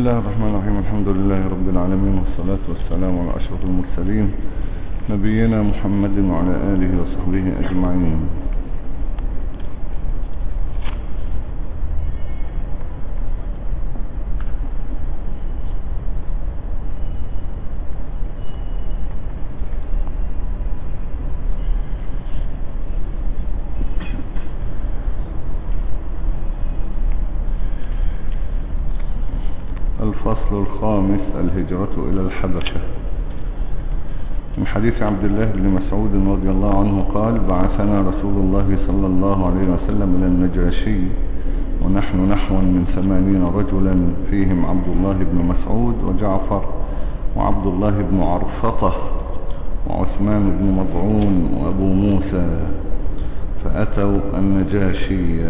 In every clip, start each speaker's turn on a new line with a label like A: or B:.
A: الله الرحمن الرحيم الحمد لله رب العالمين والصلاة والسلام على أشرف المرسلين نبينا محمد وعلى آله وصحبه أجمعين الهجرة إلى الحبشة. من حديث عبد الله بن مسعود رضي الله عنه قال بعثنا رسول الله صلى الله عليه وسلم إلى النجاشي ونحن نحو من ثمانين رجلا فيهم عبد الله بن مسعود وجعفر وعبد الله بن عرفطة وعثمان بن مضعون وأبو موسى فأتوا النجاشي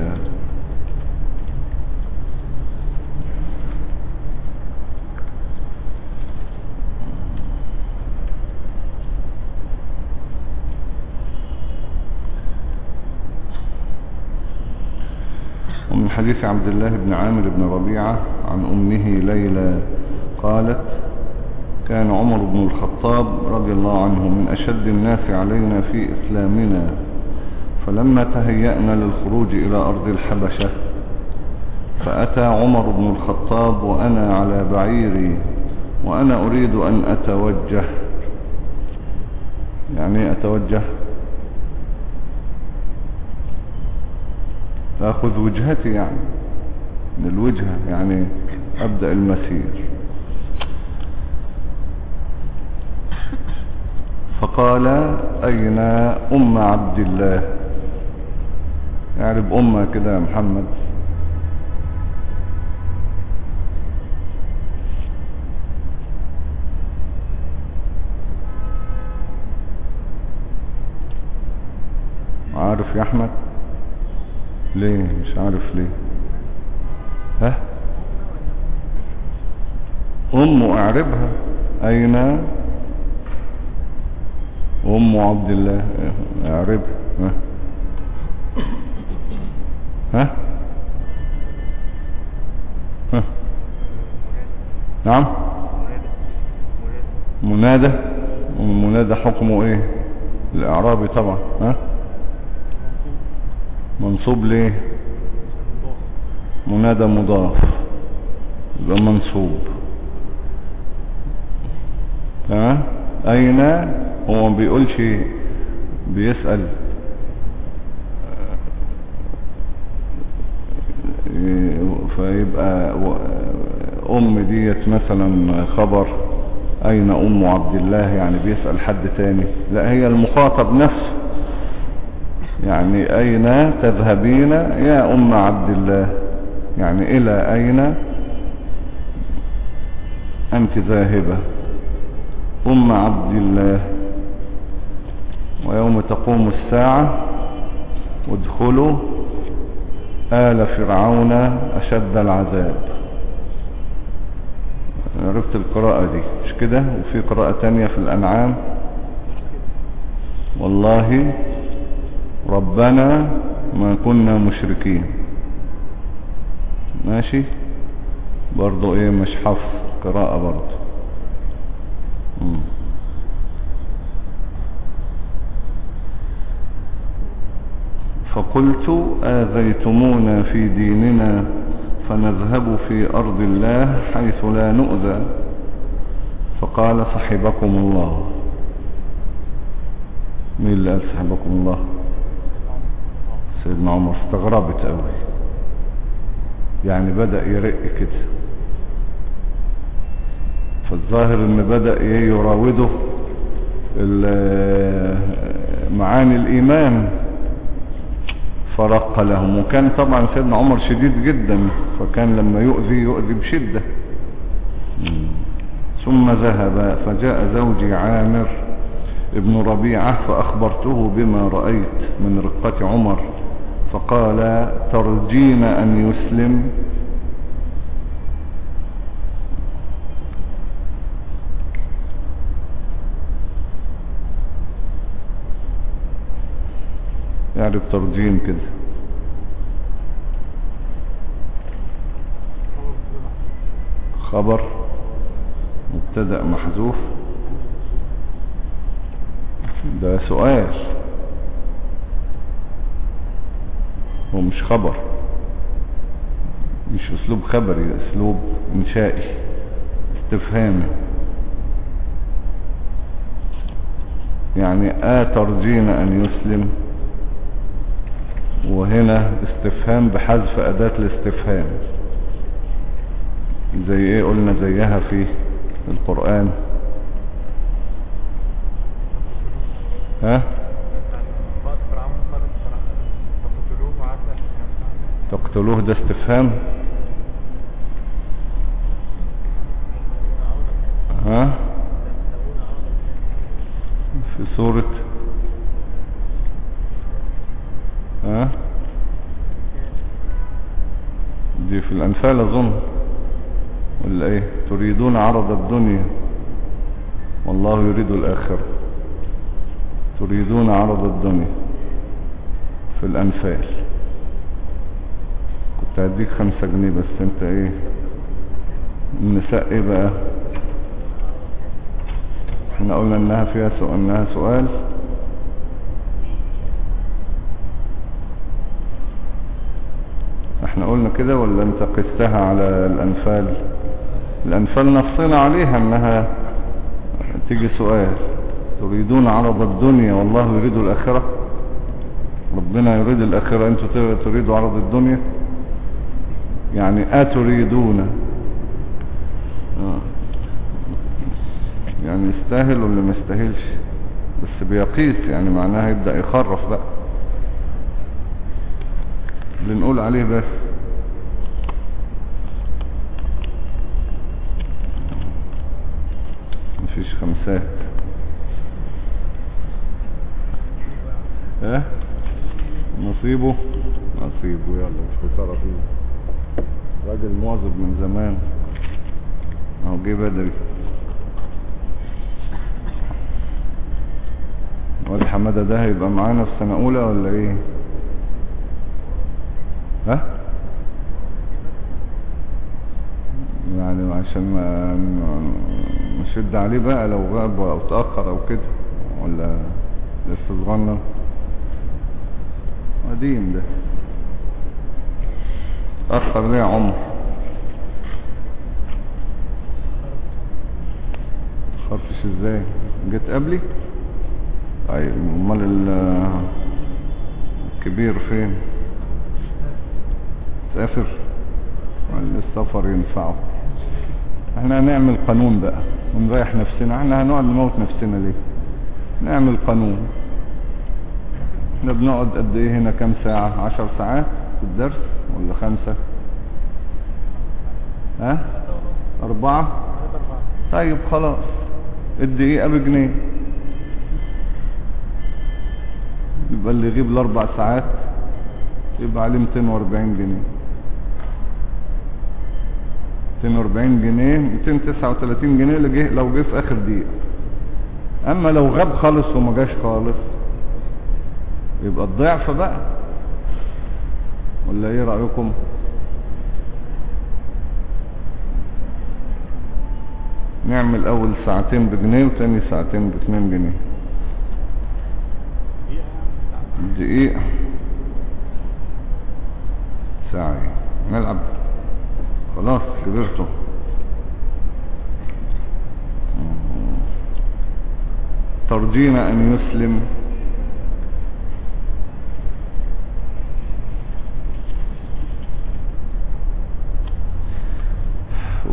A: ومن حديث عبد الله بن عامر بن ربيعة عن أمه ليلى قالت كان عمر بن الخطاب رضي الله عنه من أشد الناس علينا في إسلامنا فلما تهيأنا للخروج إلى أرض الحبشة فأتى عمر بن الخطاب وأنا على بعيري وأنا أريد أن أتوجه. يعني أتوجه؟ أخذ وجهتي يعني من الوجهة يعني أبدأ المسير. فقال أين أم عبد الله؟ يعني بأمة كده يا محمد عارف يا أحمد ليه مش عارف ليه؟ ها؟ أم أعربها. أين؟ أم عبد الله. أعربها. ها؟ ها؟ ها؟ نعم؟ منادى المنادى حكمه إيه؟ الأعرابي طبعا. ها؟ منصوب ليه؟ منادى مضاف يبقى منصوب. تمام أين؟ هو ما بيقولش بيسأل. فيبقى أم ديت مثلا خبر. أين أم عبد الله؟ يعني بيسأل حد تاني. لا هي المخاطب نفسه. يعني أين تذهبين يا أم عبد الله؟ يعني إلى أين؟ أنت ذاهبة. أم عبد الله. ويوم تقوم الساعة ادخلوا آل فرعون أشد العذاب. عرفت القراءة دي مش كده؟ وفي قراءة تانية في الأنعام. والله ربنا ما كنا مشركين. ماشي. برضو إيه مش حفظ قراءة برضو. مم. فقلت آذيتمونا في ديننا فنذهب في أرض الله حيث لا نؤذى. فقال صحبكم الله. مين اللي قال صحبكم الله؟ سيدنا عمر. استغربت قوي يعني بدأ يرق كده. فالظاهر إن بدأ يراوده معاني الإيمان. فرق لهم. وكان طبعا سيدنا عمر شديد جدا فكان لما يؤذي يؤذي بشدة. ثم ذهب فجاء زوجي عامر ابن ربيعة فأخبرته بما رأيت من رقة عمر. فقال ترجين أن يسلم؟ يعني بترجيم كده. خبر مبتدأ محذوف. ده سؤال. هو مش خبر. مش أسلوب خبري أسلوب إنشائي. استفهامي يعني اترجين أن يسلم. وهنا استفهام بحذف أداة الاستفهام. زي إيه قلنا زيها في القرآن؟ ها؟ تقتلوه ده استفهام. ها؟ في سورة ها؟ دي في الأنفال أظن. ولا إيه؟ تريدون عرض الدنيا. والله يريد الآخرة. تريدون عرض الدنيا. في الأنفال كنت هديك خمسة جنيه بس انت إيه؟ النساء إيه بقى؟ إحنا قلنا انها فيها سؤال انها سؤال. إحنا قلنا كده ولا انت قستها على الأنفال؟ الأنفال نفصنا عليها انها تيجي سؤال. تريدون عرض الدنيا والله يريد الآخرة. ربنا يريد الآخرة أنتوا تريدوا عرض الدنيا؟ يعني أتريدون. يعني يستاهل ولا ما يستاهلش؟ بس بيقيس يعني معناها يبدأ يخرف بقى. بنقول عليه بس. مفيش خمسات. آه نصيبه؟ نصيبه يلا مش خسارة فيه. راجل مواظب من زمان. أهو جه بدري. وادي حمادة ده هيبقى معانا في سنة أولى ولا إيه؟ ها؟ يعني عشان ما نشد عليه بقى لو غاب أو تأخر أو كده ولا لسه صغنن؟ قديم ده. تأخر ليه عمر. خرفش إزاي؟ جيت قبلي؟ طيب أمال الكبير فين؟ سافر السفر ينفعه؟ إحنا هنعمل قانون بقى. ونريح نفسنا. إحنا هنقعد نموت نفسنا ليه؟ نعمل قانون. إحنا بنقعد قد إيه هنا؟ كام ساعة؟ عشر ساعات في الدرس؟ ولا خمسة؟ ها؟ أربعة؟ طيب خلاص. الدقيقة بجنيه. يبقى اللي يغيب الأربع ساعات يبقى عليه 240 جنيه. 240 جنيه 239 جنيه لو جه في آخر دقيقة. أما لو غاب خالص وما جاش خالص يبقى الضعف بقى. ولا إيه رأيكم؟ نعمل أول ساعتين بجنيه وتاني ساعتين باتنين جنيه. دقيقة. ساعة. نلعب. خلاص كبرته ترجينا أن يسلم.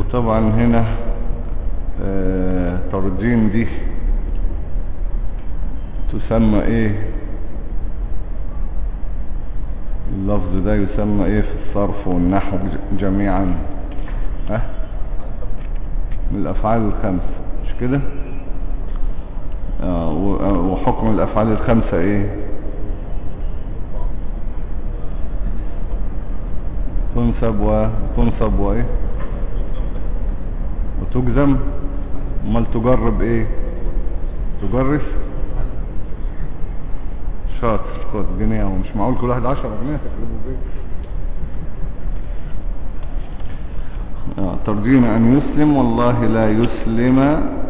A: وطبعا هنا آه ترجين دي تسمى إيه؟ اللفظ ده يسمى إيه في الصرف والنحو جميعا؟ ها؟ من الأفعال الخمس مش كده؟ آه وحكم الأفعال الخمسة إيه؟ تنسب وتنصب وايه وتجزم أمال تجرب إيه؟ تجرس شاطر خد جنيه ومش معقول كل واحد عشرة جنيه؟ تقلبوا بيه ترجين أن يسلم والله لا يسلم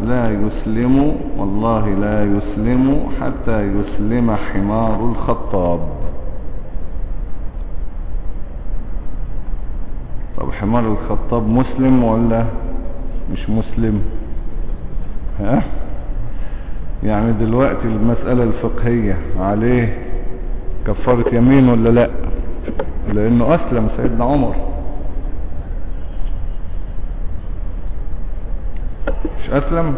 A: لا يسلم والله لا يسلم حتى يسلم حمار الخطاب. طب حمار الخطاب مسلم ولا؟ مش مسلم. ها؟ يعني دلوقتي المسألة الفقهية عليه كفارة يمين ولا لا؟ لأنه أسلم سيدنا عمر. مش أسلم؟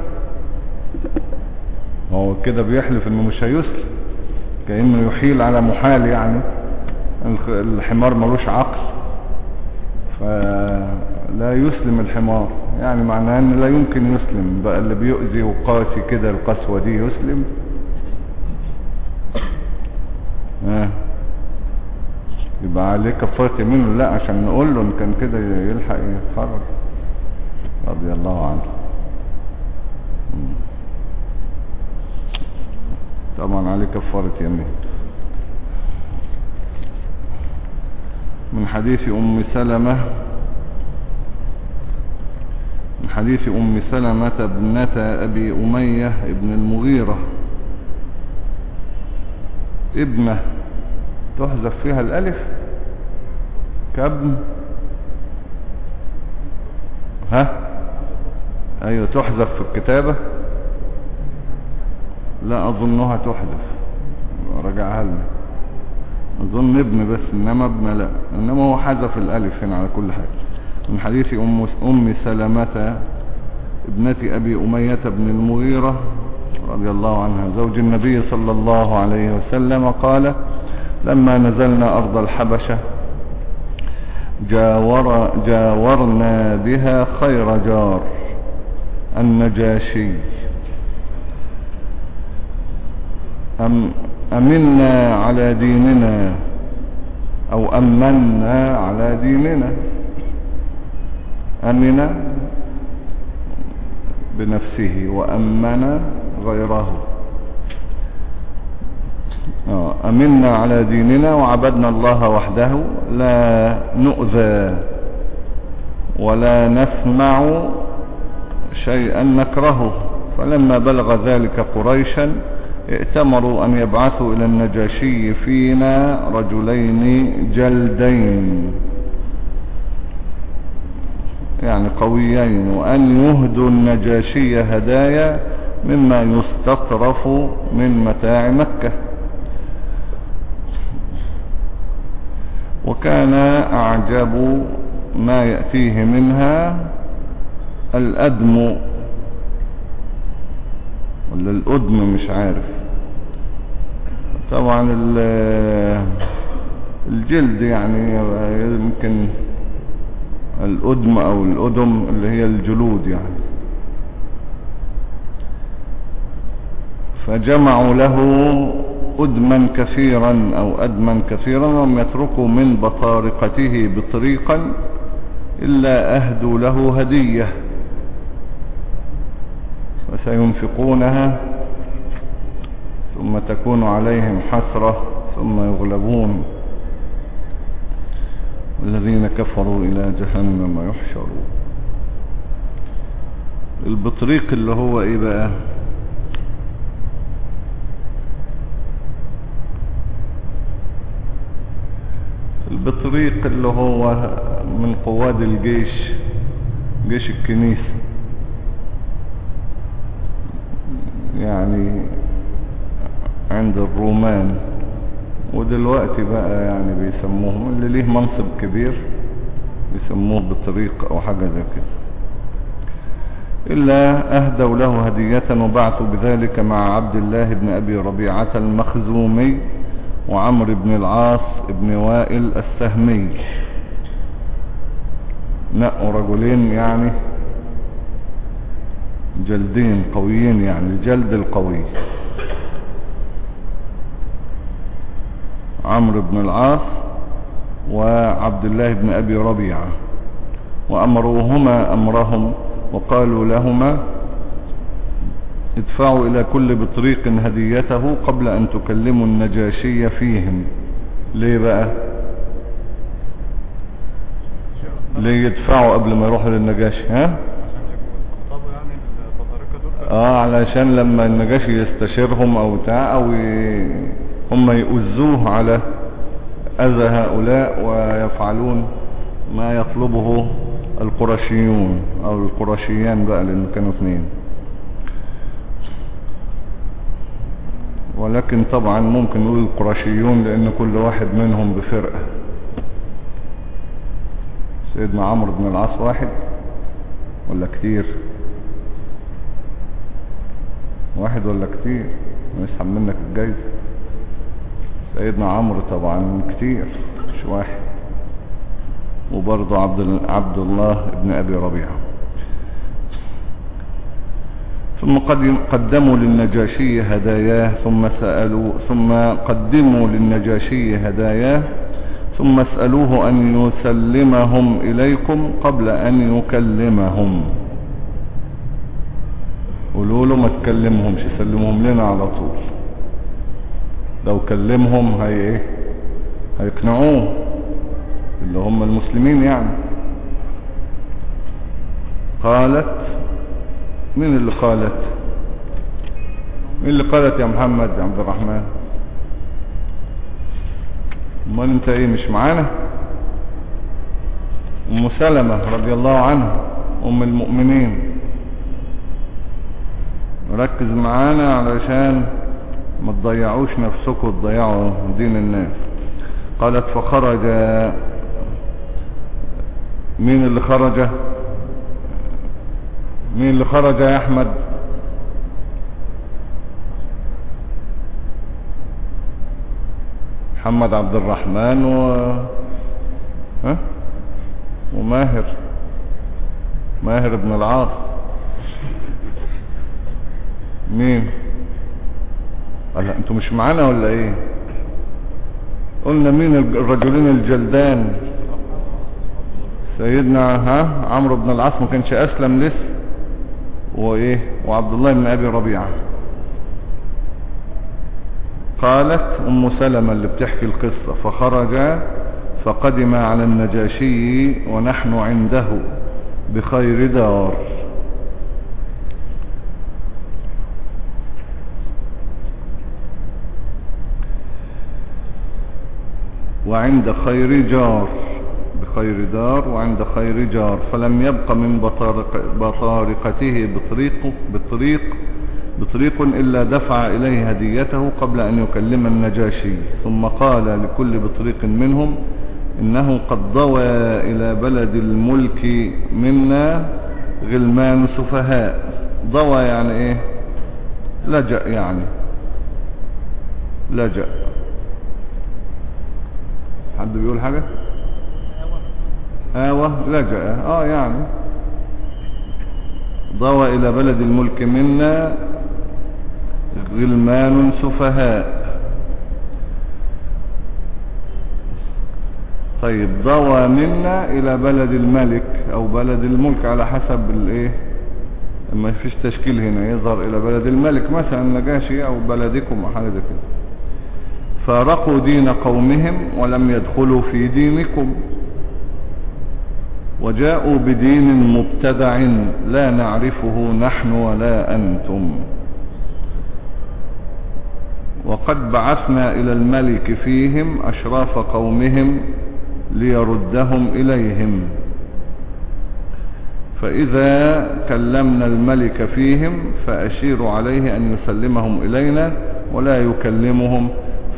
A: هو كده بيحلف إنه مش هيسلم. كأنه يحيل على محال يعني. الحمار ملوش عقل. فلا يسلم الحمار. يعني معناه إن لا يمكن يسلم. بقى اللي بيؤذي وقاسي كده القسوة دي يسلم. آه يبقى عليه كفارة يمين لا عشان نقول له إن كان كده يلحق يتخرج رضي الله عنه. طبعا عليه كفارة يمين من حديث أم سلمة من حديث أم سلمة ابنة أبي أمية ابن المغيرة. ابنة تحذف فيها الألف كابن. ها؟ أيوه تحذف في الكتابة. لا أظنها تحذف. رجعها لنا. أظن ابن بس إنما ابن لا. إنما هو حذف الألف هنا على كل حاجة من حديث أم, أم سلمة ابنة أبي أمية بن المغيرة رضي الله عنها زوج النبي صلى الله عليه وسلم قال لما نزلنا أرض الحبشة جاور جاورنا بها خير جار النجاشي. أم أمنا على ديننا أو أمنا على ديننا. أمن بنفسه وأمن غيره. آه، أمنا على ديننا وعبدنا الله وحده لا نؤذى ولا نسمع شيئا نكرهه. فلما بلغ ذلك قريشا ائتمروا أن يبعثوا إلى النجاشي فينا رجلين جلدين. يعني قويين وأن يهدوا النجاشي هدايا مما يستطرف من متاع مكة. وكان أعجب ما يأتيه منها الأدم. ولا الأدم مش عارف. طبعا الجلد يعني يمكن الأدم أو الأدم اللي هي الجلود يعني. فجمعوا له أدما كثيرا أو أدما كثيرا ولم يتركوا من بطارقته بطريقا إلا أهدوا له هدية. وسينفقونها ثم تكون عليهم حسرة ثم يغلبون. والذين كفروا إلى جهنم يحشرون. البطريق اللي هو إيه بقى؟ البطريق اللي هو من قواد الجيش جيش الكنيسة. يعني عند الرومان. ودلوقتي بقى يعني بيسموهم اللي ليه منصب كبير بيسموه بطريق أو حاجة زي كده. إلا أهدوا له هدية وبعثوا بذلك مع عبد الله بن أبي ربيعة المخزومي وعمر بن العاص بن وائل السهمي. نقوا رجلين يعني جلدين قويين يعني الجلد القوي. عمرو بن العاص وعبد الله بن أبي ربيعة وأمروهما أمرهم وقالوا لهما ادفعوا إلى كل بطريق هديته قبل أن تكلموا النجاشي فيهم. ليه بقى؟ ليه يدفعوا قبل ما يروحوا للنجاشي؟ ها؟ آه علشان لما النجاشي يستشيرهم أو بتاع أو. هم يؤذوه على أذى هؤلاء ويفعلون ما يطلبه القرشيون أو القرشيان بقى لأن كانوا اثنين. ولكن طبعا ممكن نقول القرشيون لأن كل واحد منهم بفرقة. سيدنا عمرو بن العاص واحد ولا كتير؟ واحد ولا كتير؟ نسحب منك الجايزة. سيدنا عمرو طبعا كتير مش واحد. وبرضه عبد عبد الله بن أبي ربيعة. ثم قد- قدموا للنجاشي هداياه ثم سألوا ثم قدموا للنجاشي هداياه ثم اسألوه أن يسلمهم إليكم قبل أن يكلمهم. قولوا له ما تكلمهمش سلمهم لنا على طول. لو كلمهم هي إيه؟ هيقنعوه اللي هم المسلمين يعني. قالت مين اللي قالت؟ مين اللي قالت يا محمد يا عبد الرحمن؟ أمال أنت إيه مش معانا؟ أم سلمة رضي الله عنها أم المؤمنين. ركز معانا علشان ما تضيعوش نفسكم وتضيعوا دين الناس. قالت فخرج. مين اللي خرج؟ مين اللي خرج يا أحمد؟ محمد عبد الرحمن و ها؟ وماهر. ماهر بن العاص. مين؟ قال أنتوا مش معانا ولا إيه؟ قلنا مين الرجلين الجلدان؟ سيدنا ها عمرو بن العاص ما كانش أسلم لسه؟ وإيه؟ وعبد الله بن أبي ربيعة. قالت أم سلمة اللي بتحكي القصة فخرج فقدم على النجاشي ونحن عنده بخير دار. وعند خير جار. بخير دار وعند خير جار. فلم يبق من بطارق بطارقته بطريق بطريق بطريق إلا دفع إليه هديته قبل أن يكلم النجاشي. ثم قال لكل بطريق منهم إنه قد ضوى إلى بلد الملك منا غلمان سفهاء. ضوى يعني إيه؟ لجأ يعني. لجأ. حد بيقول حاجة؟ آوة. لجأ آه يعني. ضوى إلى بلد الملك منا غلمان سفهاء. طيب ضوى منا إلى بلد الملك أو بلد الملك على حسب الإيه؟ ما فيش تشكيل هنا. يظهر إلى بلد الملك مثلا نجاشي أو بلدكم أو حاجة كده. فارقوا دين قومهم ولم يدخلوا في دينكم وجاءوا بدين مبتدع لا نعرفه نحن ولا أنتم وقد بعثنا إلى الملك فيهم أشراف قومهم ليردهم إليهم فإذا كلمنا الملك فيهم فأشيروا عليه أن يسلمهم إلينا ولا يكلمهم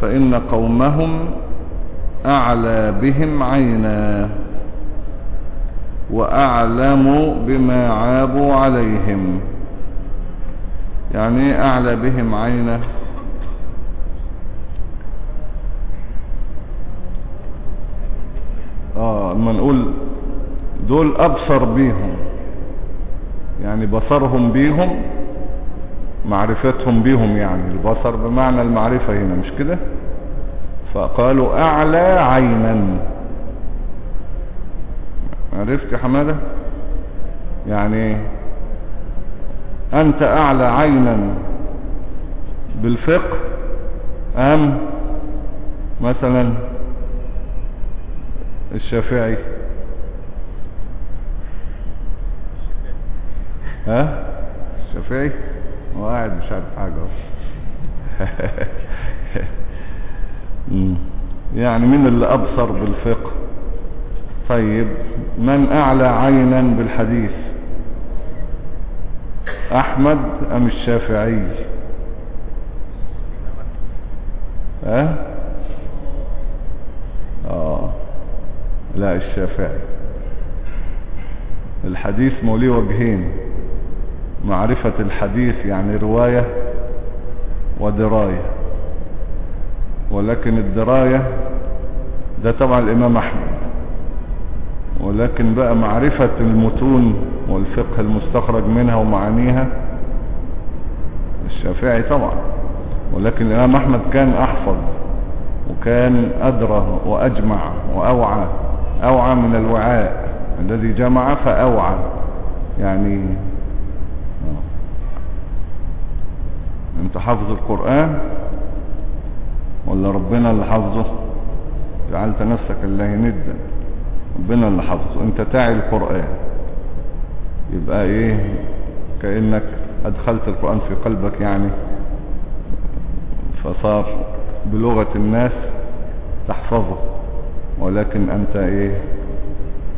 A: فإن قومهم أعلى بهم عينا وأعلم بما عابوا عليهم. يعني أعلى بهم عينا. آه اما نقول دول أبصر بيهم يعني بصرهم بيهم معرفتهم بهم يعني. البصر بمعنى المعرفة هنا مش كده؟ فقالوا أعلى عينا. عرفت يا حمادة؟ يعني أنت أعلى عينا بالفقه أم مثلا الشافعي؟ ها؟ الشافعي؟ هو قاعد مش عارف حاجة. يعني مين اللي أبصر بالفقه. طيب من أعلى عينا بالحديث؟ أحمد أم الشافعي؟ ها؟ آه. لا الشافعي. الحديث مولي وجهين. معرفة الحديث يعني رواية ودراية. ولكن الدراية ده طبعا الإمام أحمد. ولكن بقى معرفة المتون والفقه المستخرج منها ومعانيها الشافعي طبعا. ولكن الإمام أحمد كان أحفظ وكان أدرى وأجمع وأوعى أوعى من الوعاء. الذي جمع فأوعى. يعني انت حافظ القرآن ولا ربنا اللي حافظه؟ جعلت نفسك الله ندا. ربنا اللي حافظه. انت تعي القرآن. يبقى إيه؟ كأنك أدخلت القرآن في قلبك يعني. فصار بلغة الناس تحفظه. ولكن أنت إيه؟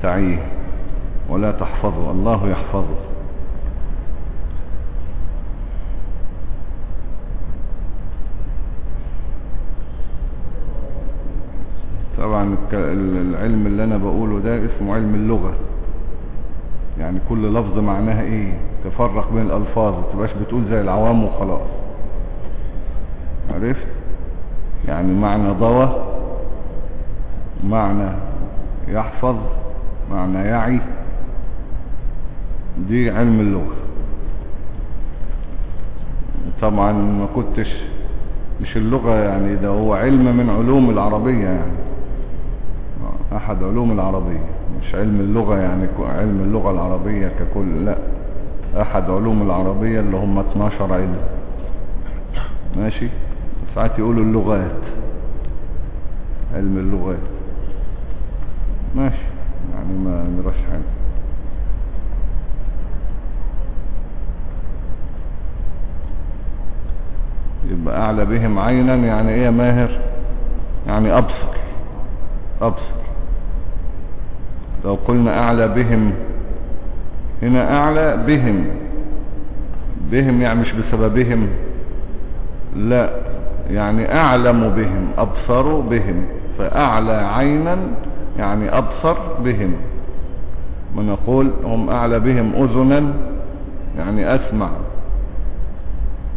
A: تعيه. ولا تحفظه. الله يحفظه طبعا العلم اللي أنا بقوله ده اسمه علم اللغة. يعني كل لفظ معناها إيه؟ تفرق بين الألفاظ تبقاش بتقول زي العوام وخلاص. عرفت؟ يعني معنى ضوى معنى يحفظ معنى يعي. دي علم اللغة. طبعا ما كنتش مش اللغة يعني ده هو علم من علوم العربية يعني. أحد علوم العربية. مش علم اللغة يعني علم اللغة العربية ككل لا. أحد علوم العربية اللي هم 12 علم. ماشي؟ ساعات يقولوا اللغات. علم اللغات. ماشي. يعني ما نراش حاجة. يبقى أعلى بهم عينا يعني إيه ماهر؟ يعني أبصر. أبصر. لو قلنا أعلى بهم هنا أعلى بهم. بهم يعني مش بسببهم لا يعني أعلم بهم أبصر بهم. فأعلى عينا يعني أبصر بهم. ونقول هم أعلى بهم أذنا يعني أسمع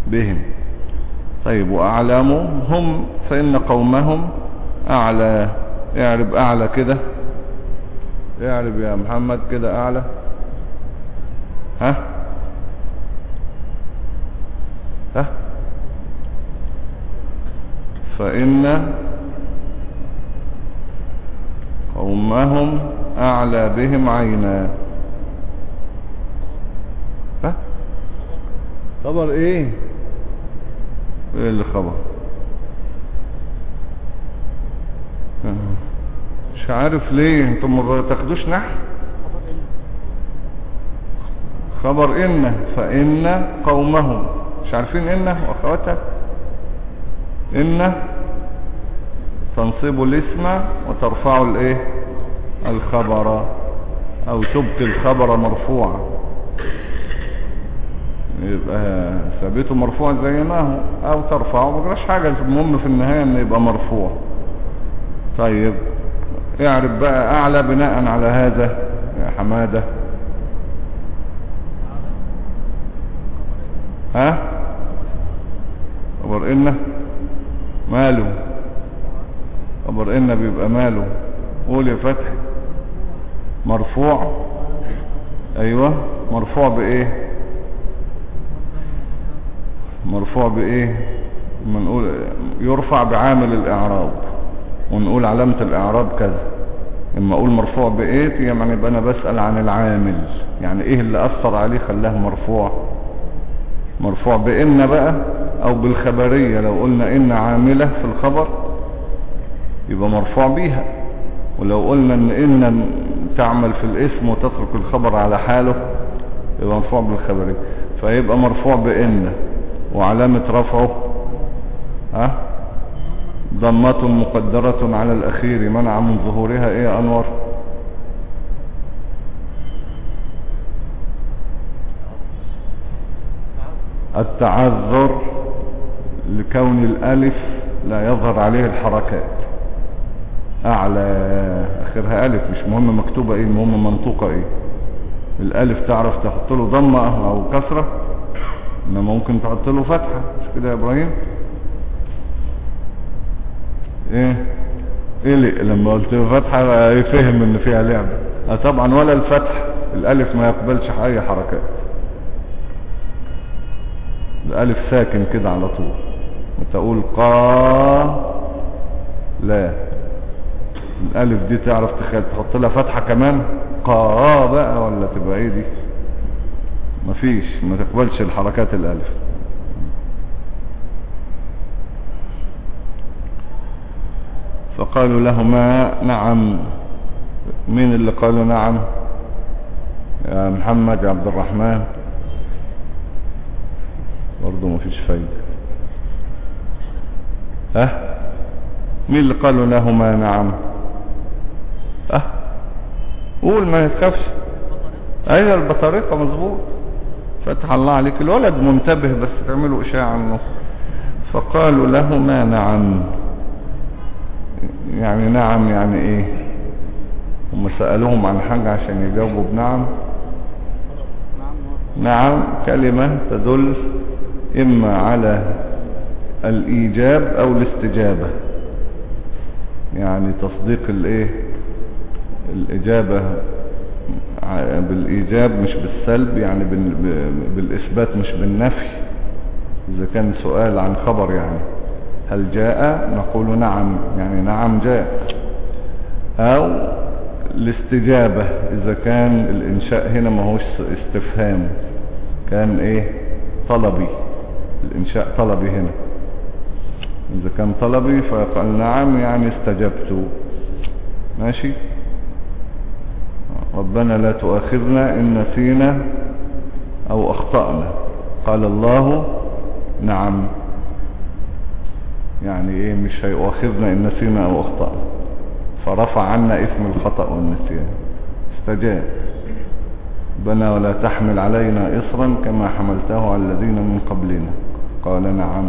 A: بهم. طيب واعلموا هم فإن قومهم أعلى اعرب أعلى كده. اعرب يا محمد كده أعلى. ها؟ ها؟ فإن قومهم أعلى بهم عينا. ها؟ خبر إيه؟ إيه اللي خبر؟ مش عارف ليه. أنتم ما تاخدوش نحو خبر إن فإن قومهم. مش عارفين إن وأخواتها؟ إن تنصب الاسم وترفع الإيه؟ الخبر. أو تبقي الخبر مرفوعا. يبقى ثابته مرفوع زي ما هو. أو ترفعه ما حاجة. المهم في النهاية ان يبقى مرفوع. طيب. اعرف بقى أعلى بناء على هذا يا حمادة. ها؟ خبر ان ماله؟ خبر ان بيبقى ماله. قول يا فتحي. مرفوع؟ أيوه. مرفوع بإيه؟ مرفوع بإيه؟ ما نقول يرفع بعامل الإعراب. ونقول علامة الإعراب كذا. إما أقول مرفوع بإيه يعني يبقى أنا بسأل عن العامل. يعني إيه اللي أثر عليه خلاه مرفوع؟ مرفوع بإن بقى أو بالخبرية. لو قلنا إن عاملة في الخبر يبقى مرفوع بيها. ولو قلنا إن إن تعمل في الاسم وتترك الخبر على حاله يبقى مرفوع بالخبرية. فيبقى مرفوع بإن. وعلامة رفعه ها؟ ضمة مقدرة على الأخير منع من ظهورها. إيه يا أنور؟ التعذر لكون الألف لا يظهر عليه الحركات. أعلى. آخرها ألف. مش مهم مكتوبة إيه المهم منطوقة إيه. الألف تعرف تحط له ضمة أو كسرة إنما ممكن تحط له فتحة. مش كده يا إبراهيم؟ إيه؟ إيه لي لما قلت له فتحة يفهم إن فيها لعبة. آه طبعا ولا الفتح الألف ما يقبلش أي حركات الألف ساكن كده على طول. تقول قا لا. الألف دي تعرف تخيل تحط لها فتحة كمان؟ قا بقى ولا تبقى إيه دي؟ مفيش ما تقبلش الحركات الألف. فقالوا لهما نعم. مين اللي قالوا نعم؟ يا محمد يا عبد الرحمن. برضه مفيش فايدة. ها؟ مين اللي قالوا لهما نعم؟ آه قول ما يتخافش أيوه البطريقة مظبوط. فتح الله عليك. الولد منتبه بس تعملوا إشاعة عنه. فقالوا لهما نعم. يعني نعم يعني إيه؟ هم سألوهم عن حاجة عشان يجاوبوا بنعم. نعم كلمة تدل إما على الإيجاب أو الاستجابة. يعني تصديق الإيه؟ الإجابة بالإيجاب مش بالسلب يعني بالإثبات مش بالنفي. إذا كان سؤال عن خبر يعني. هل جاء؟ نقول نعم يعني نعم جاء. أو الاستجابة إذا كان الإنشاء هنا ما هوش استفهام كان إيه؟ طلبي. الإنشاء طلبي هنا. إذا كان طلبي فقال نعم يعني استجبت. ماشي؟ ربنا لا تؤاخذنا إن نسينا أو أخطأنا. قال الله نعم. يعني إيه مش هيؤاخذنا إن نسينا أو أخطأنا. فرفع عنا اسم الخطأ والنسيان. استجاب. ربنا ولا تحمل علينا إصرا كما حملته على الذين من قبلنا. قال نعم.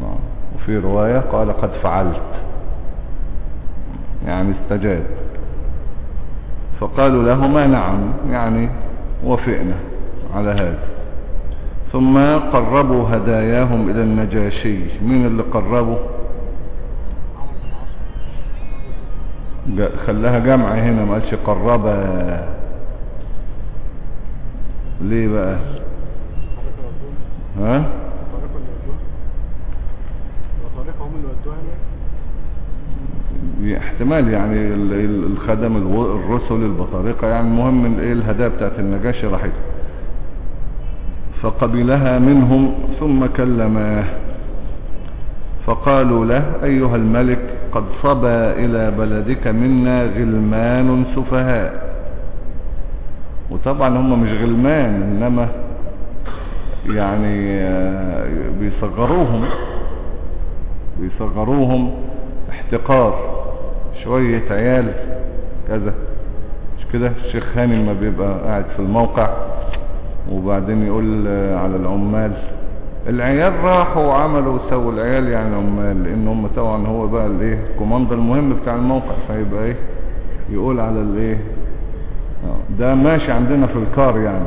A: نعم. وفي رواية قال قد فعلت. يعني استجاب. فقالوا لهما نعم يعني وفئنا على هذا. ثم قربوا هداياهم إلى النجاشي. مين اللي قربوا؟ خلاها جمع هنا ما قالش قربا ليه بقى؟ ها؟ احتمال يعني الخدم الرسل البطارقة يعني إيه الهدايا بتاعت النجاشي راحت. فقبلها منهم ثم كلماه. فقالوا له أيها الملك قد صبى إلى بلدك منا غلمان سفهاء. وطبعا هم مش غلمان إنما يعني بيصغروهم بيصغروهم احتقار شوية عيال كذا. مش كده؟ الشيخ هاني لما بيبقى قاعد في الموقع وبعدين يقول على العمال. العيال راحوا وعملوا وسووا العيال يعني عمال لأن هم طبعا هو بقى الايه الكوماندر المهم بتاع الموقع فيبقى إيه يقول على الايه ده ماشي عندنا في الكار يعني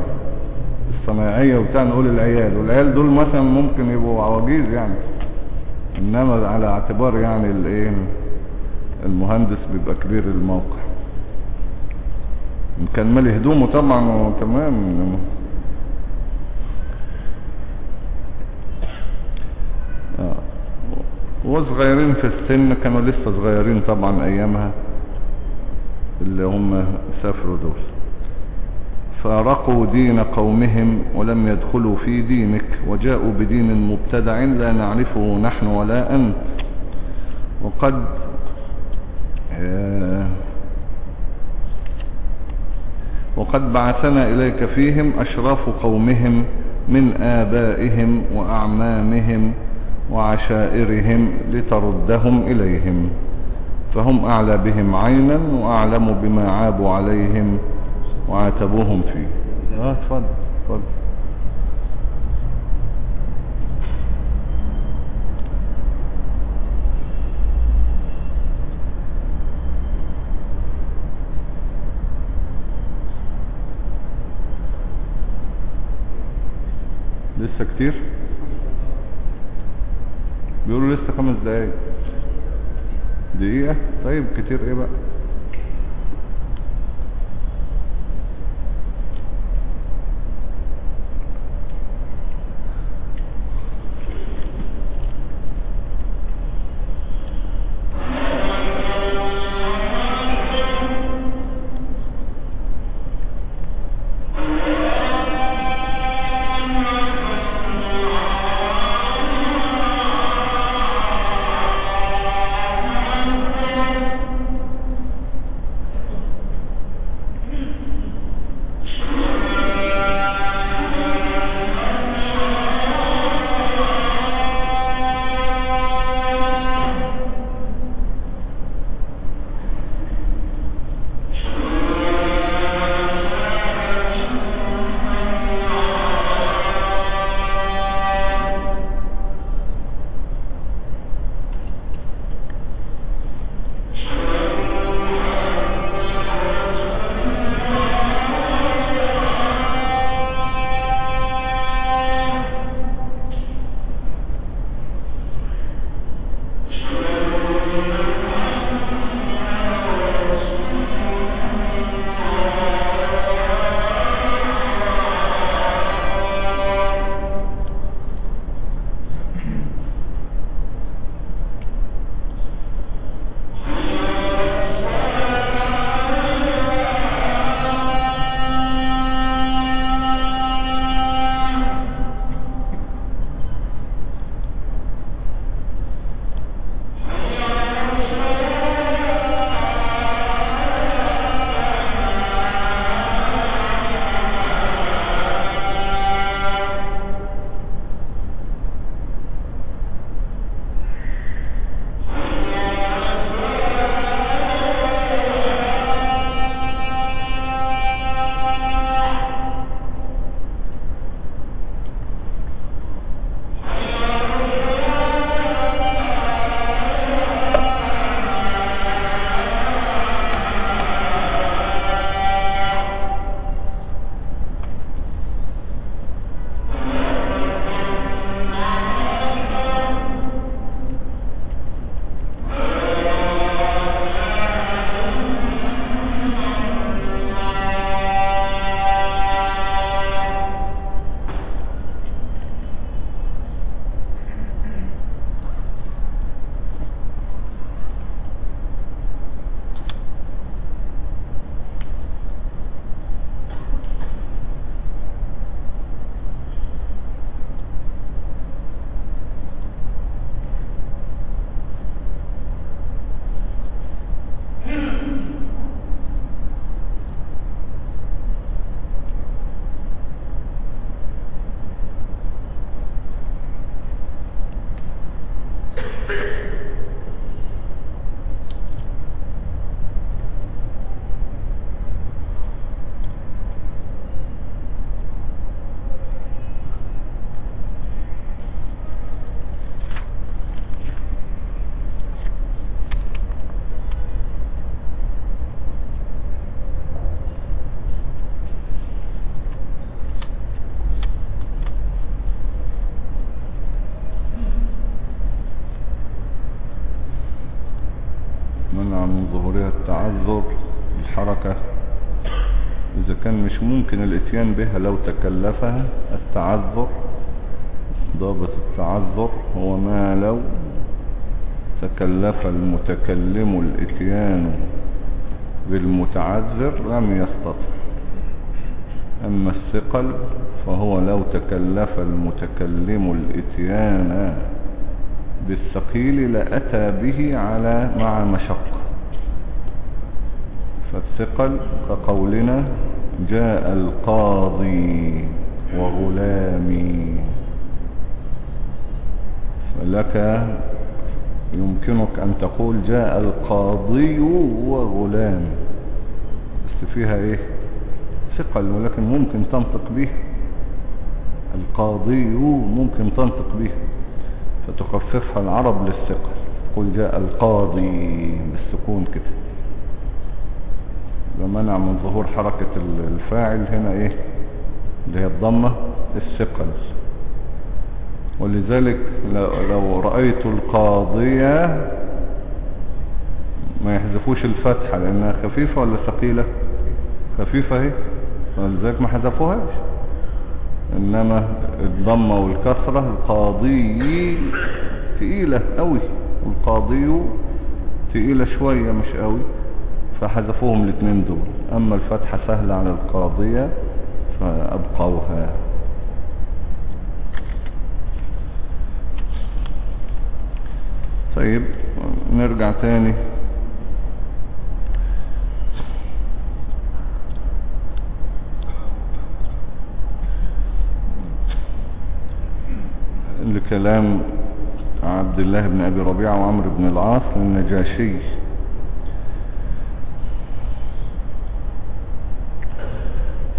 A: الصناعية وبتاع نقول العيال. والعيال دول مثلا ممكن يبقوا عواجيز يعني إنما على اعتبار يعني الايه المهندس بيبقى كبير الموقع. إن كان مالي هدومه طبعا تمام. وصغيرين في السن كانوا لسه صغيرين طبعا أيامها اللي هم سافروا دول. فارقوا دين قومهم ولم يدخلوا في دينك وجاءوا بدين مبتدع لا نعرفه نحن ولا أنت. وقد وقد بعثنا إليك فيهم أشراف قومهم من آبائهم وأعمامهم وعشائرهم لتردهم إليهم فهم أعلى بهم عينا وأعلم بما عابوا عليهم وعاتبوهم فيه. آه اتفضل اتفضل لسه كتير؟ بيقولوا لسه خمس دقايق. دقيقة؟ طيب كتير إيه بقى؟ الاتيان بها لو تكلفها التعذر ضابط التعذر هو ما لو تكلف المتكلم الإتيان بالمتعذر لم يستطع. أما الثقل فهو لو تكلف المتكلم الإتيان بالثقيل لأتى به على مع مشقة. فالثقل كقولنا جاء القاضي وغلامي. فلك يمكنك أن تقول جاء القاضي وغلام بس فيها إيه؟ ثقل ولكن ممكن تنطق به. القاضي ممكن تنطق به. فتخففها العرب للثقل. تقول جاء القاضي بالسكون كده. ومنع من ظهور حركة الفاعل هنا إيه؟ اللي هي الضمة الثقل. ولذلك لو رأيت القاضية ما يحذفوش الفتحة لأنها خفيفة ولا ثقيلة؟ خفيفة أهي. ولذلك ما حذفوهاش. إنما الضمة والكسرة القاضي تقيلة قوي والقاضي تقيلة شوية مش قوي فحذفوهم الاثنين دول. أما الفتحة سهلة على القاضية فأبقوها. طيب نرجع تاني. لكلام عبد الله بن أبي ربيعة وعمر بن العاص للنجاشي.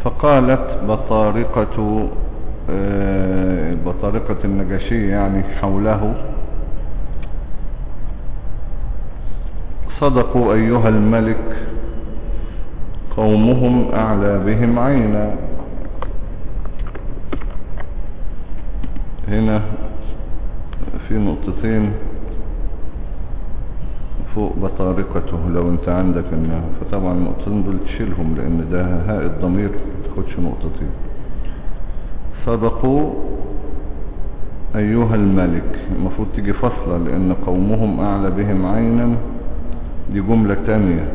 A: فقالت بطارقة بطارقة النجاشي يعني حوله. صدقوا أيها الملك قومهم أعلى بهم عينا. هنا في نقطتين فوق بطارقته لو انت عندك انها. فطبعا النقطتين دول تشيلهم لأن ده هاء الضمير تاخدش نقطتين صدقوا أيها الملك. المفروض تيجي فصلة لأن قومهم أعلى بهم عينا. دي جملة تانية.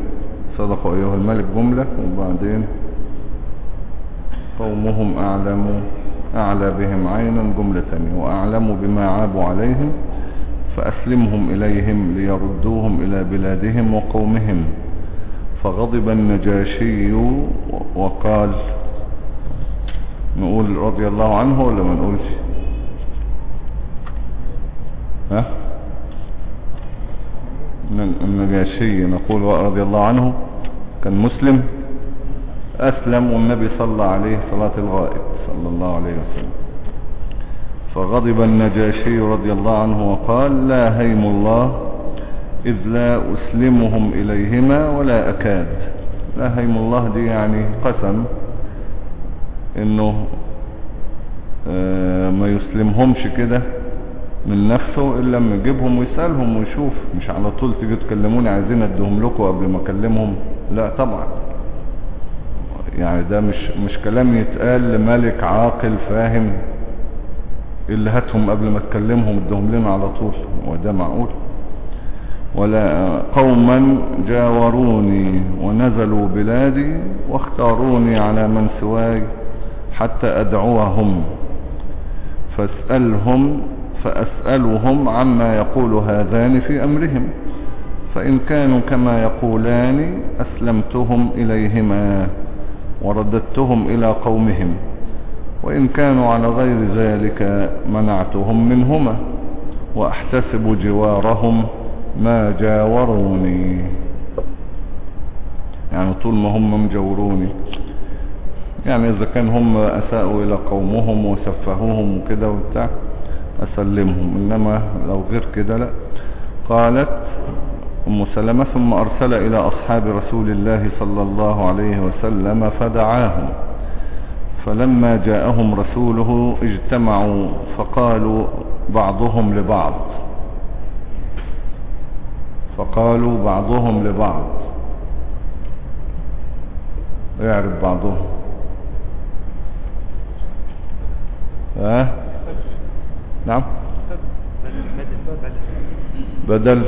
A: صدقوا أيها الملك جملة وبعدين قومهم أعلموا أعلى بهم عينا. جملة ثانية وأعلم بما عابوا عليهم. فأسلمهم إليهم ليردوهم إلى بلادهم وقومهم. فغضب النجاشي وقال نقول رضي الله عنه ولا ما نقولش؟ ها؟ النجاشي نقول رضي الله عنه كان مسلم أسلم والنبي صلى عليه صلاة الغائب صلى الله عليه وسلم. فغضب النجاشي رضي الله عنه وقال لا هيم الله إذ لا أسلمهم إليهما ولا أكاد. لا هيم الله دي يعني قسم إنه ما يسلمهمش كده من نفسه إلا لما يجيبهم ويسألهم ويشوف. مش على طول تيجي تكلموني عايزين ادهم لكم قبل ما أكلمهم؟ لا طبعا. يعني ده مش مش كلام يتقال لملك عاقل فاهم. اللي هاتهم قبل ما تكلمهم ادهم لنا على طول وده معقول؟ ولا قوما جاوروني ونزلوا بلادي واختاروني على من سواي حتى أدعوهم فاسألهم فأسألهم عما يقول هذان في أمرهم فإن كانوا كما يقولان أسلمتهم إليهما ورددتهم إلى قومهم. وإن كانوا على غير ذلك منعتهم منهما وأحتسب جوارهم ما جاوروني. يعني طول ما هم مجوروني يعني إذا كان هم أساءوا إلى قومهم وسفهوهم وكده وبتاع أسلمهم. إنما لو غير كده لا. قالت أم سلمة ثم أرسل إلى أصحاب رسول الله صلى الله عليه وسلم فدعاهم. فلما جاءهم رسوله اجتمعوا فقالوا بعضهم لبعض. فقالوا بعضهم لبعض. يعرف بعضهم. ها؟ نعم. بدل.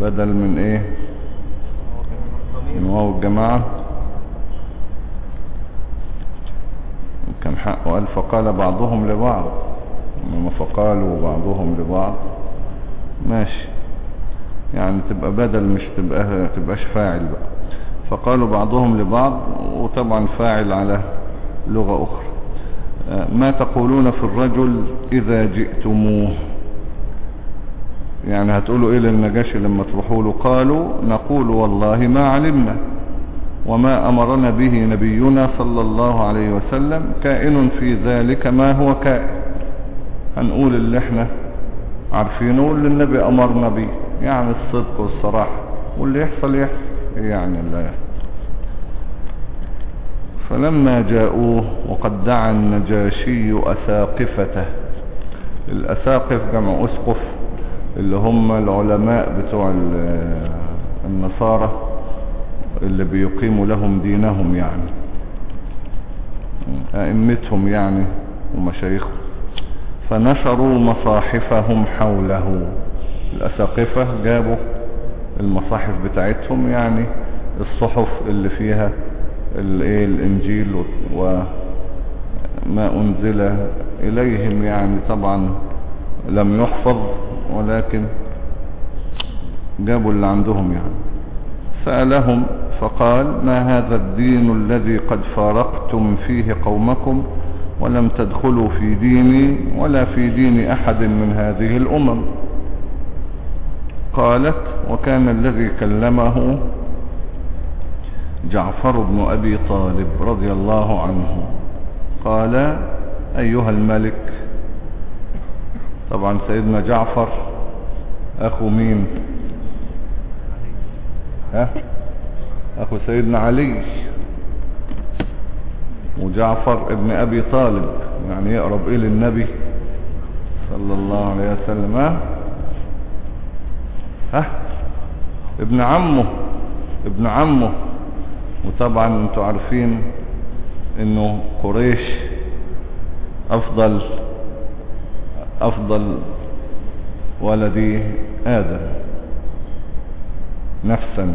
A: بدل من إيه؟ من واو الجماعة. كان حق وقال فقال بعضهم لبعض. انما فقالوا بعضهم لبعض. ماشي. يعني تبقى بدل مش تبقى تبقاش فاعل بقى. فقالوا بعضهم لبعض وطبعا فاعل على لغة أخرى. ما تقولون في الرجل إذا جئتموه؟ يعني هتقولوا إيه للنجاشي لما تروحوا له؟ قالوا نقول والله ما علمنا. وما أمرنا به نبينا صلى الله عليه وسلم كائن في ذلك ما هو كائن. هنقول اللي إحنا عارفينه واللي النبي أمرنا به يعني الصدق والصراحة. واللي يحصل يحصل يعني لا يحصل. فلما جاءوه وقد دعا النجاشي أساقفته الأساقف جمع أسقف اللي هم العلماء بتوع النصارى. اللي بيقيموا لهم دينهم يعني. أئمتهم يعني ومشايخهم. فنشروا مصاحفهم حوله. الأساقفة جابوا المصاحف بتاعتهم يعني الصحف اللي فيها الإيه الإنجيل وما أنزل إليهم يعني. طبعا لم يحفظ ولكن جابوا اللي عندهم يعني. سألهم فقال ما هذا الدين الذي قد فارقتم فيه قومكم ولم تدخلوا في ديني ولا في دين أحد من هذه الأمم؟ قالت وكان الذي كلمه جعفر بن أبي طالب رضي الله عنه. قال أيها الملك طبعا سيدنا جعفر أخو مين؟ ها؟ أخو سيدنا علي وجعفر ابن أبي طالب يعني يقرب إلى النبي صلى الله عليه وسلم. ها؟ ابن عمه ابن عمه. وطبعا أنتوا عارفين إنه قريش أفضل أفضل ولد آدم نفسا.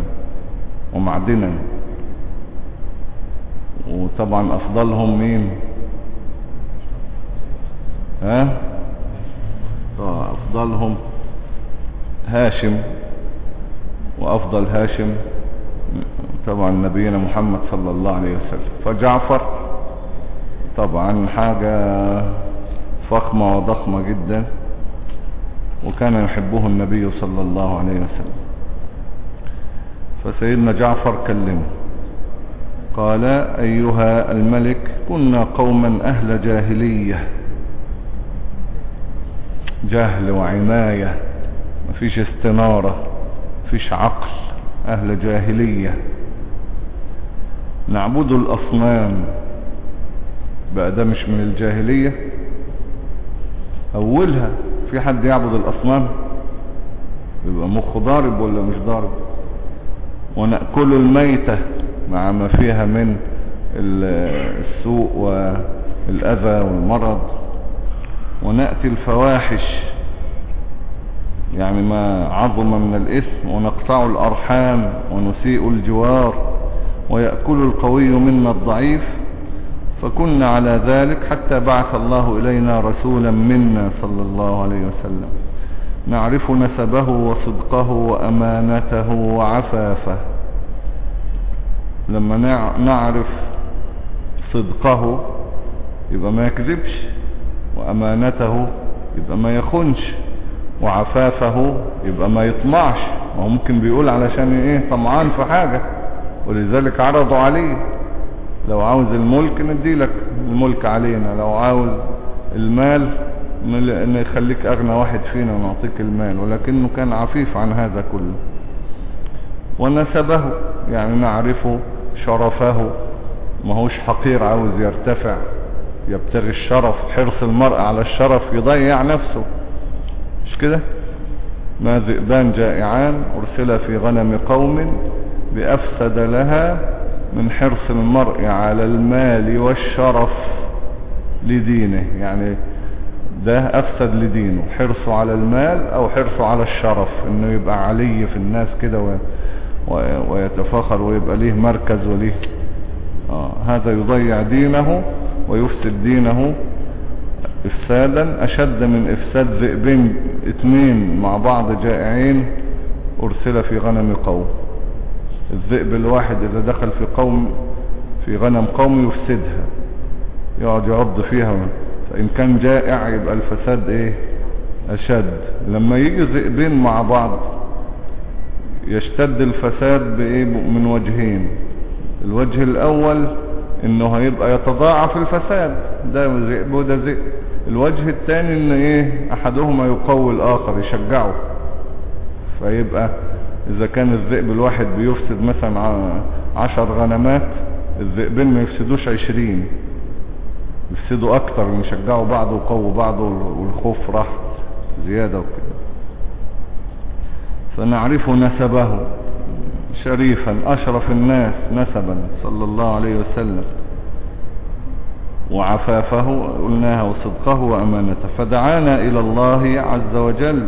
A: ومعدنا. وطبعا أفضلهم مين؟ ها؟ أفضلهم هاشم وأفضل هاشم طبعا نبينا محمد صلى الله عليه وسلم. فجعفر طبعا حاجة فخمة وضخمة جدا وكان يحبه النبي صلى الله عليه وسلم. فسيدنا جعفر كلمه قال أيها الملك كنا قوما أهل جاهلية. جهل وعناية مفيش استنارة مفيش عقل أهل جاهلية. نعبد الأصنام. بقى ده مش من الجاهلية؟ أولها في حد يعبد الأصنام؟ يبقى مخ ضارب ولا مش ضارب؟ ونأكل الميتة مع ما فيها من السوء والأذى والمرض. ونأتي الفواحش يعني ما عظم من الإثم ونقطع الأرحام ونسيء الجوار ويأكل القوي منا الضعيف. فكنا على ذلك حتى بعث الله إلينا رسولا منا صلى الله عليه وسلم. نعرف نسبه وصدقه وأمانته وعفافه. لما نعرف صدقه يبقى ما يكذبش وأمانته يبقى ما يخنش وعفافه يبقى ما يطمعش. ما هو ممكن بيقول علشان إيه؟ طمعان في حاجة. ولذلك عرضوا عليه. لو عاوز الملك نديلك الملك علينا لو عاوز المال نخليك أغنى واحد فينا ونعطيك المال ولكنه كان عفيف عن هذا كله. ونسبه يعني نعرفه شرفه. ما هوش حقير عاوز يرتفع. يبتغي الشرف حرص المرء على الشرف يضيع نفسه. مش كده؟ ما ذئبان جائعان أرسل في غنم قوم بأفسد لها من حرص المرء على المال والشرف لدينه. يعني ده أفسد لدينه حرصه على المال أو حرصه على الشرف إنه يبقى علي في الناس كده و... و... ويتفاخر ويبقى ليه مركز وليه. آه هذا يضيع دينه ويفسد دينه إفسادا. أشد من إفساد ذئبين اتنين مع بعض جائعين أرسل في غنم قوم. الذئب الواحد إذا دخل في قوم في غنم قوم يفسدها يقعد يعض فيها. فان كان جائع يبقى الفساد إيه؟ أشد. لما يجي ذئبين مع بعض يشتد الفساد بإيه؟ من وجهين. الوجه الأول إنه هيبقى يتضاعف الفساد. ده ذئب وده ذئب. الوجه الثاني إن إيه؟ أحدهما يقوي الآخر يشجعه. فيبقى إذا كان الذئب الواحد بيفسد مثلا عشر غنمات الذئبين ما يفسدوش عشرين. يفسدوا أكتر يشجعوا بعض ويقووا بعض والخوف راح زيادة وكده. فنعرف نسبه شريفا أشرف الناس نسبا صلى الله عليه وسلم. وعفافه قلناها وصدقه وأمانته. فدعانا إلى الله عز وجل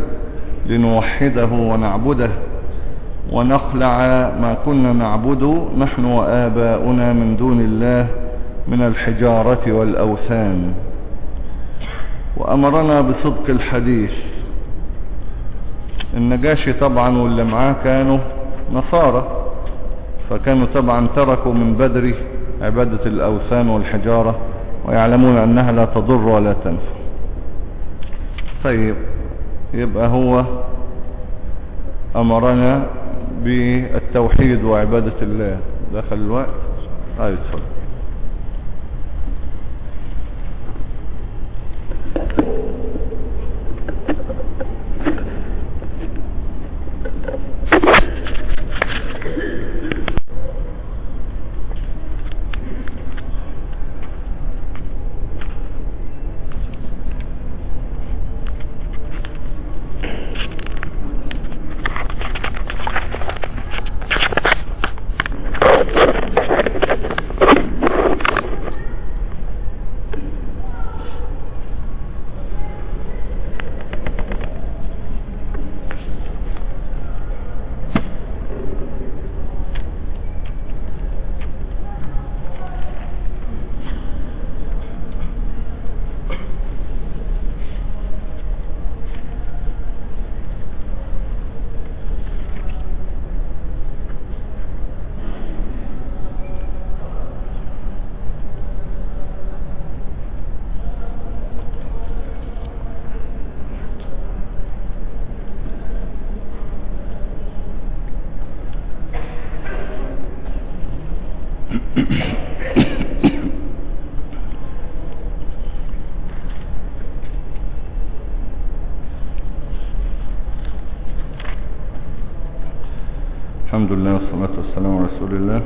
A: لنوحده ونعبده ونخلع ما كنا نعبد نحن وآباؤنا من دون الله من الحجارة والأوثان. وأمرنا بصدق الحديث. النجاشي طبعا واللي معاه كانوا نصارى فكانوا طبعا تركوا من بدري عبادة الأوثان والحجارة ويعلمون أنها لا تضر ولا تنفع. طيب يبقى هو أمرنا بالتوحيد وعبادة الله. دخل الوقت؟ هاي اتفضل. Thank you. الحمد لله والصلاة والسلام على رسول الله.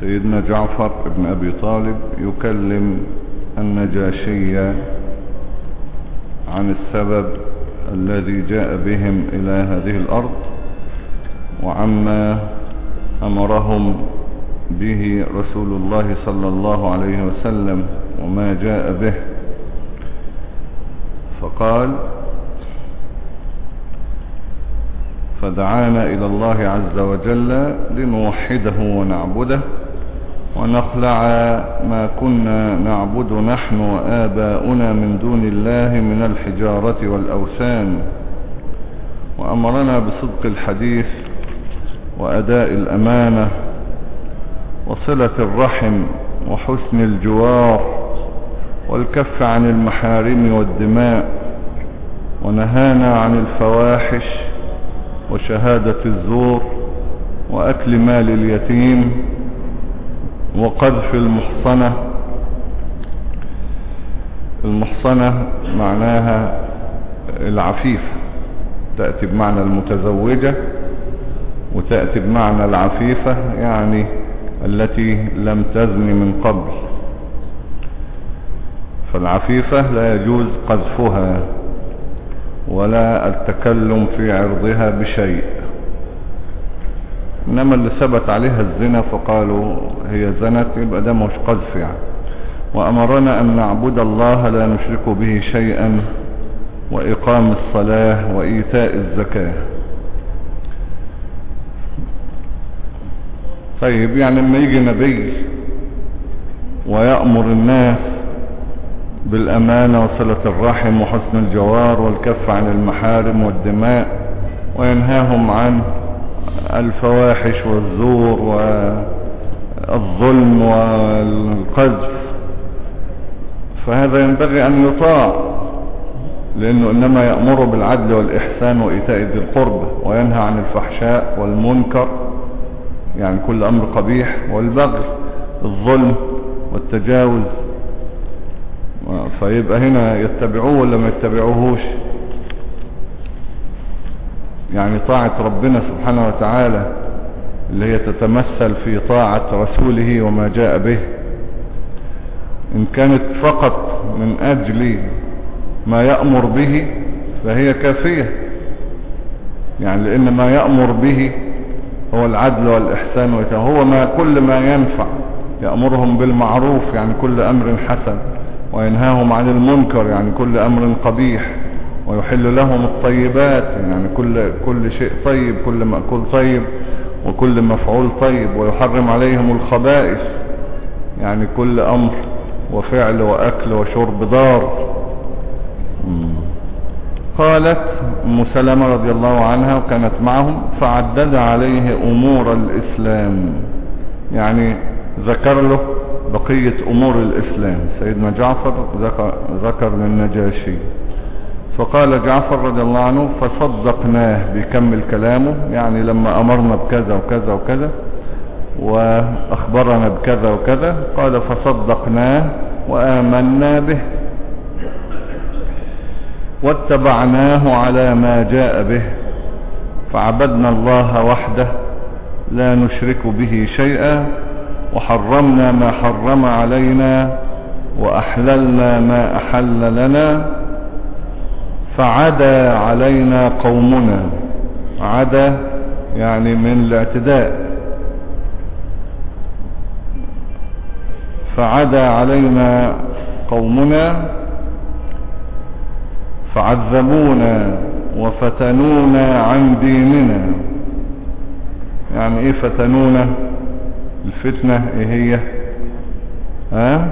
A: سيدنا جعفر بن أبي طالب يكلم النجاشي عن السبب الذي جاء بهم إلى هذه الأرض وعما أمرهم به رسول الله صلى الله عليه وسلم وما جاء به. فقال فدعانا إلى الله عز وجل لنوحده ونعبده ونخلع ما كنا نعبد نحن وآباؤنا من دون الله من الحجارة والأوثان. وأمرنا بصدق الحديث وأداء الأمانة وصلة الرحم وحسن الجوار والكف عن المحارم والدماء ونهانا عن الفواحش وشهادة الزور وأكل مال اليتيم وقذف المحصنة. المحصنة معناها العفيفة تأتي بمعنى المتزوجة وتأتي بمعنى العفيفة يعني التي لم تزن من قبل. فالعفيفة لا يجوز قذفها. ولا التكلم في عرضها بشيء. إنما اللي ثبت عليها الزنا فقالوا هي زنت يبقى ده مش قذف يعني. وأمرنا أن نعبد الله لا نشرك به شيئا وإقام الصلاة وإيتاء الزكاة. طيب يعني لما يجي نبي ويأمر الناس بالأمانة وصلة الرحم وحسن الجوار والكف عن المحارم والدماء وينهاهم عن الفواحش والزور والظلم والقذف. فهذا ينبغي أن يطاع لأنه إنما يأمر بالعدل والإحسان وإيتاء ذي القربى وينهى عن الفحشاء والمنكر يعني كل أمر قبيح والبغي الظلم والتجاوز. فيبقى هنا يتبعوه ولا ما يتبعوهوش؟ يعني طاعة ربنا سبحانه وتعالى اللي هي تتمثل في طاعة رسوله وما جاء به. إن كانت فقط من أجل ما يأمر به فهي كافية. يعني لأن ما يأمر به هو العدل والإحسان هو ما كل ما ينفع يأمرهم بالمعروف يعني كل أمر حسن. وينهاهم عن المنكر يعني كل أمر قبيح ويحل لهم الطيبات يعني كل, كل شيء طيب كل مأكول طيب وكل مفعول طيب ويحرم عليهم الخبائث يعني كل أمر وفعل وأكل وشرب دار قالت ام رضي الله عنها وكانت معهم فعدد عليه أمور الإسلام يعني ذكر له بقية أمور الإسلام. سيدنا جعفر ذكر, للنجاشي. فقال جعفر رضي الله عنه فصدقناه بيكمل كلامه يعني لما أمرنا بكذا وكذا وكذا وأخبرنا بكذا وكذا قال فصدقناه وآمنا به واتبعناه على ما جاء به فعبدنا الله وحده لا نشرك به شيئا وحرمنا ما حرم علينا وأحللنا ما أحل لنا فعدا علينا قومنا. عدا يعني من الاعتداء. فعدا علينا قومنا فعذبونا وفتنونا عن ديننا. يعني إيه فتنونا؟ الفتنة إيه هي؟ ها؟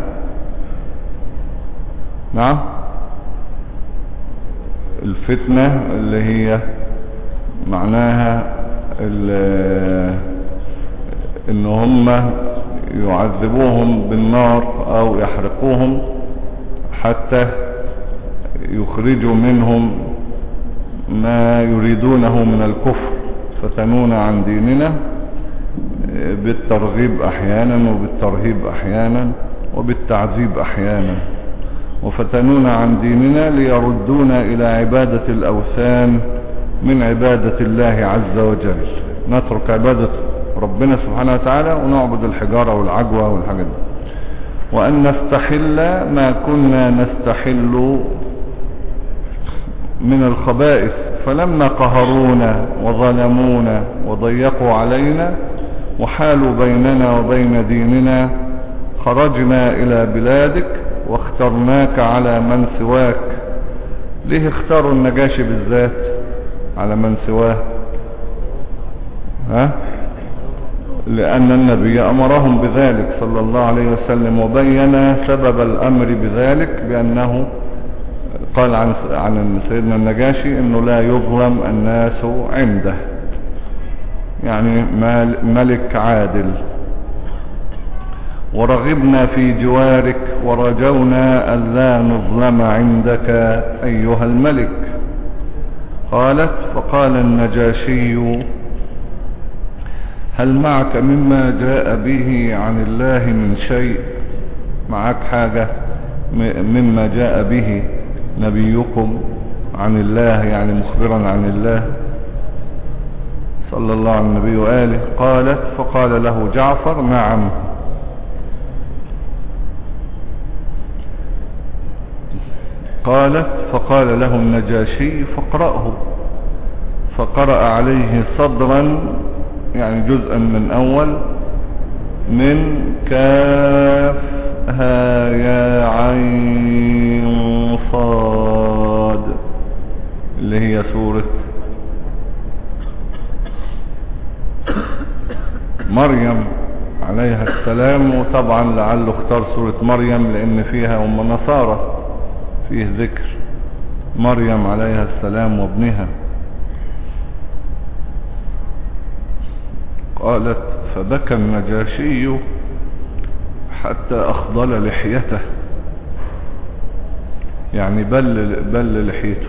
A: نعم. الفتنة اللي هي معناها إن هم يعذبوهم بالنار أو يحرقوهم حتى يخرجوا منهم ما يريدونه من الكفر فتنون عن ديننا. بالترغيب أحيانا وبالترهيب أحيانا وبالتعذيب أحيانا. وفتنون عن ديننا ليردونا إلى عبادة الأوثان من عبادة الله عز وجل. نترك عبادة ربنا سبحانه وتعالى ونعبد الحجارة والعجوة والحاجات دي. وأن نستحل ما كنا نستحل من الخبائث. فلما قهرونا وظلمونا وضيقوا علينا وحالوا بيننا وبين ديننا خرجنا إلى بلادك واخترناك على من سواك. ليه اختاروا النجاشي بالذات على من سواه؟ ها؟ لأن النبي أمرهم بذلك صلى الله عليه وسلم وبين سبب الأمر بذلك بأنه قال عن عن سيدنا النجاشي إنه لا يظلم الناس عنده. يعني ملك عادل. ورغبنا في جوارك ورجونا ألا نظلم عندك أيها الملك. قالت فقال النجاشي هل معك مما جاء به عن الله من شيء؟ معك حاجة مما جاء به نبيكم عن الله يعني مخبرا عن الله؟ صلى الله على النبي وآله قالت فقال له جعفر نعم. قالت فقال له النجاشي فاقرأه. فقرأ عليه صدرا يعني جزءا من أول من كاف ها يا عين صاد اللي هي سورة مريم عليها السلام وطبعا لعله اختار سورة مريم لأن فيها أم نصارى فيه ذكر مريم عليها السلام وابنها. قالت فبكى النجاشي حتى أخضل لحيته. يعني بل, بل لحيته.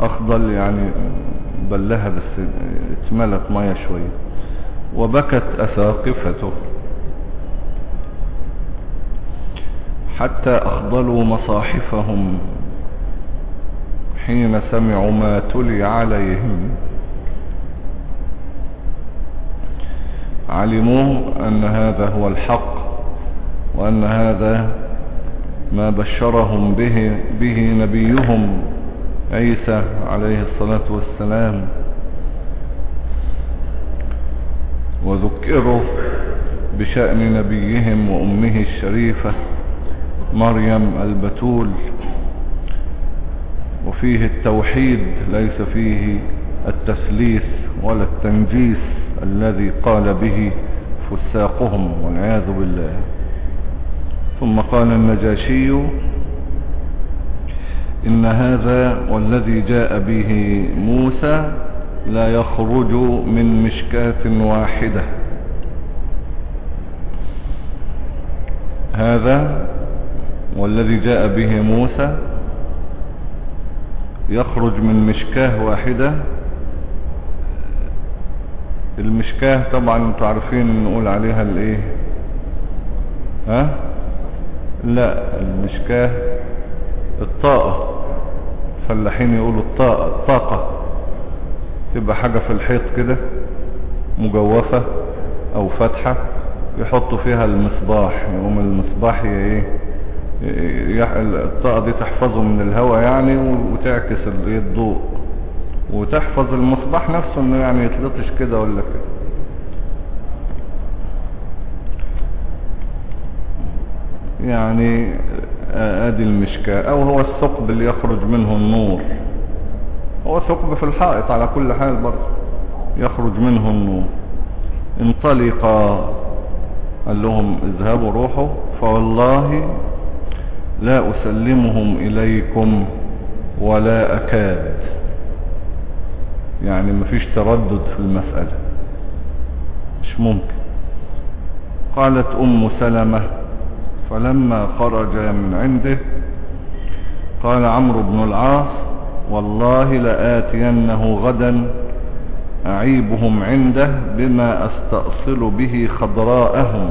A: أخضل يعني بلها بس اتملت مية شوية. وبكت أساقفته حتى أخضلوا مصاحفهم حين سمعوا ما تلي عليهم. علموا أن هذا هو الحق وأن هذا ما بشرهم به, به نبيهم عيسى عليه الصلاة والسلام. وذكروا بشأن نبيهم وأمه الشريفة مريم البتول. وفيه التوحيد ليس فيه التسليس ولا التنجيس الذي قال به فساقهم والعياذ بالله. ثم قال النجاشي إن هذا والذي جاء به موسى لا يخرج من مشكاة واحدة. هذا والذي جاء به موسى. يخرج من مشكاة واحدة. المشكاة طبعا أنتوا عارفين نقول عليها الإيه؟ ها؟ لا المشكاة الطاقة. فلاحين يقولوا الطاقة الطاقة. تبقى حاجة في الحيط كده مجوفة أو فتحة يحطوا فيها المصباح يقوم المصباح إيه الطاقة دي تحفظه من الهواء يعني وتعكس الضوء. وتحفظ المصباح نفسه إنه يعني يتلطش كده ولا كده. يعني آدي المشكاة. أو هو الثقب اللي يخرج منه النور. هو ثقب في الحائط على كل حال برضه يخرج منه النور انطلقا قال لهم اذهبوا روحوا. فوالله لا أسلمهم إليكم ولا أكاد. يعني مفيش تردد في المسألة. مش ممكن. قالت أم سلمة فلما خرج من عنده قال عمرو بن العاص والله لآتينه غدا أعيبهم عنده بما أستأصل به خضراءهم.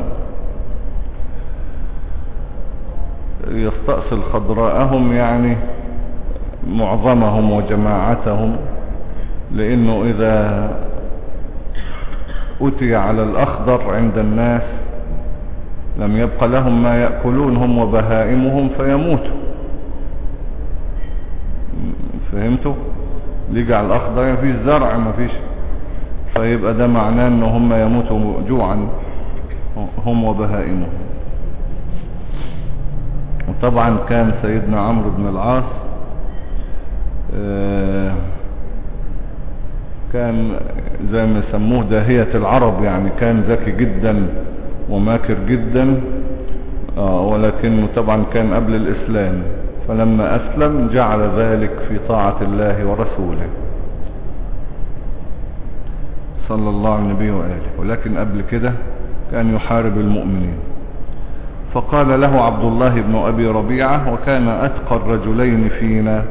A: يستأصل خضراءهم يعني معظمهم وجماعتهم لأنه إذا أتي على الأخضر عند الناس لم يبق لهم ما يأكلون هم وبهائمهم فيموتوا. فهمتوا؟ ليجي على الأخضر ما فيش زرع ما فيش. فيبقى ده معناه إن هم يموتوا جوعا هم وبهائمهم وطبعا كان سيدنا عمرو بن العاص كان زي ما يسموه داهية العرب يعني كان ذكي جدا وماكر جدا ولكنه طبعا كان قبل الإسلام. فلما أسلم جعل ذلك في طاعة الله ورسوله. صلى الله عليه النبي وآله. ولكن قبل كده كان يحارب المؤمنين. فقال له عبد الله بن أبي ربيعة وكان أتقى الرجلين فينا.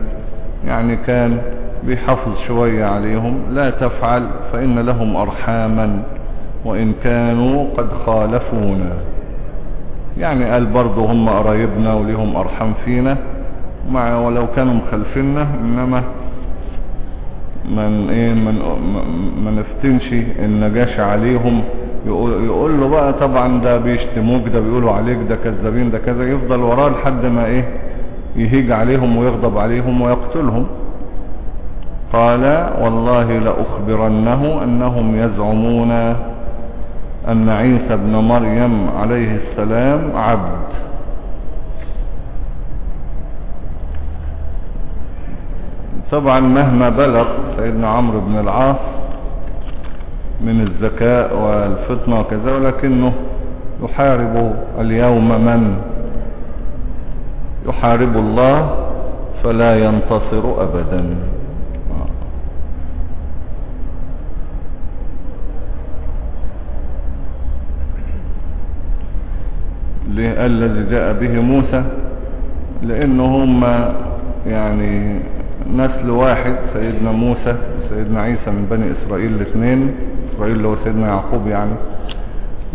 A: يعني كان بيحافظ شوية عليهم لا تفعل فإن لهم أرحاما وإن كانوا قد خالفونا. يعني قال برضه هم قرايبنا وليهم أرحام فينا. مع ولو كانوا مخلفيننا إنما من إيه من ما نفتنش النجاش عليهم يقول, يقول له بقى طبعا ده بيشتموك ده بيقولوا عليك ده كذابين ده كذا يفضل وراه لحد ما إيه يهيج عليهم ويغضب عليهم ويقتلهم. قال والله لأخبرنه أنهم يزعمون أن عيسى بن مريم عليه السلام عبد طبعا مهما بلغ سيدنا عمرو بن العاص من الذكاء والفطنة وكذا ولكنه يحارب اليوم من؟ يحارب الله فلا ينتصر أبدا. الذي جاء به موسى لأنه هم يعني نسل واحد سيدنا موسى وسيدنا عيسى من بني إسرائيل الاثنين. إسرائيل اللي هو سيدنا يعقوب يعني.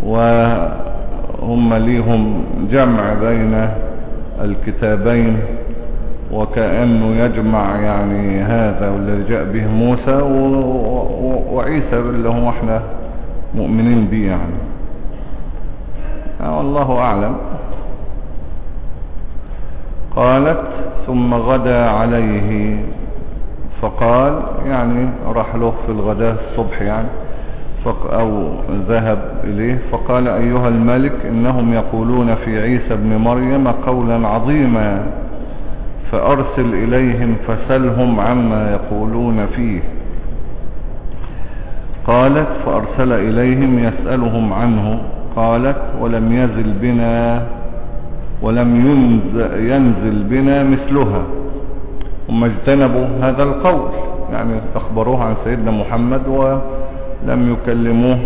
A: وهم ليهم جمع بين الكتابين وكأنه يجمع يعني هذا والذي جاء به موسى وعيسى اللي هو إحنا مؤمنين به يعني. والله أعلم. قالت ثم غدا عليه. فقال يعني راح له في الغداء الصبح يعني. أو ذهب إليه. فقال أيها الملك إنهم يقولون في عيسى بن مريم قولا عظيما. فأرسل إليهم فسلهم عما يقولون فيه. قالت فأرسل إليهم يسألهم عنه. قالت ولم يزل بنا ولم ينزل بنا مثلها. هم اجتنبوا هذا القول يعني أخبروه عن سيدنا محمد ولم يكلموه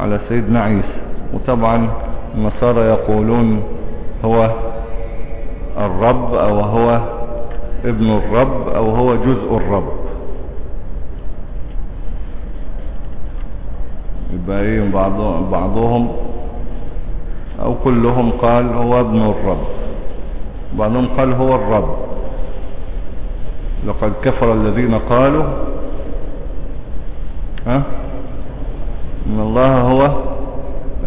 A: على سيدنا عيسى. وطبعا النصارى يقولون هو الرب أو هو ابن الرب أو هو جزء الرب. يبقى إيه بعضهم أو كلهم قال هو ابن الرب. بعضهم قال هو الرب. لقد كفر الذين قالوا. ها؟ إن الله هو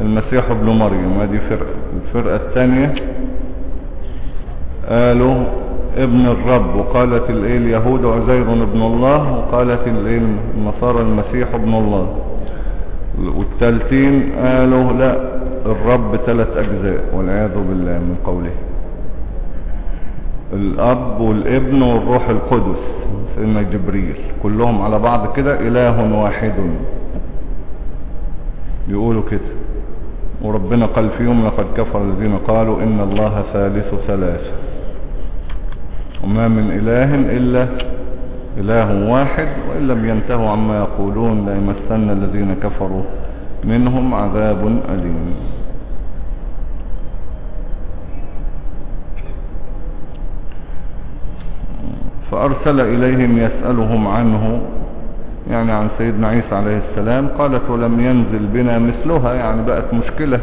A: المسيح ابن مريم. هذه فرقة. الفرقة الثانية قالوا ابن الرب. وقالت اليهود عزير ابن الله. وقالت النصارى المسيح ابن الله. والثالثين قالوا لا الرب ثلاث أجزاء والعياذ بالله من قوله. الأب والابن والروح القدس سيدنا جبريل كلهم على بعض كده إله واحد. يقولوا كده وربنا قال فيهم لقد كفر الذين قالوا إن الله ثالث ثلاثة. وما من إله إلا إله واحد وإن لم ينتهوا عما يقولون ليمسن الذين كفروا منهم عذاب أليم. فأرسل إليهم يسألهم عنه يعني عن سيدنا عيسى عليه السلام قالت ولم ينزل بنا مثلها. يعني بقت مشكلة.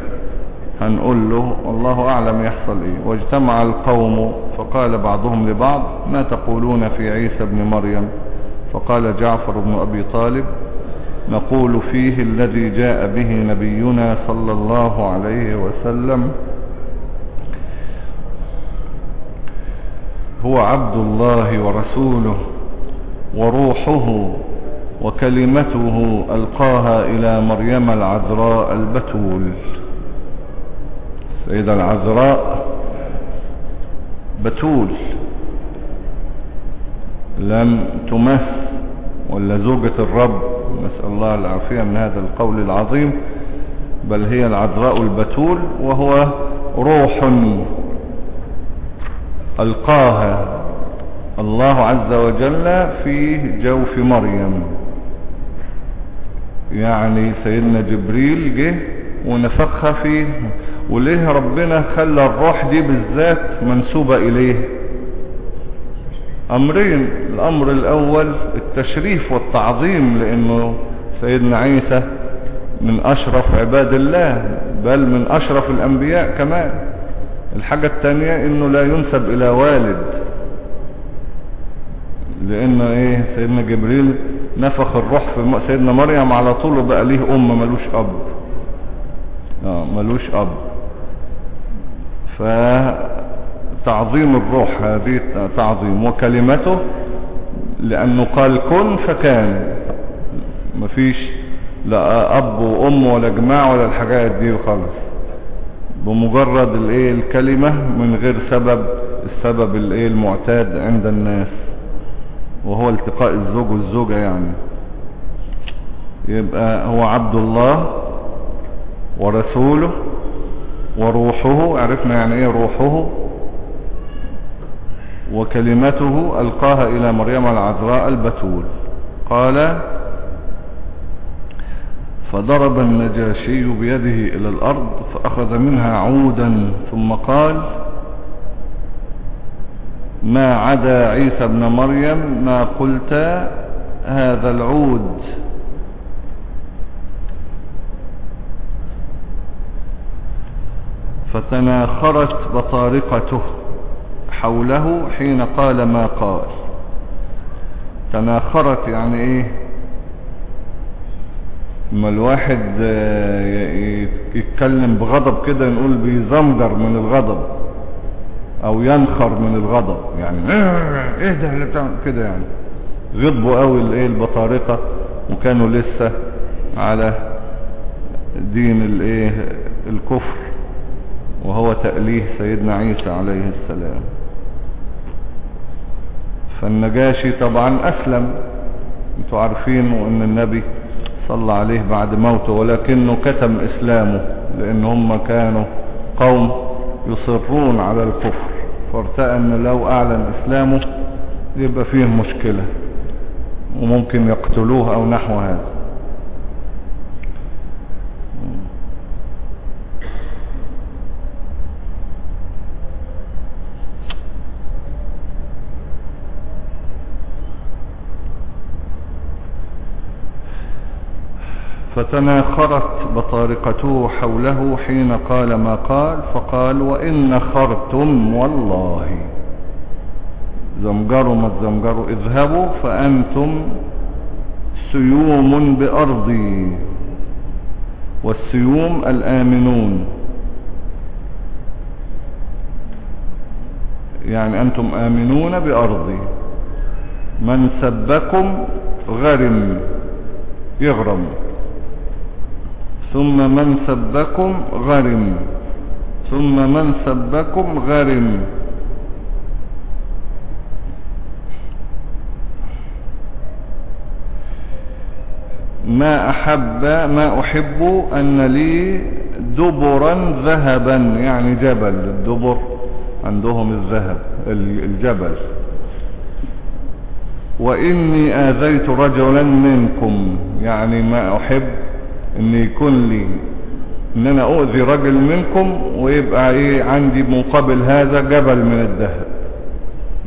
A: هنقول له والله أعلم يحصل إيه. واجتمع القوم فقال بعضهم لبعض ما تقولون في عيسى بن مريم؟ فقال جعفر بن أبي طالب نقول فيه الذي جاء به نبينا صلى الله عليه وسلم هو عبد الله ورسوله وروحه وكلمته ألقاها إلى مريم العذراء البتول. سيدة العذراء بتول. لم تمس ولا زوجة الرب نسأل الله العافية من هذا القول العظيم بل هي العذراء البتول وهو روح ألقاها الله عز وجل في جوف مريم. يعني سيدنا جبريل جه ونفخها فيه وليه ربنا خلى الروح دي بالذات منسوبة إليه؟ أمرين الأمر الأول التشريف والتعظيم لأنه سيدنا عيسى من أشرف عباد الله بل من أشرف الأنبياء كمان. الحاجة الثانية أنه لا ينسب إلى والد لأن إيه؟ سيدنا جبريل نفخ الروح في سيدنا مريم على طول بقى ليه أم ملوش أب. آه ملوش أب. فتعظيم الروح هذه تعظيم. وكلمته لأنه قال كن فكان. مفيش لا أب وأم ولا جماع ولا الحاجات دي خالص. بمجرد الإيه الكلمة من غير سبب السبب الإيه المعتاد عند الناس. وهو التقاء الزوج والزوجة يعني. يبقى هو عبد الله ورسوله. وروحه عرفنا يعني إيه روحه؟ وكلمته ألقاها إلى مريم العذراء البتول. قال فضرب النجاشي بيده إلى الأرض فأخذ منها عودا ثم قال ما عدا عيسى بن مريم ما قلت هذا العود فتناخرت بطارقته حوله حين قال ما قال. تناخرت يعني إيه؟ اما الواحد آه، يتكلم بغضب كده نقول بيزمجر من الغضب أو ينخر من الغضب. يعني إيه ده اللي بتعمل كده يعني؟ غضبوا قوي الايه البطارقة وكانوا لسه على دين الايه الكفر. وهو تأليه سيدنا عيسى عليه السلام. فالنجاشي طبعا أسلم. أنتوا عارفين وان النبي صلى عليه بعد موته ولكنه كتم إسلامه لأن هم كانوا قوم يصرون على الكفر. فارتأى أن لو أعلن إسلامه يبقى فيه مشكلة وممكن يقتلوه أو نحو هذا. فتناخرت بطارقته حوله حين قال ما قال فقال وإن خرتم والله. زمجروا ما تزمجروا اذهبوا فأنتم سيوم بأرضي والسيوم الآمنون. يعني أنتم آمنون بأرضي. من سبكم غرم يغرم. ثم من سبكم غرم. ثم من سبكم غرم. ما أحب ما أحب أن لي دبرا ذهبا يعني جبل الدبر عندهم الذهب الجبل. وإني آذيت رجلا منكم يعني ما أحب إن يكون لي إن أنا أؤذي رجل منكم ويبقى إيه عندي مقابل هذا جبل من الذهب.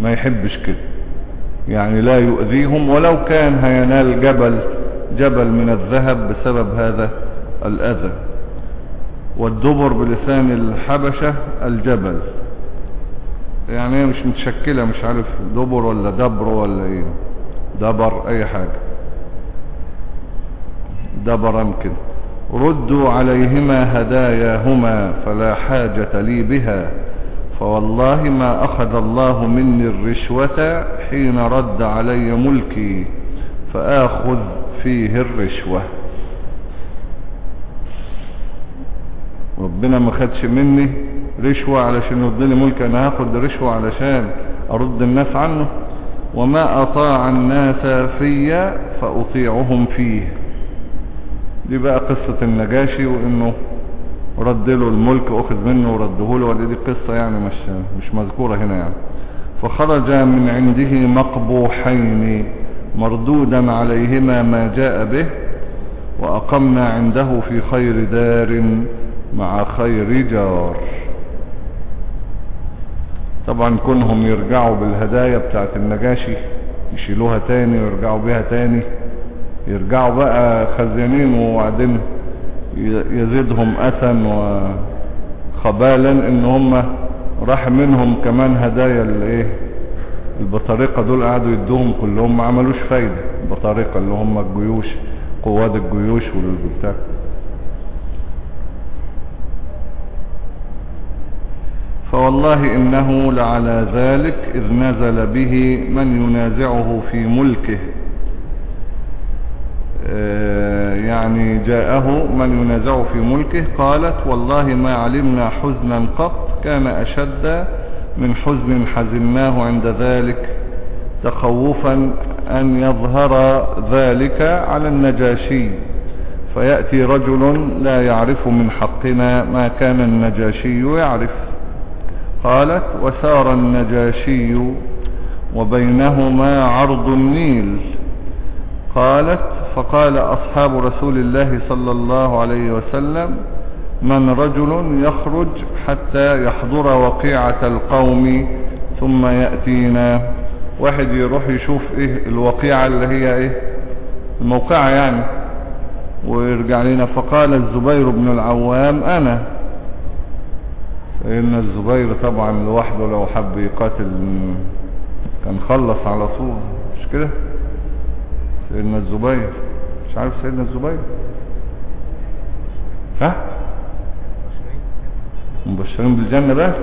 A: ما يحبش كده. يعني لا يؤذيهم ولو كان هينال جبل جبل من الذهب بسبب هذا الأذى. والدبر بلسان الحبشة الجبل. يعني هي مش متشكلة مش عارف دبر ولا دبر ولا إيه. دبر أي حاجة. دبرا كده ردوا عليهما هداياهما فلا حاجة لي بها. فوالله ما أخذ الله مني الرشوة حين رد علي ملكي فآخذ فيه الرشوة. ربنا ما خدش مني رشوة علشان يرد ملك أنا هاخد رشوة علشان أرد الناس عنه. وما أطاع الناس في فأطيعهم فيه. دي بقى قصة النجاشي وإنه رد له الملك واخذ منه ورده له. ودي دي قصة يعني مش, مش مذكورة هنا يعني. فخرج من عنده مقبوحين مردودا عليهما ما جاء به وأقمنا عنده في خير دار مع خير جار. طبعا كونهم يرجعوا بالهدايا بتاعت النجاشي يشيلوها تاني ويرجعوا بها تاني. يرجعوا بقى خزينين وبعدين يزيدهم اثا وخبالا إن هم راح منهم كمان هدايا الايه البطارقة دول قعدوا يدوهم كلهم ما عملوش فايدة. البطارقة اللي هم الجيوش قواد الجيوش والبتاع. فوالله إنه لعلى ذلك إذ نزل به من ينازعه في ملكه. يعني جاءه من ينازع في ملكه قالت والله ما علمنا حزنا قط كان أشد من حزن حزناه عند ذلك تخوفا أن يظهر ذلك على النجاشي فيأتي رجل لا يعرف من حقنا ما كان النجاشي يعرف. قالت وسار النجاشي وبينهما عرض النيل. قالت فقال أصحاب رسول الله صلى الله عليه وسلم من رجل يخرج حتى يحضر وقيعة القوم ثم يأتينا. واحد يروح يشوف إيه الوقيعة اللي هي إيه؟ الموقعة يعني. ويرجع لنا فقال الزبير بن العوام أنا. فإن الزبير طبعا لوحده لو حب يقاتل كان خلص على طول. مش كده؟ سيدنا الزبير. مش عارف سيدنا الزبير. ها؟ مبشرين بالجنة بس.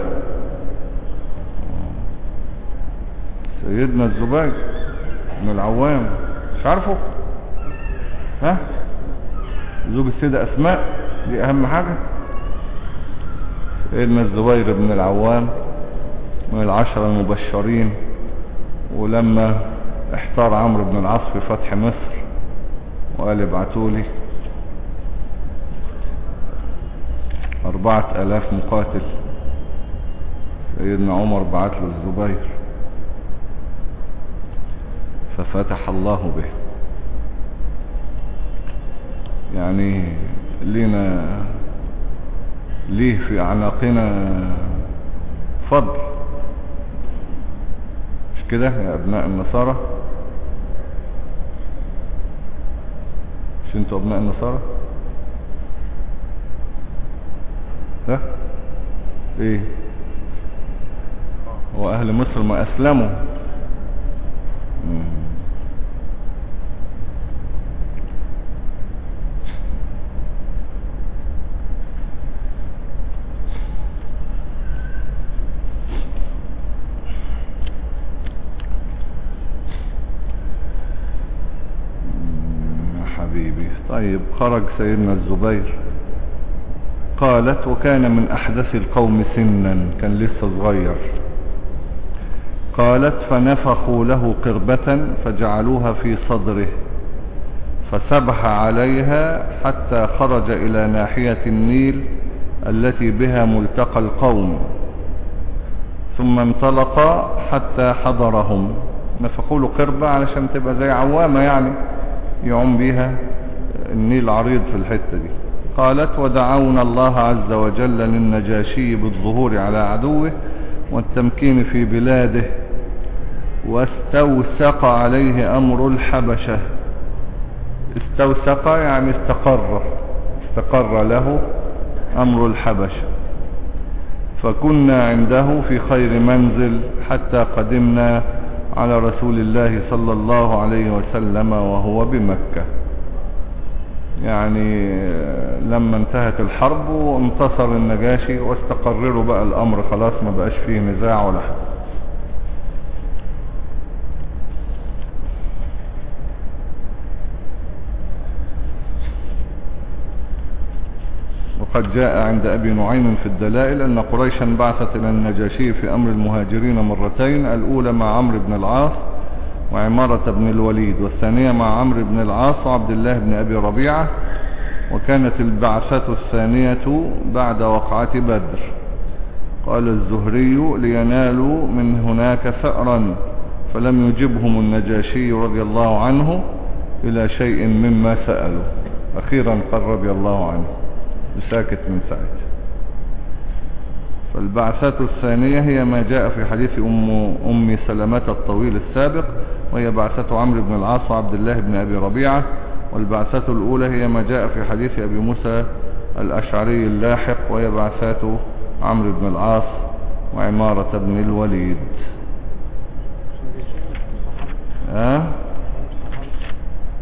A: سيدنا الزبير بن العوام. مش عارفه؟ ها؟ زوج السيدة أسماء. دي أهم حاجة. سيدنا الزبير بن العوام من العشرة المبشرين. ولما احتار عمرو بن العاص في فتح مصر وقال ابعتولي أربعة ألاف مقاتل. سيدنا عمر بعت له الزبير ففتح الله به. يعني لنا ليه في أعناقنا فضل؟ مش كده يا أبناء النصارى؟ مش أنتوا أبناء النصارى ها؟ إيه؟ هو أهل مصر ما أسلموا. مم، يا حبيبي طيب خرج سيدنا الزبير. قالت وكان من أحدث القوم سنا كان لسه صغير. قالت فنفخوا له قربة فجعلوها في صدره فسبح عليها حتى خرج إلى ناحية النيل التي بها ملتقى القوم. ثم انطلق حتى حضرهم. نفخوا له قربة علشان تبقى زي عوامة يعني يعوم بيها. النيل عريض في الحتة دي. قالت ودعونا الله عز وجل للنجاشي بالظهور على عدوه والتمكين في بلاده واستوثق عليه أمر الحبشة. استوثق يعني استقر استقر له أمر الحبشة. فكنا عنده في خير منزل حتى قدمنا على رسول الله صلى الله عليه وسلم وهو بمكة. يعني لما انتهت الحرب وانتصر النجاشي واستقرروا بقى الأمر خلاص ما بقاش فيه نزاع ولا حاجة. وقد جاء عند أبي نعيم في الدلائل أن قريشا بعثت إلى النجاشي في أمر المهاجرين مرتين الأولى مع عمرو بن العاص وعمارة بن الوليد والثانية مع عمرو بن العاص وعبد الله بن أبي ربيعة وكانت البعثة الثانية بعد وقعة بدر. قال الزهري لينالوا من هناك ثأرا فلم يجبهم النجاشي رضي الله عنه إلى شيء مما سألوا. أخيرا قال رضي الله عنه ساكت من ساعته فالبعثات الثانية هي ما جاء في حديث أم, أم سلمة الطويل السابق وهي بعثة عمرو بن العاص وعبد الله بن أبي ربيعة والبعثة الأولى هي ما جاء في حديث أبي موسى الأشعري اللاحق وهي بعثات عمرو بن العاص وعمارة بن الوليد. أه؟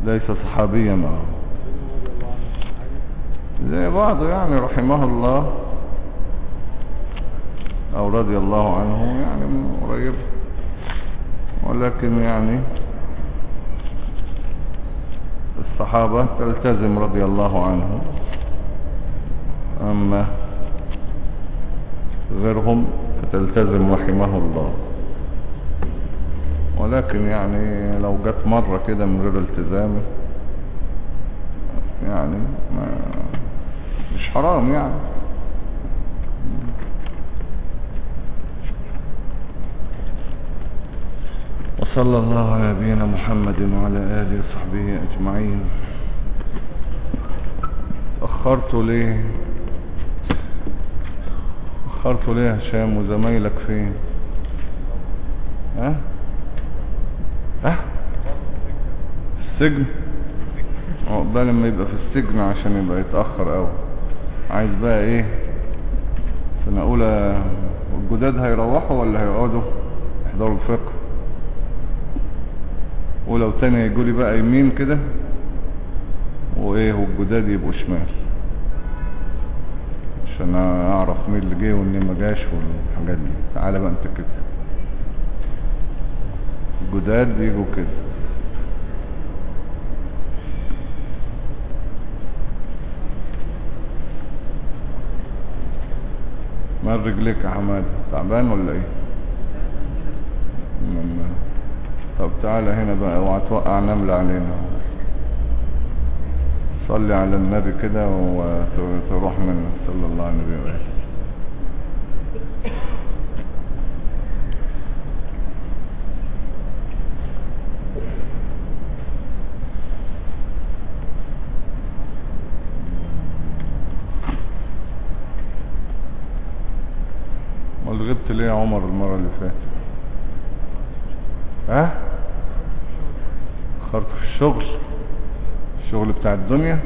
A: ليس صحابيا. زي بعضه يعني رحمه الله أو رضي الله عنه يعني من قريب. ولكن يعني الصحابة تلتزم رضي الله عنهم. أما غيرهم فتلتزم رحمه الله. ولكن يعني لو جت مرة كده من غير التزام يعني ما مش حرام يعني. وصلى الله على نبينا محمد وعلى آله وصحبه أجمعين. أخرت ليه؟ أخرت ليه هشام وزمايلك فين؟ ها؟ ها؟ السجن؟ عقبال لما يبقى في السجن عشان يبقى يتأخر أوي. عايز بقى إيه؟ سنة أولى الجداد هيروحوا ولا هيقعدوا؟ يحضروا الفقه. ولو تاني يجولي بقى يمين كده وإيه والجداد يبقوا شمال. عشان أعرف مين اللي جه واللي ما جاش والحاجات دي. تعالى بقى أنت كده. الجداد يجوا كده. مال رجليك يا حماد؟ تعبان ولا إيه؟ طب تعالى هنا بقى اوعى توقع نملة علينا. صلي على النبي كده وتروح منه. صلى الله عليه وسلم امال غبت ليه يا عمر المرة اللي فاتت ها خرت في الشغل الشغل بتاع الدنيا؟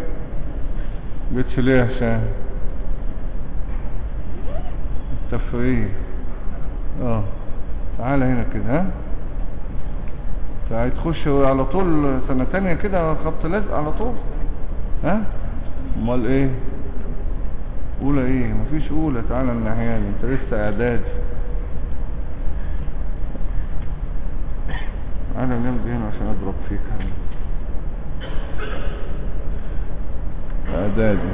A: جيتش ليه يا هشام آه. تعالى هنا كده ها؟ هتخش على طول سنة تانية كده خبط لازق على طول. ها؟ أمال إيه؟ أولى إيه؟ مفيش أولى. تعالى الناحية دي. أنت لسه إعداد. أنا جنب هنا عشان أضرب فيك. اعدادي.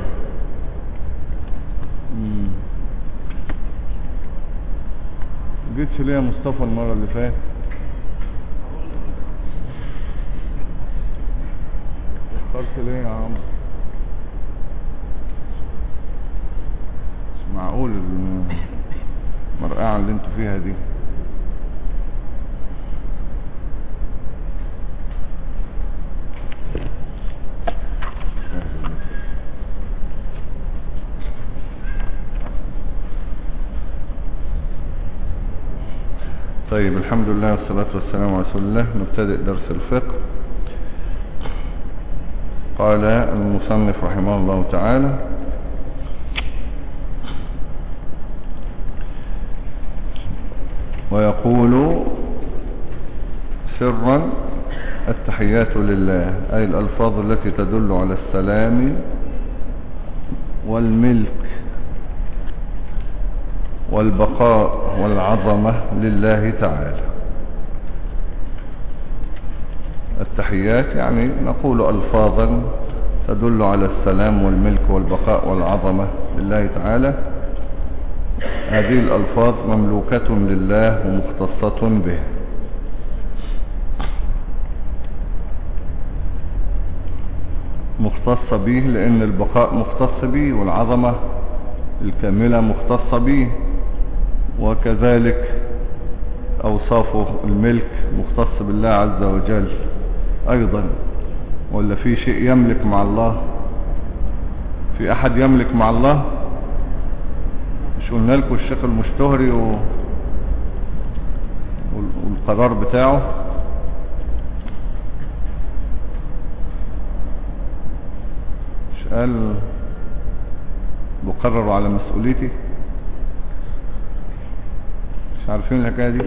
A: جيتش ليه يا مصطفى المرة اللي فاتت. اتأخرت ليه يا عم مش معقول المرقعة اللي أنتوا فيها دي. طيب الحمد لله والصلاة والسلام على رسول الله. نبتدئ درس الفقه. قال المصنف رحمه الله تعالى ويقول سرا التحيات لله أي الألفاظ التي تدل على السلام والملك. والبقاء والعظمة لله تعالى. التحيات يعني نقول ألفاظا تدل على السلام والملك والبقاء والعظمة لله تعالى. هذه الألفاظ مملوكة لله ومختصة به. مختصة به لأن البقاء مختص به والعظمة الكاملة مختصة به. وكذلك أوصاف الملك مختص بالله عز وجل أيضا ولا في شيء يملك مع الله؟ في أحد يملك مع الله؟ مش قلنا لكم الشيخ المشتهري و... والقرار بتاعه؟ مش قال بقرر على مسؤوليتي؟ مش عارفين الحكاية دي؟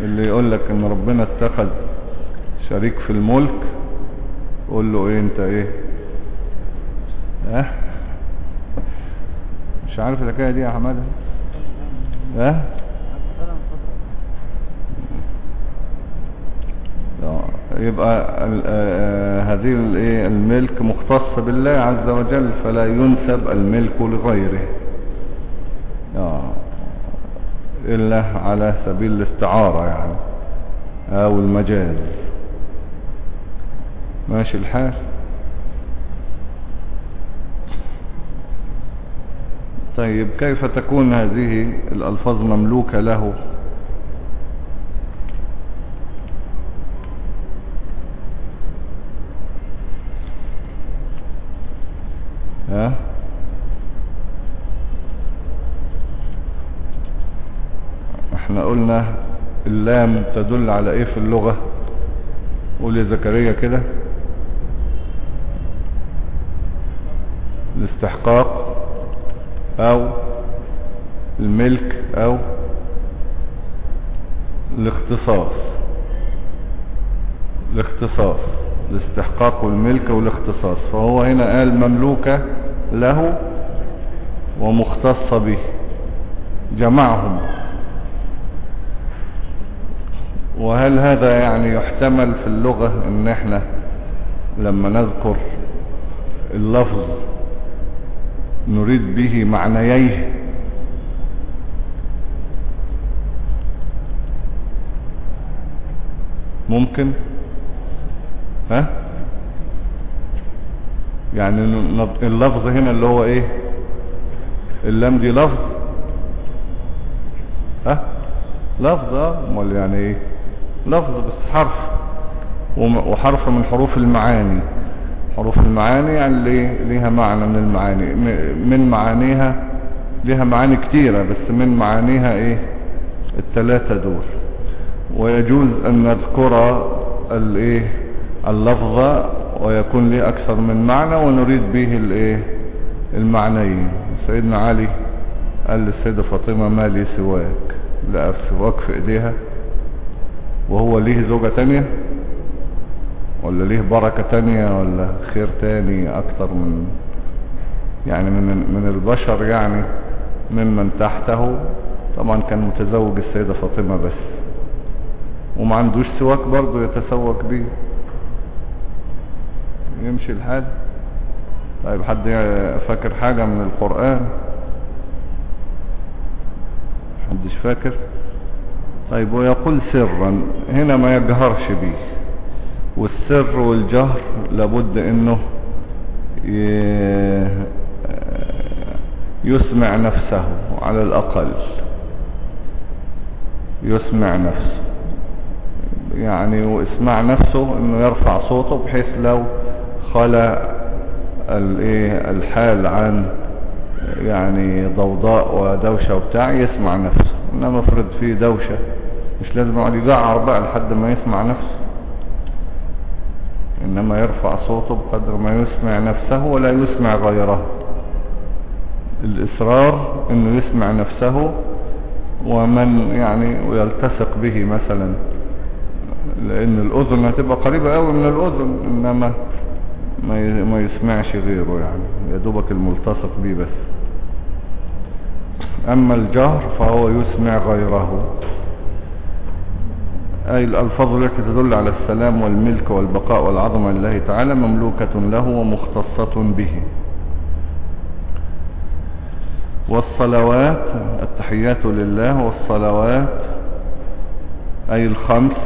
A: اللي يقول لك إن ربنا اتخذ شريك في الملك قول له إيه أنت إيه؟ ها؟ مش عارف الحكاية دي يا حمادة. ها؟ يبقى هذه الايه الملك مختص بالله عز وجل فلا ينسب الملك لغيره. إلا على سبيل الاستعارة يعني أو المجاز. ماشي الحال؟ طيب كيف تكون هذه الألفاظ مملوكة له؟ ها؟ إحنا قلنا اللام تدل على إيه في اللغة؟ قول يا زكريا كده. الاستحقاق أو الملك أو الاختصاص. الاختصاص. الاستحقاق والملك والاختصاص. فهو هنا قال مملوكة له ومختصة به. جمعهم. وهل هذا يعني يحتمل في اللغة إن إحنا لما نذكر اللفظ نريد به معنييه؟ ممكن؟ ها؟ يعني اللفظ هنا اللي هو إيه؟ اللام دي لفظ؟ ها؟ لفظ آه أمال يعني إيه؟ لفظ بس حرف وحرف من حروف المعاني. حروف المعاني يعني ليه- ليها معنى من المعاني. من معانيها ليها معاني كتيرة بس من معانيها إيه؟ التلاتة دول. ويجوز أن نذكر الايه اللفظ ويكون ليه أكثر من معنى ونريد به الايه المعنيين. سيدنا علي قال للسيدة فاطمة ما لي سواك. لقى سواك في إيديها. وهو ليه زوجة تانية؟ ولا ليه بركة تانية؟ ولا خير تاني أكتر من يعني من من البشر يعني ممن تحته؟ طبعا كان متزوج السيدة فاطمة بس. وما عندوش سواك برضه يتسوق بيه. يمشي الحال. طيب حد فاكر حاجة من القرآن؟ حدش فاكر؟ طيب ويقول سرا هنا ما يجهرش بيه والسر والجهر لابد إنه يسمع نفسه على الأقل. يسمع نفسه. يعني واسمع نفسه إنه يرفع صوته بحيث لو خلى الحال عن يعني ضوضاء ودوشة وبتاع يسمع نفسه. إنما افرض فيه دوشة مش لازم يقعد يجعر بقى لحد ما يسمع نفسه. إنما يرفع صوته بقدر ما يسمع نفسه ولا يسمع غيره. الإصرار إنه يسمع نفسه ومن يعني ويلتصق به مثلا. لأن الأذن هتبقى قريبة قوي من الأذن إنما ما يسمعش غيره يعني. يا دوبك الملتصق بيه بس. أما الجهر فهو يسمع غيره. أي الألفاظ التي تدل على السلام والملك والبقاء والعظمة لله تعالى مملوكة له ومختصة به. والصلوات التحيات لله والصلوات أي الخمس.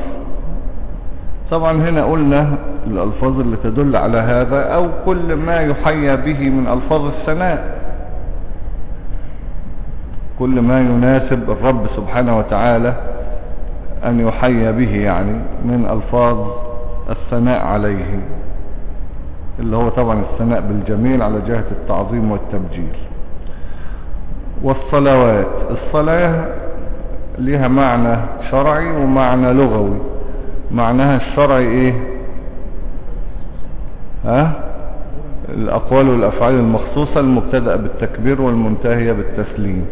A: طبعا هنا قلنا الألفاظ اللي تدل على هذا أو كل ما يحيى به من ألفاظ الثناء. كل ما يناسب الرب سبحانه وتعالى أن يحيى به يعني من ألفاظ الثناء عليه اللي هو طبعا الثناء بالجميل على جهة التعظيم والتبجيل. والصلوات الصلاة لها معنى شرعي ومعنى لغوي. معناها الشرعي إيه؟ ها؟ الأقوال والأفعال المخصوصة المبتدأ بالتكبير والمنتهية بالتسليم.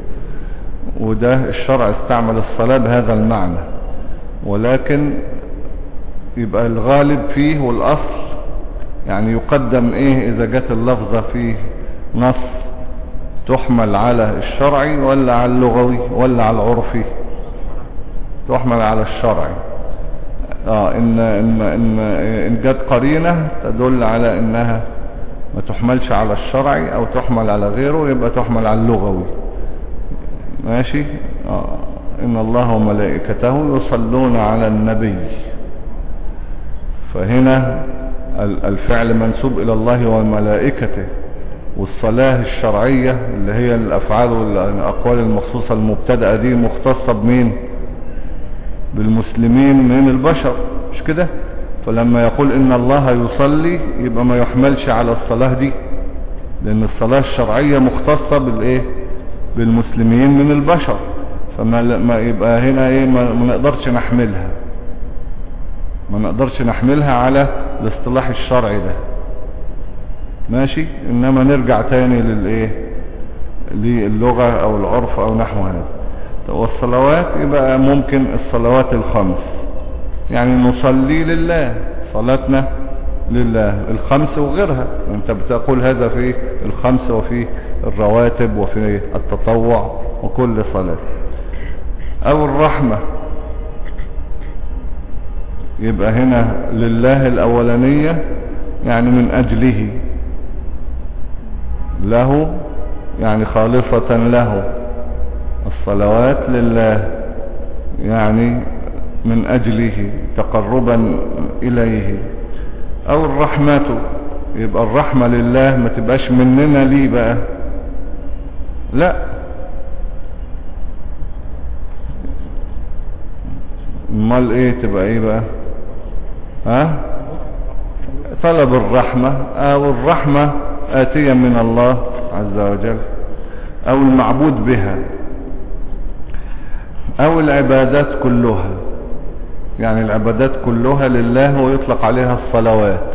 A: وده الشرع استعمل الصلاة بهذا المعنى. ولكن يبقى الغالب فيه والأصل يعني يقدم إيه إذا جت اللفظة فيه نص تحمل على الشرعي ولا على اللغوي ولا على العرفي؟ تحمل على الشرعي. آه ان ان ان إن جت قرينة تدل على إنها ما تحملش على الشرعي أو تحمل على غيره يبقى تحمل على اللغوي. ماشي؟ آه. إن الله وملائكته يصلون على النبي. فهنا ال- الفعل منسوب إلى الله وملائكته والصلاة الشرعية اللي هي الأفعال والأقوال المخصوصة المبتدأة دي مختصة بمين؟ بالمسلمين من البشر مش كده؟ فلما يقول إن الله يصلي يبقى ما يحملش على الصلاة دي لأن الصلاة الشرعية مختصة بالإيه؟ بالمسلمين من البشر. فما ما يبقى هنا إيه؟ ما نقدرش نحملها. ما نقدرش نحملها على الاصطلاح الشرعي ده. ماشي؟ إنما نرجع تاني للايه للغة أو العرف أو نحو هذا. والصلوات؟ يبقى ممكن الصلوات الخمس. يعني نصلي لله. صلاتنا لله. الخمس وغيرها. أنت بتقول هذا في الخمس وفي الرواتب وفي التطوع وكل صلاة. أو الرحمة. يبقى هنا لله الأولانية يعني من أجله. له يعني خالصة له. الصلوات لله يعني من أجله تقربا إليه. أو الرحمة يبقى الرحمة لله ما تبقاش مننا ليه بقى؟ لا. امال إيه تبقى إيه بقى؟ ها؟ طلب الرحمة. أو الرحمة آتية من الله عز وجل. أو المعبود بها. أو العبادات كلها. يعني العبادات كلها لله ويطلق عليها الصلوات.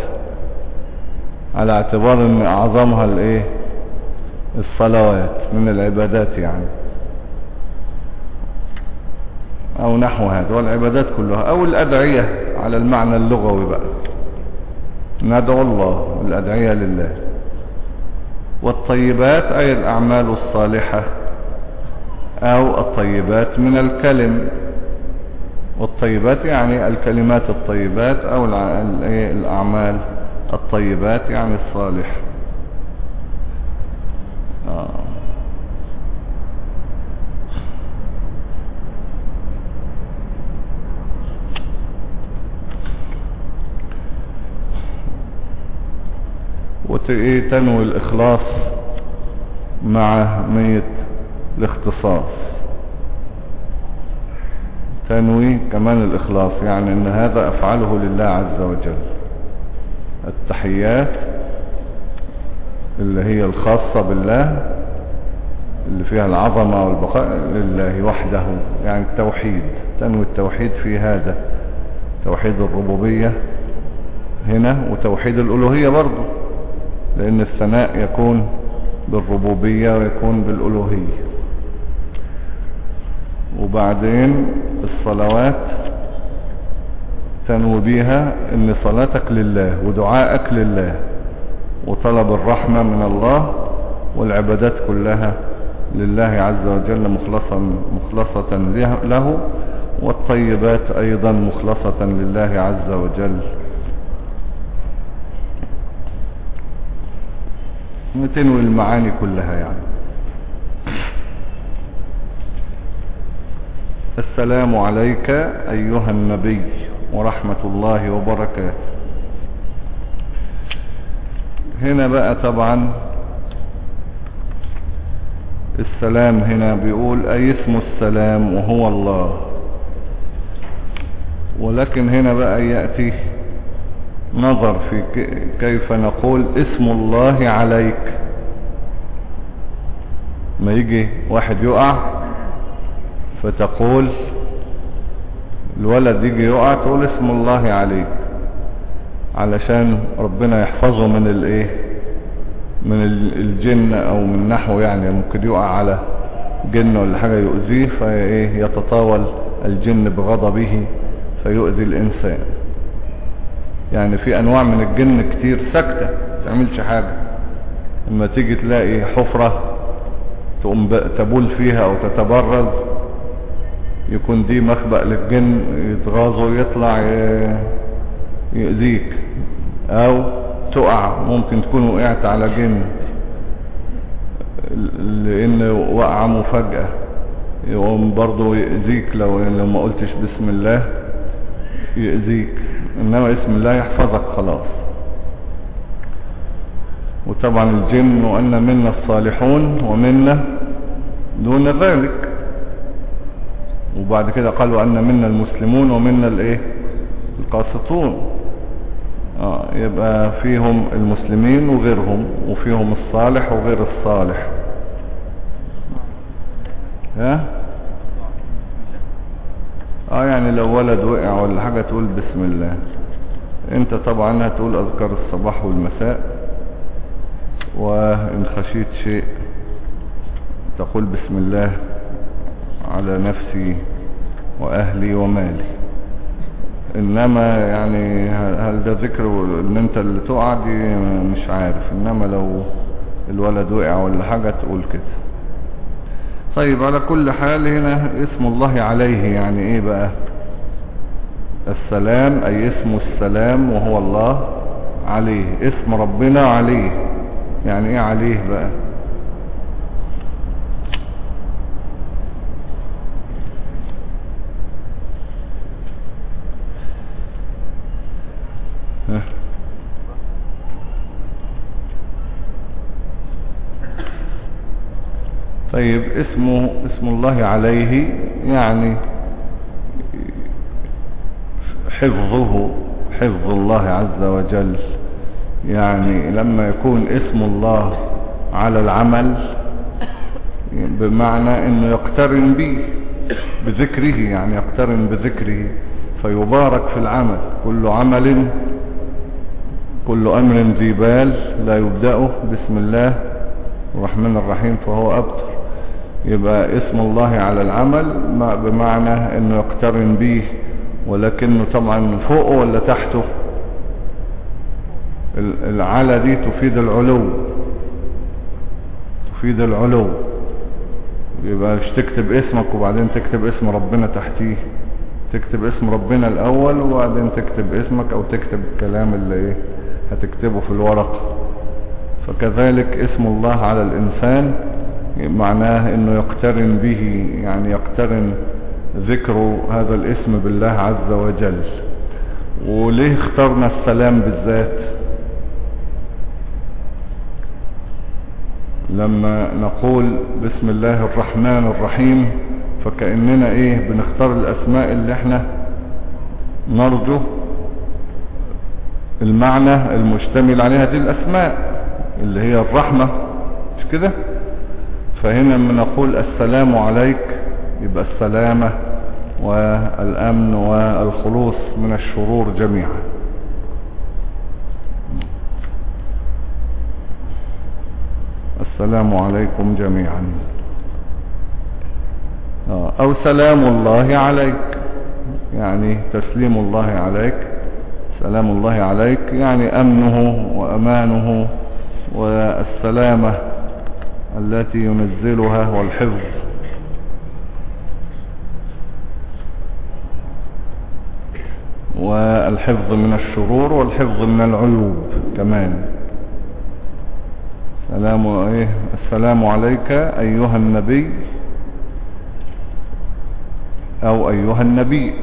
A: على اعتبار إن أعظمها الإيه؟ الصلوات من العبادات يعني. أو نحو هذا والعبادات كلها. أو الأدعية على المعنى اللغوي بقى. ندعو الله الأدعية لله. والطيبات أي الأعمال الصالحة أو الطيبات من الكلم. والطيبات يعني الكلمات الطيبات أو الأعمال الطيبات يعني الصالح. آه. وتنوي الإخلاص مع نية الاختصاص. تنوي كمان الإخلاص يعني إن هذا أفعله لله عز وجل. التحيات اللي هي الخاصة بالله اللي فيها العظمة والبقاء لله وحده يعني التوحيد. تنوي التوحيد في هذا. توحيد الربوبية هنا وتوحيد الألوهية برضه. لأن الثناء يكون بالربوبية ويكون بالألوهية. وبعدين الصلوات تنوي بيها إن صلاتك لله ودعائك لله وطلب الرحمة من الله والعبادات كلها لله عز وجل مخلصا مخلصة له والطيبات أيضا مخلصة لله عز وجل. تنوي المعاني كلها يعني. السلام عليك أيها النبي ورحمة الله وبركاته. هنا بقى طبعا السلام هنا بيقول أي اسم السلام وهو الله. ولكن هنا بقى يأتي نظر في كيف نقول اسم الله عليك. ما يجي واحد يقع فتقول الولد يجي يقع تقول اسم الله عليك علشان ربنا يحفظه من الايه؟ من الجن أو من نحو يعني ممكن يقع على جن ولا حاجة يؤذيه فايه؟ يتطاول الجن بغضبه فيؤذي الإنسان. يعني في أنواع من الجن كتير ساكتة تعملش حاجة. لما تيجي تلاقي حفرة تقوم تبول فيها أو تتبرز يكون دي مخبأ للجن يتغاظه ويطلع يؤذيك أو تقع ممكن تكون وقعت على جن. لأن وقع مفاجأة. يقوم برضو يؤذيك لو لو ما قلتش بسم الله يؤذيك إنما اسم الله يحفظك خلاص. وطبعا الجن وأن منا الصالحون ومنا دون ذلك. وبعد كده قالوا أن منا المسلمون ومنا الإيه؟ القاسطون. آه يبقى فيهم المسلمين وغيرهم وفيهم الصالح وغير الصالح. ها؟ آه يعني لو ولد وقع ولا حاجة تقول بسم الله. انت طبعا هتقول أذكار الصباح والمساء. وإن خشيت شيء تقول بسم الله على نفسي وأهلي ومالي. إنما يعني هل ده ذكر إن أنت اللي تقع؟ دي مش عارف. إنما لو الولد وقع ولا حاجة تقول كده. طيب على كل حال هنا اسم الله عليه يعني إيه بقى؟ السلام أي اسم السلام وهو الله عليه اسم ربنا عليه يعني إيه عليه بقى؟ ها؟ طيب اسمه اسم الله عليه يعني حفظه حفظ الله عز وجل. يعني لما يكون اسم الله على العمل بمعنى إنه يقترن به بذكره يعني يقترن بذكره فيبارك في العمل. كل عمل كل أمر ذي بال لا يبدأه. بسم الله الرحمن الرحيم فهو أبتر. يبقى اسم الله على العمل بمعنى إنه يقترن به ولكنه طبعا فوقه ولا تحته؟ العلى دي تفيد العلو. تفيد العلو. يبقى مش تكتب اسمك وبعدين تكتب اسم ربنا تحتيه. تكتب اسم ربنا الأول وبعدين تكتب اسمك أو تكتب الكلام اللي إيه هتكتبه في الورق. فكذلك اسم الله على الإنسان معناه إنه يقترن به يعني يقترن ذكر هذا الاسم بالله عز وجل. وليه اخترنا السلام بالذات؟ لما نقول بسم الله الرحمن الرحيم فكأننا إيه بنختار الأسماء اللي إحنا نرجو المعنى المشتمل عليها دي الأسماء اللي هي الرحمة مش كده؟ فهنا لما نقول السلام عليك يبقى السلامة والأمن والخلوص من الشرور جميعا. السلام عليكم جميعا. أو سلام الله عليك يعني تسليم الله عليك سلام الله عليك يعني أمنه وأمانه والسلامة التي ينزلها والحفظ. والحفظ من الشرور والحفظ من العيوب كمان. سلام إيه السلام عليك أيها النبي أو أيها النبي.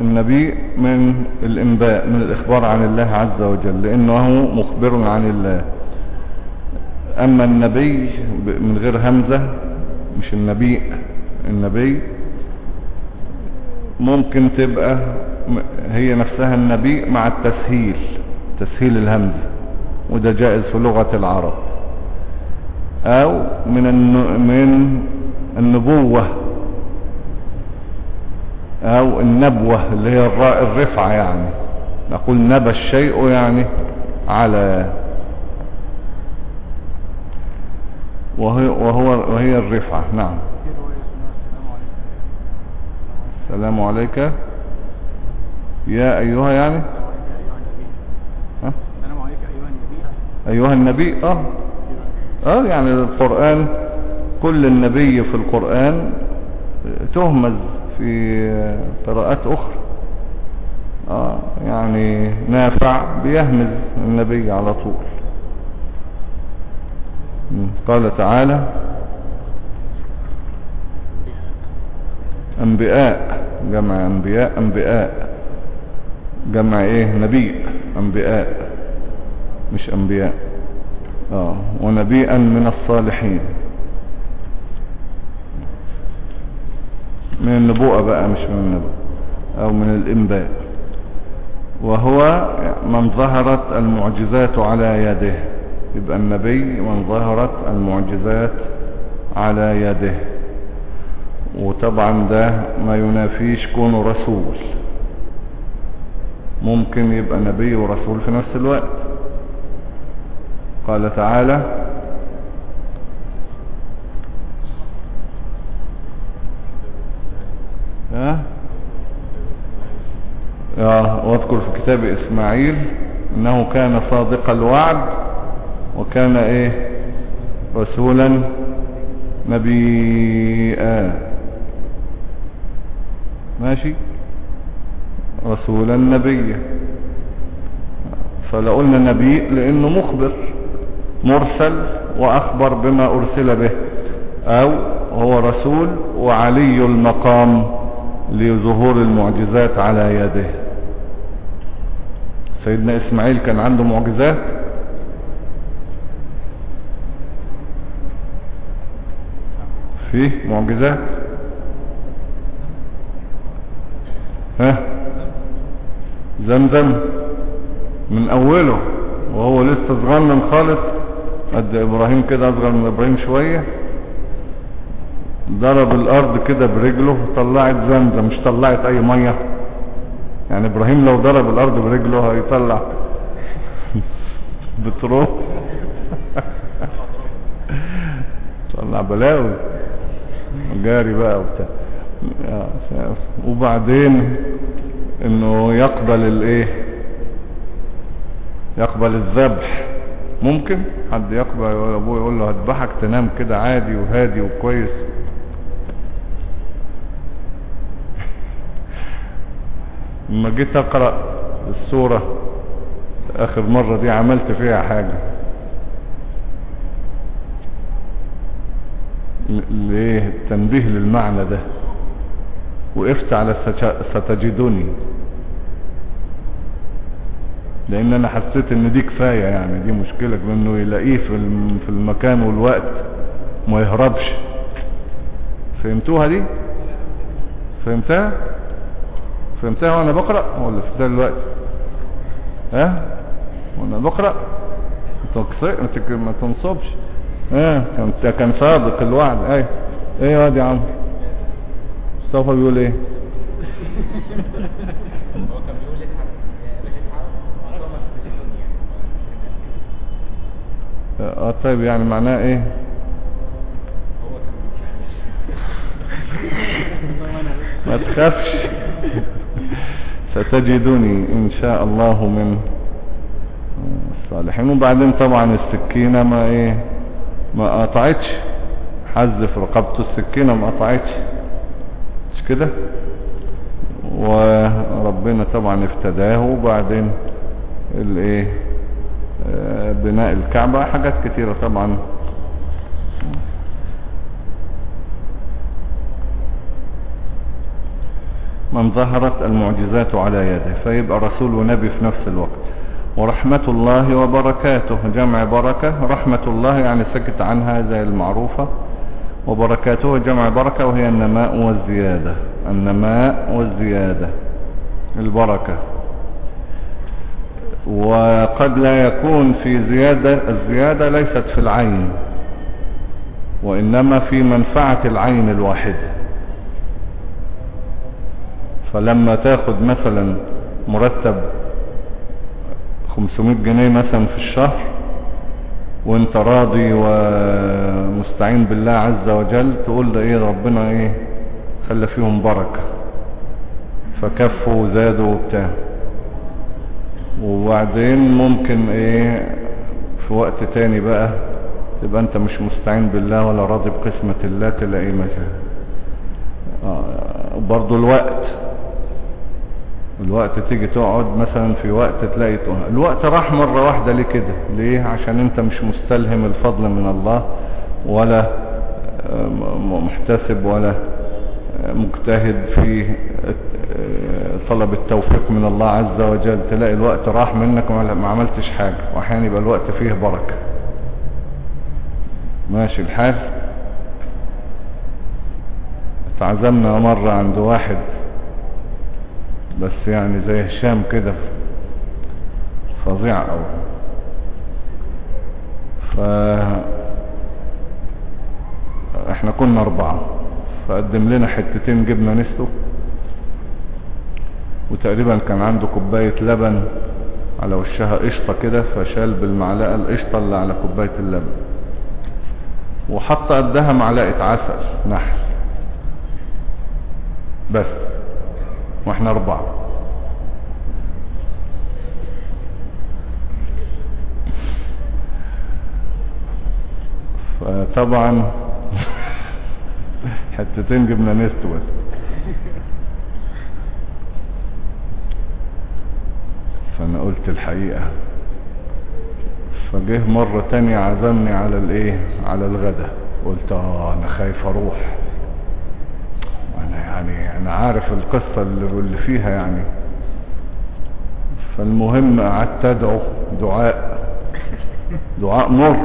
A: النبي من الإنباء من الإخبار عن الله عز وجل لأنه مخبر عن الله. أما النبي من غير همزة مش النبي النبي ممكن تبقى هي نفسها النبي مع التسهيل تسهيل الهمزة وده جائز في لغة العرب. أو من من النبوة. أو النبوة اللي هي الرفعة يعني. نقول نبى الشيء يعني على وهي, وهو وهي الرفعة. نعم. السلام عليك. يا أيها يعني؟
B: السلام عليك ايها النبي
A: أيها النبي. آه. آه يعني القرآن كل النبي في القرآن تهمز في قراءات أخرى. آه يعني نافع بيهمز النبي على طول. قال تعالى أنبياء جمع أنبياء أنبياء. جمع إيه؟ نبي أنبياء مش أنبياء. آه ونبيئا من الصالحين. من النبوءة بقى مش من النبوءة أو من الإنباء. وهو من ظهرت المعجزات على يده. يبقى النبي من ظهرت المعجزات على يده. وطبعا ده ما ينافيش كونه رسول. ممكن يبقى نبي ورسول في نفس الوقت. قال تعالى ها؟ آه واذكر في كتاب إسماعيل إنه كان صادق الوعد وكان إيه؟ رسولا نبيا. ماشي؟ رسولا نبيا. فلو قلنا نبي لأنه مخبر مرسل وأخبر بما أرسل به أو هو رسول وعلي المقام. لظهور المعجزات على يده. سيدنا إسماعيل كان عنده معجزات؟ فيه معجزات؟ ها؟ زمزم من أوله وهو لسه صغنن خالص. قد إبراهيم كده أصغر من إبراهيم شوية. ضرب الأرض كده برجله طلعت زمزم مش طلعت أي مية. يعني إبراهيم لو ضرب الأرض برجله هيطلع بتروح. طلع بلاوي. جاري بقى وبتاع. وبعدين إنه يقبل الإيه؟ يقبل الذبح. ممكن حد يقبل أبوه يقول له هذبحك تنام كده عادي وهادي وكويس. لما جيت أقرأ السورة آخر مرة دي عملت فيها حاجة. ليه؟ التنبيه للمعنى ده. وقفت على ستجدني. لأن أنا حسيت إن دي كفاية يعني دي مشكلة إنه يلاقيه في المكان والوقت ما يهربش. فهمتوها دي؟ فهمتها؟ فهمتها وأنا بقرأ؟ ولا في ده الوقت ها؟ وأنا بقرأ. ما تنصبش. آه كان صادق الوعد. أي. إيه واد يا عم؟ مصطفى بيقول إيه؟
B: هو كان بيقول
A: آه طيب يعني معناه
B: إيه؟ كان
A: ما تخافش. ستجدني إن شاء الله من الصالحين. وبعدين طبعا السكينة ما إيه ما قطعتش. حذف رقبته السكينة ما قطعتش. مش كده؟ وربنا طبعا افتداه. وبعدين الايه آه، بناء الكعبة. حاجات كتيرة طبعا من ظهرت المعجزات على يده فيبقى رسول ونبي في نفس الوقت. ورحمة الله وبركاته جمع بركة رحمة الله يعني سكت عنها زي المعروفة. وبركاته جمع بركة وهي النماء والزيادة. النماء والزيادة البركة. وقد لا يكون في زيادة الزيادة ليست في العين وإنما في منفعة العين الواحدة. فلما تاخد مثلا مرتب 500 جنيه مثلا في الشهر وانت راضي ومستعين بالله عز وجل تقول ده إيه ربنا إيه خلى فيهم بركة فكفوا وزادوا وبتاع. وبعدين ممكن إيه في وقت تاني بقى تبقى انت مش مستعين بالله ولا راضي بقسمة الله تلاقي مثلا. آه برضو الوقت الوقت تيجي تقعد مثلا في وقت تلاقي تقول الوقت راح مرة واحدة ليه كده؟ ليه؟ عشان انت مش مستلهم الفضل من الله ولا محتسب ولا مجتهد في طلب التوفيق من الله عز وجل. تلاقي الوقت راح منك ما عملتش حاجة واحيانا يبقى الوقت فيه بركة. ماشي الحال؟ اتعزمنا مرة عند واحد بس يعني زي هشام كده فظيع قوي ف إحنا كنا أربعة. فقدم لنا حتتين جبنة نستو. وتقريبا كان عنده كوباية لبن على وشها قشطة كده فشال بالمعلقة القشطة اللي على كوباية اللبن. وحط قدها معلقة عسل نحل. بس. وإحنا اربعة. فطبعا حتتين جبنا نستو بس. فأنا قلت الحقيقة. فجه مرة تانية عزمني على الإيه؟ على الغدا. قلت آه أنا خايف أروح. يعني أنا عارف القصة اللي فيها يعني. فالمهم قعدت أدعو دعاء. دعاء مر.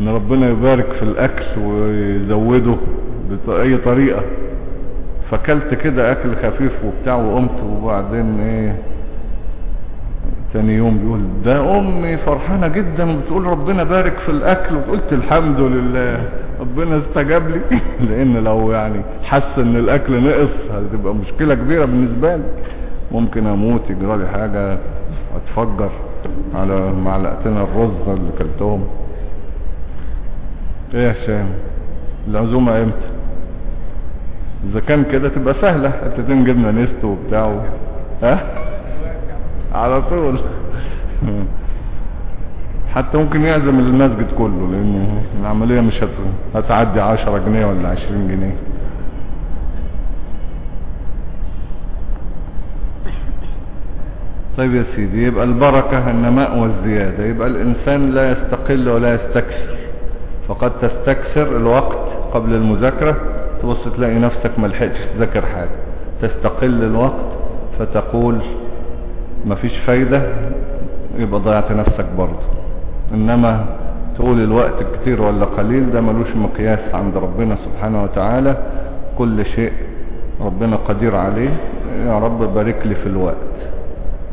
A: إن ربنا يبارك في الأكل ويزوده بأي طريقة. فكلت كده أكل خفيف وبتاع وقمت وبعدين إيه تاني يوم بيقول ده أمي فرحانة جدا وبتقول ربنا بارك في الأكل وقلت الحمد لله ربنا استجاب لي. لأن لو يعني حس إن الأكل نقص هتبقى مشكلة كبيرة بالنسبة لي. ممكن أموت يجرى لي حاجة أتفجر على معلقتين الرز اللي كلتهم إيه يا هشام؟ العزومة إمتى؟ إذا كان كده تبقى سهلة. حتتين جبنة نستو وبتاع ها؟ على طول. حتى ممكن يعزم المسجد كله لأن العملية مش هت... هتعدي عشرة جنيه ولا عشرين جنيه. طيب يا سيدي يبقى البركة النماء والزيادة يبقى الإنسان لا يستقل ولا يستكثر. فقد تستكثر الوقت قبل المذاكرة تبص تلاقي نفسك ملحقتش تذاكر حاجة. تستقل الوقت فتقول مفيش فايدة يبقى ضيعت نفسك برضه. إنما تقول الوقت كتير ولا قليل ده ملوش مقياس عند ربنا سبحانه وتعالى. كل شيء ربنا قدير عليه. يا رب بارك لي في الوقت.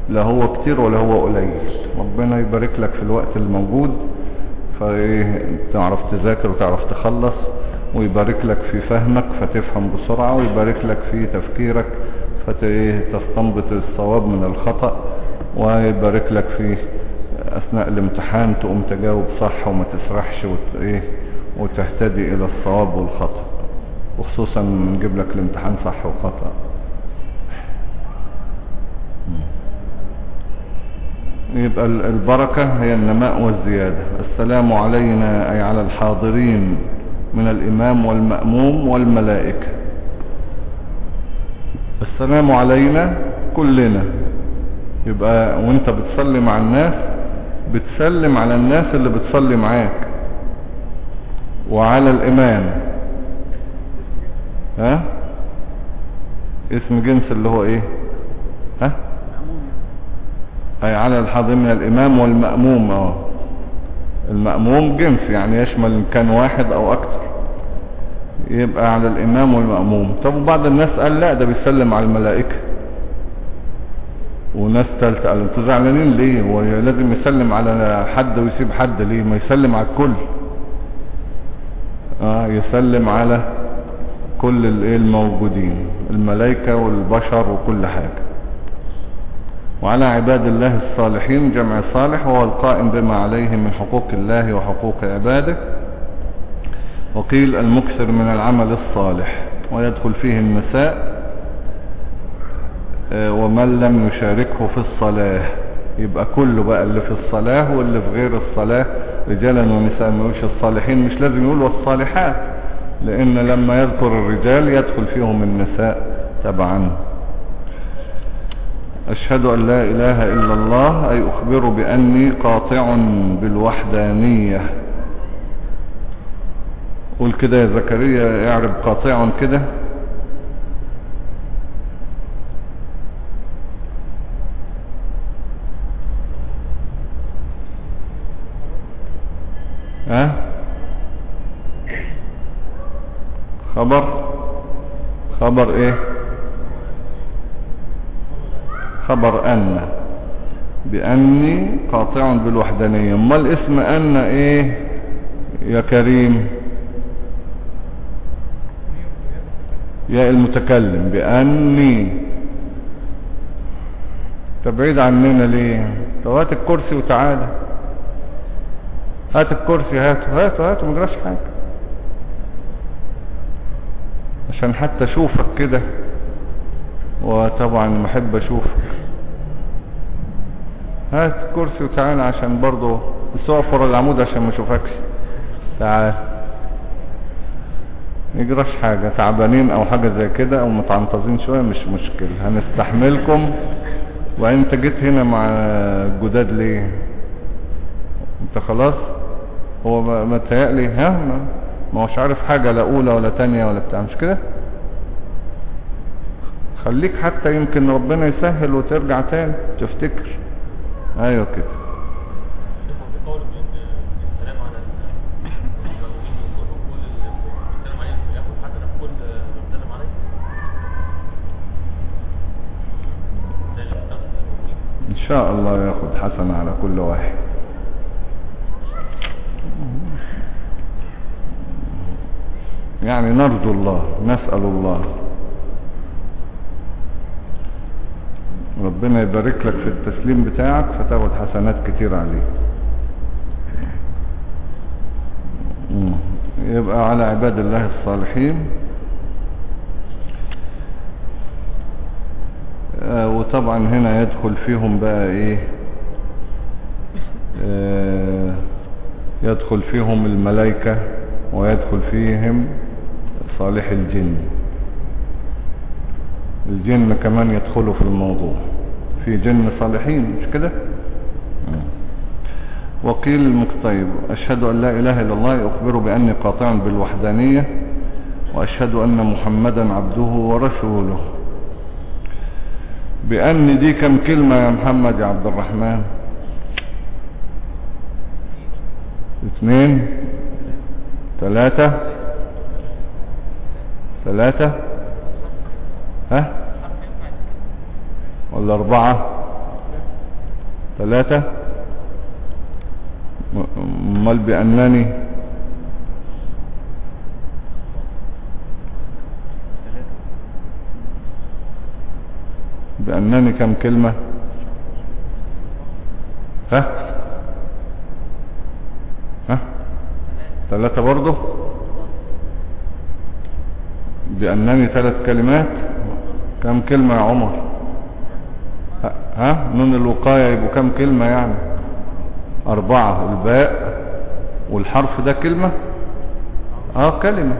A: لا هو كتير ولا هو قليل. ربنا يبارك لك في الوقت الموجود. فتعرف تذاكر وتعرف تخلص ويبارك لك في فهمك فتفهم بسرعة ويبارك لك في تفكيرك فتستنبط الصواب من الخطأ ويبارك لك في أثناء الامتحان تقوم تجاوب صح وما تسرحش وت... إيه؟ وتهتدي إلى الصواب والخطأ وخصوصا نجيب لك الامتحان صح وخطأ. يبقى ال- البركة هي النماء والزيادة. السلام علينا أي على الحاضرين من الإمام والمأموم والملائكة. السلام علينا كلنا. يبقى وانت بتصلي مع الناس بتسلم على الناس اللي بتصلي معاك. وعلى الإمام. ها؟ اسم جنس اللي هو إيه؟ ها؟ أي على الحاضر من الإمام والمأموم. آه. المأموم جنس يعني يشمل كان واحد أو أكثر. يبقى على الإمام والمأموم. طب وبعض الناس قال لا ده بيسلم على الملائكة. وناس تالتة قالوا أنتوا زعلانين ليه؟ هو لازم يسلم على حد ويسيب حد ليه؟ ما يسلم على الكل. آه يسلم على كل الايه الموجودين الملائكة والبشر وكل حاجة. وعلى عباد الله الصالحين جمع صالح وهو القائم بما عليه من حقوق الله وحقوق عباده. وقيل المكثر من العمل الصالح ويدخل فيه النساء آه، ومن لم يشاركه في الصلاة. يبقى كله بقى اللي في الصلاة واللي في غير الصلاة رجالا ونساء ما يقولش الصالحين؟ مش لازم يقول والصالحات لأن لما يذكر الرجال يدخل فيهم النساء تبعا. أشهد أن لا إله إلا الله أي أخبر بأني قاطع بالوحدانية. قول كده يا زكريا اعرب قاطع كده. ها؟ خبر؟ خبر إيه؟ خبر أن. بأني قاطع بالوحدانية. أمال اسم أن إيه يا كريم؟ يا المتكلم بأني تبعيد عننا ليه؟ طب هات الكرسي وتعالى. هات الكرسي هاته هاته هاته مجراش حاجة. عشان حتى أشوفك كده. وطبعا محب أشوفك. هات الكرسي وتعالى عشان برضه بس اقف العمود عشان ما أشوفكش. تعال. يجراش حاجة. تعبانين أو حاجة زي كده أو متعنطزين شوية مش مشكلة. هنستحملكم. وانت جيت هنا مع الجداد ليه؟ أنت خلاص؟ هو ما تهيألي ها؟ ما هوش عارف حاجة لا أولى ولا تانية ولا بتاع مش كده؟ خليك حتى يمكن ربنا يسهل وترجع تاني تفتكر. أيوه كده
B: في قول من السلام على المؤمنين وكل وكل السلام عليكم ياخد حسنه في كل سلام عليكم زي اللي بتاخد المؤمنين
A: ان شاء الله ياخد حسنة على كل واحد. يعني نرجو الله نسأل الله. ربنا يبارك لك في التسليم بتاعك فتاخد حسنات كتير عليه. يبقى على عباد الله الصالحين. وطبعا هنا يدخل فيهم بقى إيه؟ آه، يدخل فيهم الملائكة ويدخل فيهم صالح الجن. الجن كمان يدخلوا في الموضوع. في جن صالحين مش كده؟ آه. وقيل المكتيب أشهد أن لا إله إلا الله أخبر بأني قاطع بالوحدانية وأشهد أن محمدا عبده ورسوله. بأن دي كم كلمة يا محمد يا عبد الرحمن؟ اثنين ثلاثة ثلاثة ها؟ ولا أربعة؟ ثلاثة؟ أمال بأنني؟ بأنني كم كلمة؟ ها؟ ها؟ ثلاثة برضه؟ بأنني ثلاث كلمات؟ كم كلمة يا عمر؟ ها؟ نون الوقاية يبقوا كم كلمة يعني؟ أربعة الباء والحرف ده كلمة؟ آه كلمة.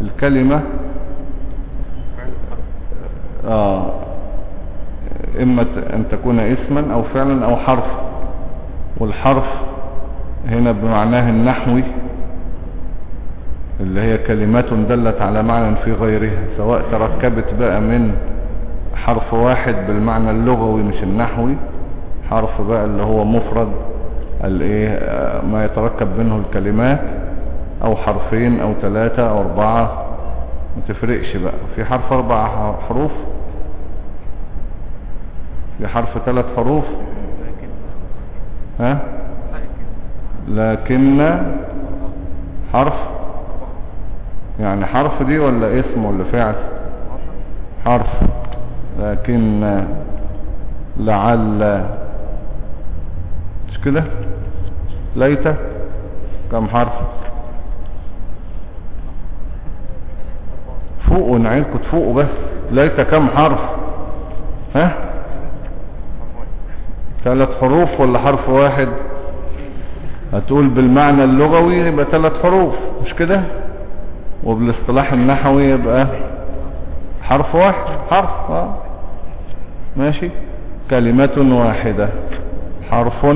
A: الكلمة؟ آه. إما ت- أن تكون اسما أو فعلا أو حرف والحرف هنا بمعناه النحوي اللي هي كلمات دلت على معنى في غيرها سواء تركبت بقى من حرف واحد بالمعنى اللغوي مش النحوي حرف بقى اللي هو مفرد الإيه ما يتركب منه الكلمات أو حرفين أو ثلاثة أو أربعة ما تفرقش بقى. في حرف أربع حروف في حرف ثلاث حروف؟ ها؟ لكن حرف؟ يعني حرف دي ولا اسم ولا فعل؟ حرف. لكن لعل. مش كده؟ ليت. كم حرف؟ فوقوا نعيدكم تفوقوا بس. ليت كم حرف؟ ها؟ ثلاث حروف ولا حرف واحد؟ هتقول بالمعنى اللغوي يبقى ثلاث حروف مش كده؟ وبالاصطلاح النحوي يبقى حرف واحد حرف آه. ماشي. كلمة واحدة حرف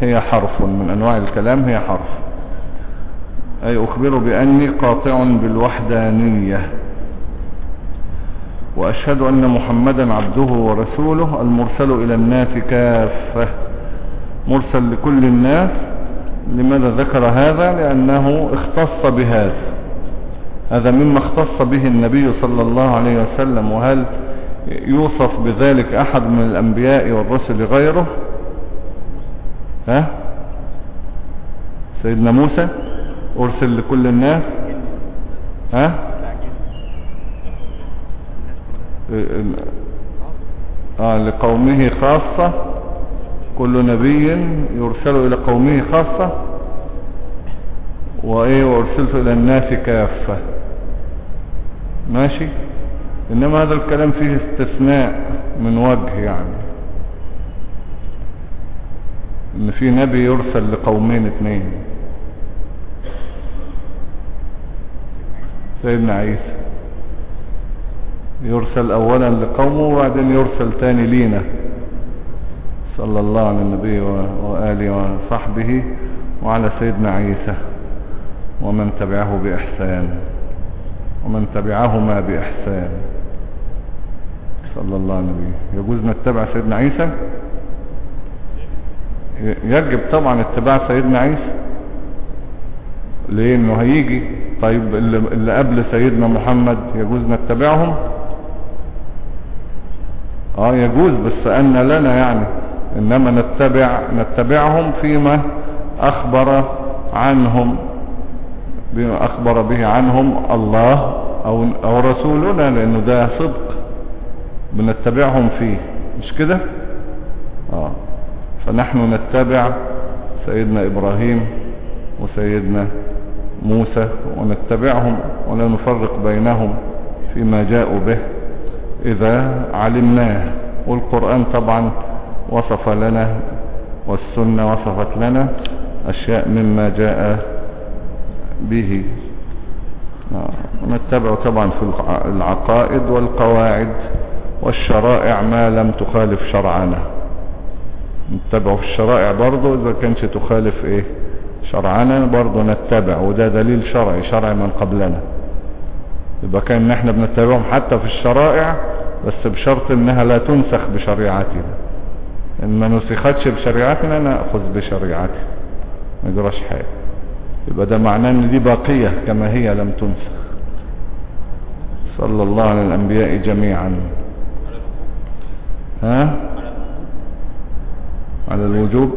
A: هي حرف من أنواع الكلام هي حرف. أي أخبر بأني قاطع بالوحدانية. وأشهد أن محمدا عبده ورسوله المرسل إلى الناس كافة. مرسل لكل الناس. لماذا ذكر هذا؟ لأنه اختص بهذا. هذا مما اختص به النبي صلى الله عليه وسلم. وهل يوصف بذلك أحد من الأنبياء والرسل غيره؟ ها؟ سيدنا موسى أرسل لكل الناس. ها؟ آه لقومه خاصة. كل نبي يرسل إلى قومه خاصة. وإيه وأرسلت إلى الناس كافة. ماشي؟ إنما هذا الكلام فيه استثناء من وجه يعني. إن في نبي يرسل لقومين اثنين. سيدنا عيسى. يرسل اولا لقومه وبعدين يرسل تاني لينا. صلى الله على النبي وآله وصحبه وعلى سيدنا عيسى ومن تبعه بإحسان ومن تبعهما بإحسان. صلى الله عليه وسلم يجوز نتبع سيدنا عيسى؟ يجب طبعا اتباع سيدنا عيسى. لأنه هيجي. طيب اللي قبل سيدنا محمد يجوز نتبعهم؟ آه يجوز بس أن لنا يعني إنما نتبع نتبعهم فيما أخبر عنهم بما أخبر به عنهم الله أو, أو رسولنا لأنه ده صدق بنتبعهم فيه مش كده؟ آه فنحن نتبع سيدنا إبراهيم وسيدنا موسى ونتبعهم ولا نفرق بينهم فيما جاءوا به. إذا علمناه والقرآن طبعا وصف لنا والسنة وصفت لنا أشياء مما جاء به. ونتبع طبعا في العقائد والقواعد والشرائع ما لم تخالف شرعنا. نتبع في الشرائع برضو إذا كانش تخالف إيه؟ شرعنا برضو نتبع وده دليل شرعي شرعي من قبلنا. يبقى كأن إحنا بنتبعهم حتى في الشرائع بس بشرط إنها لا تنسخ بشريعتنا. إن ما نسختش بشريعتنا نأخذ بشريعتنا ما يجراش حاجة. يبقى ده معناه إن دي باقية كما هي لم تنسخ. صلى الله على الأنبياء جميعا. ها؟ على الوجوب؟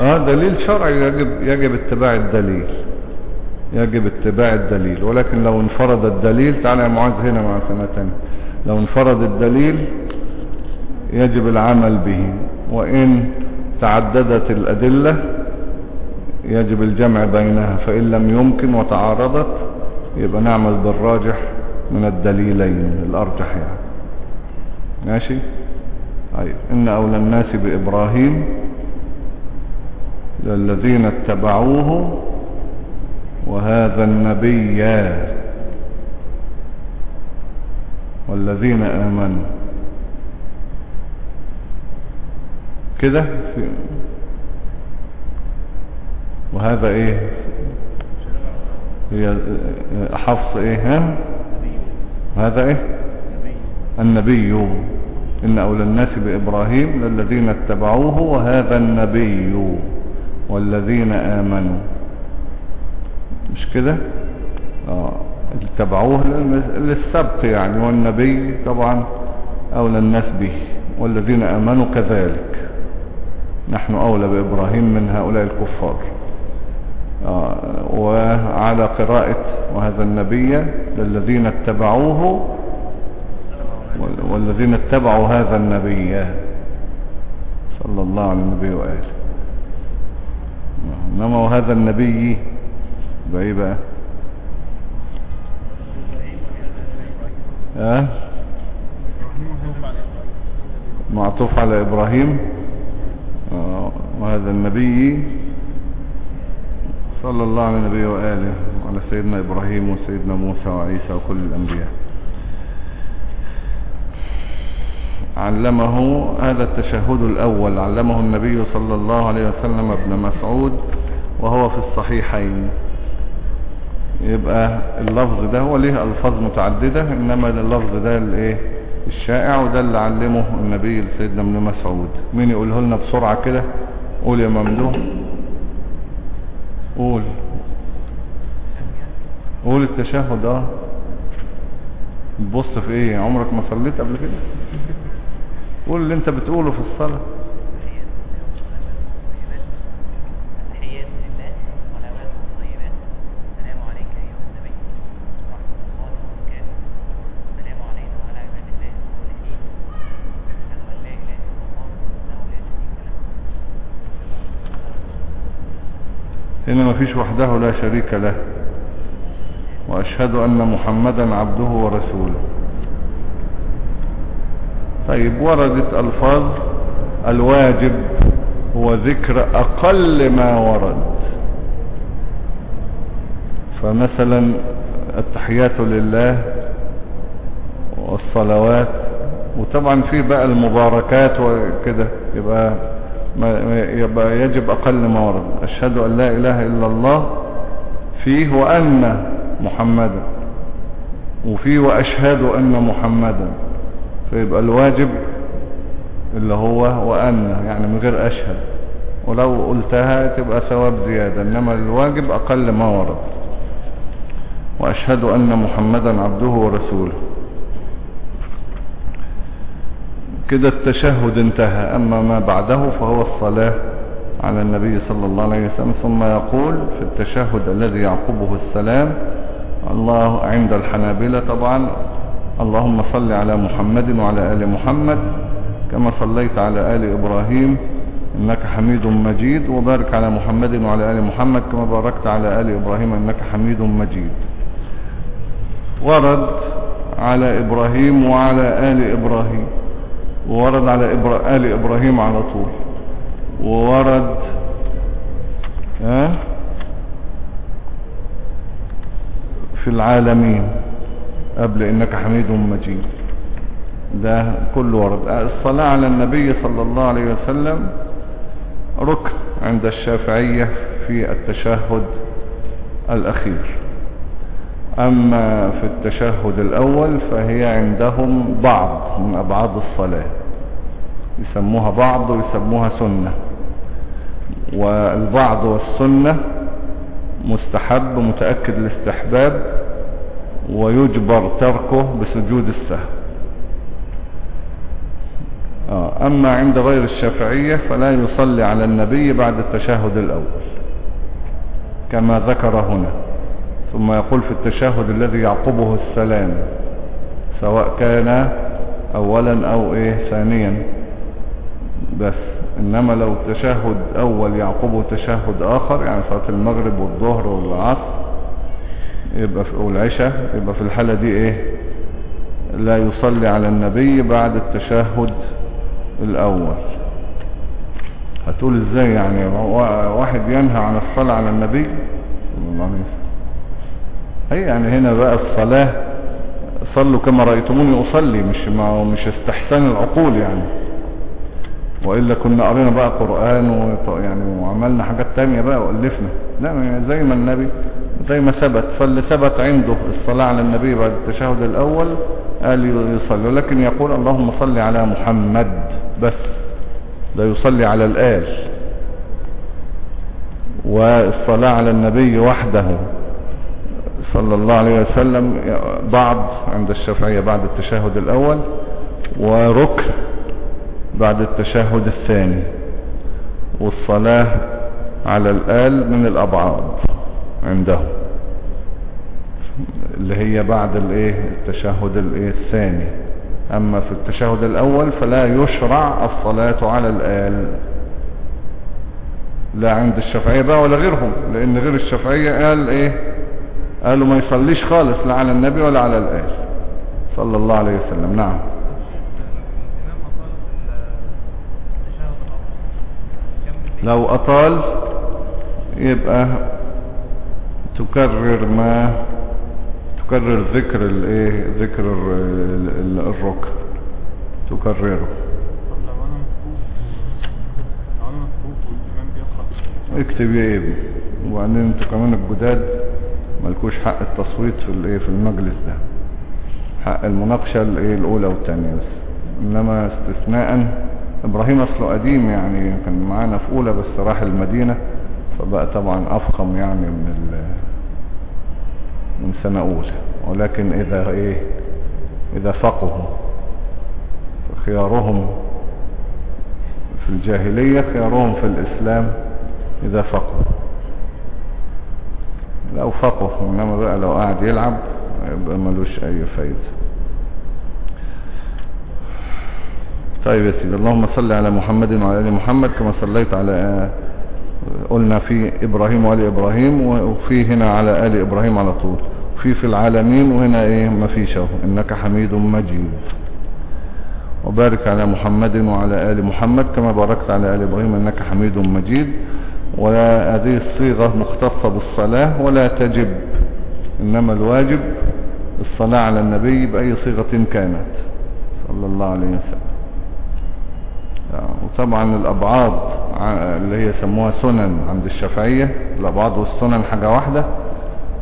A: آه دليل شرعي يجب, يجب اتباع الدليل. يجب اتباع الدليل. ولكن لو انفرد الدليل تعالى يا معاذ هنا مع سنة تانية. لو انفرد الدليل يجب العمل به. وإن تعددت الأدلة يجب الجمع بينها. فإن لم يمكن وتعارضت يبقى نعمل بالراجح من الدليلين الأرجح يعني. ماشي؟ طيب. إن أولى الناس بإبراهيم للذين اتبعوه وهذا النبي والذين آمنوا. كده؟ وهذا إيه؟ هي حفص إيه؟ ها؟ هذا إيه؟ النبي. إن أولى الناس بإبراهيم للذين اتبعوه وهذا النبي. والذين آمنوا. مش كده؟ آه اتبعوه للسبق يعني والنبي طبعا أولى الناس به والذين آمنوا كذلك. نحن أولى بإبراهيم من هؤلاء الكفار. آه وعلى قراءة وهذا النبي للذين اتبعوه والذين اتبعوا هذا النبي صلى الله على النبي وآله. إنما وهذا النبي يبقى إيه بقى ها؟ معطوف على إبراهيم. آه وهذا النبي صلى الله على النبي وآله وعلى سيدنا إبراهيم وسيدنا موسى وعيسى وكل الأنبياء. علمه هذا التشهد الأول. علمه النبي صلى الله عليه وسلم ابن مسعود وهو في الصحيحين. يبقى اللفظ ده هو ليه ألفاظ متعددة إنما اللفظ ده الإيه؟ الشائع وده اللي علمه النبي لسيدنا ابن مسعود. مين يقوله لنا بسرعة كده؟ قول يا ممدوح. قول. قول التشهد آه. تبص في إيه؟ عمرك ما صليت قبل كده؟ قول اللي أنت بتقوله في الصلاة
C: تحيات لله صلوات طيبات السلام عليك أيها النبي ورحمة الله وبركاته السلام علينا وعلى عباد الله الصالحين أشهد أن لا إله إلا الله وحده لا
A: هنا مفيش وحده لا شريك له وأشهد أن محمدا عبده ورسوله. طيب وردت ألفاظ الواجب هو ذكر أقل ما ورد. فمثلا التحيات لله والصلوات وطبعا في بقى المباركات وكده يبقى يبقى يجب أقل ما ورد. أشهد أن لا إله إلا الله فيه وأن محمدا. وفيه وأشهد أن محمدا. فيبقى الواجب اللي هو وأن يعني من غير أشهد. ولو قلتها تبقى ثواب زيادة إنما الواجب أقل ما ورد. وأشهد أن محمدا عبده ورسوله. كده التشهد انتهى. أما ما بعده فهو الصلاة على النبي صلى الله عليه وسلم. ثم يقول في التشهد الذي يعقبه السلام الله عند الحنابلة طبعا اللهم صل على محمد وعلى آل محمد كما صليت على آل إبراهيم إنك حميد مجيد وبارك على محمد وعلى آل محمد كما باركت على آل إبراهيم إنك حميد مجيد. ورد على إبراهيم وعلى آل إبراهيم. وورد على إبرا... آل إبراهيم على طول. وورد ها؟ في العالمين. قبل إنك حميد مجيد. ده كل ورد. الصلاة على النبي صلى الله عليه وسلم ركن عند الشافعية في التشهد الأخير. أما في التشهد الأول فهي عندهم بعض من أبعاد الصلاة. يسموها بعض ويسموها سنة. والبعض والسنة مستحب متأكد الاستحباب ويجبر تركه بسجود السهو. أما عند غير الشافعية فلا يصلي على النبي بعد التشهد الأول كما ذكر هنا. ثم يقول في التشهد الذي يعقبه السلام سواء كان أولا أو إيه ثانيا. بس إنما لو تشهد أول يعقبه تشهد آخر يعني صلاة المغرب والظهر والعصر يبقى في والعشاء يبقى في الحالة دي إيه لا يصلي على النبي بعد التشهد الأول. هتقول إزاي يعني؟ واحد ينهى عن الصلاة على النبي؟ الله هي يعني هنا بقى الصلاة صلوا كما رأيتموني أصلي مش ما مش استحسان العقول يعني. وإلا كنا قرينا بقى قرآن يعني وعملنا حاجات تانية بقى وألفنا. لا زي ما النبي زي ما ثبت فاللي ثبت عنده الصلاة على النبي بعد التشهد الأول قال يصلي. ولكن يقول اللهم صل على محمد بس لا يصلي على الآل. والصلاة على النبي وحده. صلى الله عليه وسلم بعض عند الشافعية بعد التشهد الأول وركن بعد التشهد الثاني والصلاة على الآل من الأبعاد عنده اللي هي بعد الإيه؟ التشهد الإيه؟ الثاني. أما في التشهد الأول فلا يشرع الصلاة على الآل لا عند الشافعية بقى ولا غيرهم لأن غير الشافعية قال إيه؟ قالوا ما يصليش خالص لا على النبي ولا على الآل. صلى الله عليه وسلم. نعم. لو أطال يبقى تكرر ما تكرر ذكر الإيه؟ ذكر الركن. تكرره. اكتب يا ابني. وبعدين أنتوا كمان الجداد ملكوش حق التصويت في الايه في المجلس ده. حق المناقشة الايه الأولى والثانية بس. إنما استثناء إبراهيم أصله قديم يعني كان معانا في أولى بس راح المدينة فبقى طبعا أفخم يعني من من سنة أولى. ولكن إذا إيه إذا فقهوا فخيارهم في الجاهلية خيارهم في الإسلام إذا فقه لو فقه إنما بقى لو قاعد يلعب يبقى ملوش أي فايدة. طيب يا سيدي اللهم صل على محمد وعلى آل محمد كما صليت على قلنا في إبراهيم وآل إبراهيم وفي هنا على آل إبراهيم على طول. في في العالمين وهنا إيه؟ ما فيش اهو إنك حميد مجيد. وبارك على محمد وعلى آل محمد كما باركت على آل إبراهيم إنك حميد مجيد. وهذه الصيغة مختصة بالصلاة ولا تجب. إنما الواجب الصلاة على النبي بأي صيغة كانت. صلى الله عليه وسلم. وطبعا الأبعاد اللي هي سموها سنن عند الشافعية. الأبعاد والسنن حاجة واحدة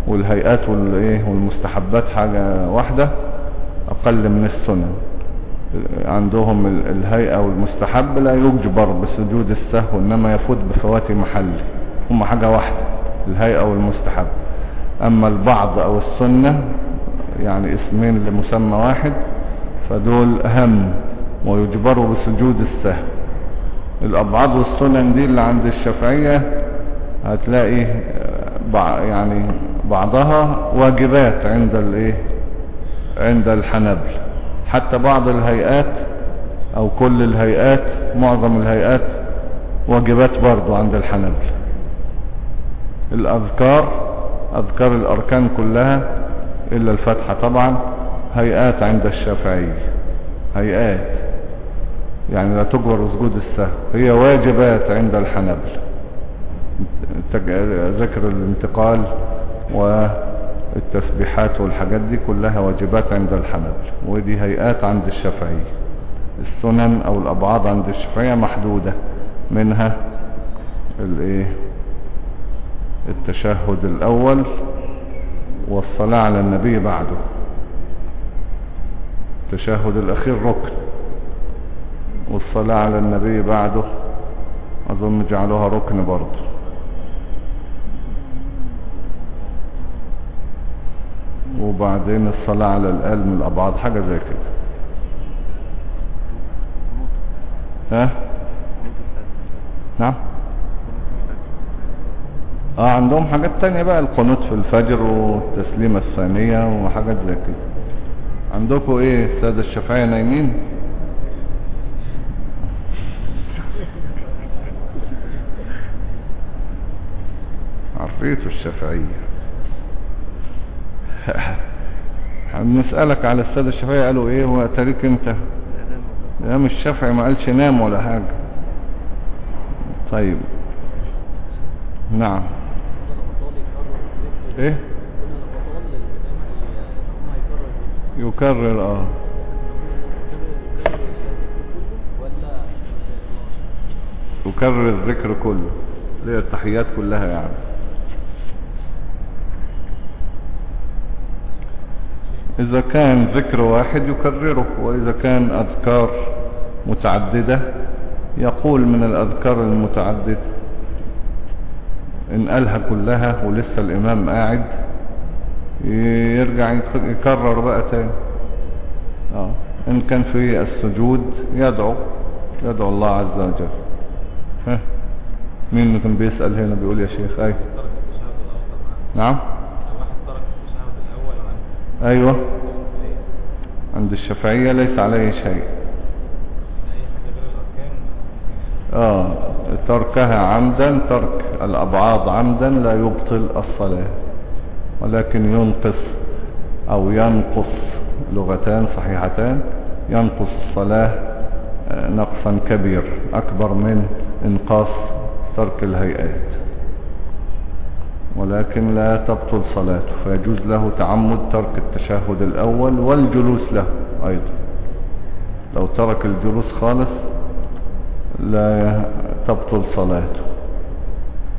A: والهيئات والمستحبات حاجة واحدة أقل من السنن. عندهم الهيئة والمستحب لا يجبر بسجود السهو إنما يفوت بفوات محل. هم حاجة واحدة الهيئة والمستحب. أما البعض أو السنة يعني اسمين لمسمى واحد فدول أهم ويجبروا بسجود السهو. الأبعاد والسنن دي اللي عند الشافعية هتلاقي يعني بعضها واجبات عند الايه عند الحنابل حتى بعض الهيئات أو كل الهيئات معظم الهيئات واجبات برضو عند الحنابل الأذكار أذكار الأركان كلها إلا الفتحة طبعا هيئات عند الشافعية. هيئات. يعني لا تجبر سجود السهو. هي واجبات عند الحنابل ذكر الانتقال والتسبيحات والحاجات دي كلها واجبات عند الحنابل ودي هيئات عند الشافعية. السنن أو الأبعاد عند الشافعية محدودة منها الإيه؟ التشهد الأول والصلاة على النبي بعده. التشهد الأخير ركن والصلاة على النبي بعده أظن جعلوها ركن برضه. وبعدين الصلاة على الآل من الأبعاد حاجة زي كده. ها؟ نعم؟ آه عندهم حاجات تانية بقى القنوت في الفجر والتسليمة الثانية وحاجات زي كده. عندكم إيه السادة الشافعية نايمين؟ عرفيتوا الشافعية نسألك على السادة الشافعية قالوا إيه هو تاريك انت الامام الشافعي ما قالش نام ولا حاجة. طيب. نعم. إيه؟ يكرر آه. يكرر الذكر كله اللي هي التحيات كلها يعني. إذا كان ذكر واحد يكرره وإذا كان أذكار متعددة يقول من الأذكار المتعددة إن قالها كلها ولسه الإمام قاعد يرجع يكرر بقى تاني. آه. إن كان في السجود يدعو يدعو الله عز وجل. ها؟ مين كان بيسأل هنا بيقول يا شيخ؟ أي. نعم؟ أيوه. عند الشافعية ليس عليه شيء. آه تركها عمدا ترك الابعاض عمدا لا يبطل الصلاة ولكن ينقص أو ينقص لغتان صحيحتان ينقص الصلاة نقصا كبير أكبر من إنقاص ترك الهيئات. ولكن لا تبطل صلاته فيجوز له تعمد ترك التشهد الأول والجلوس له أيضا. لو ترك الجلوس خالص لا تبطل صلاته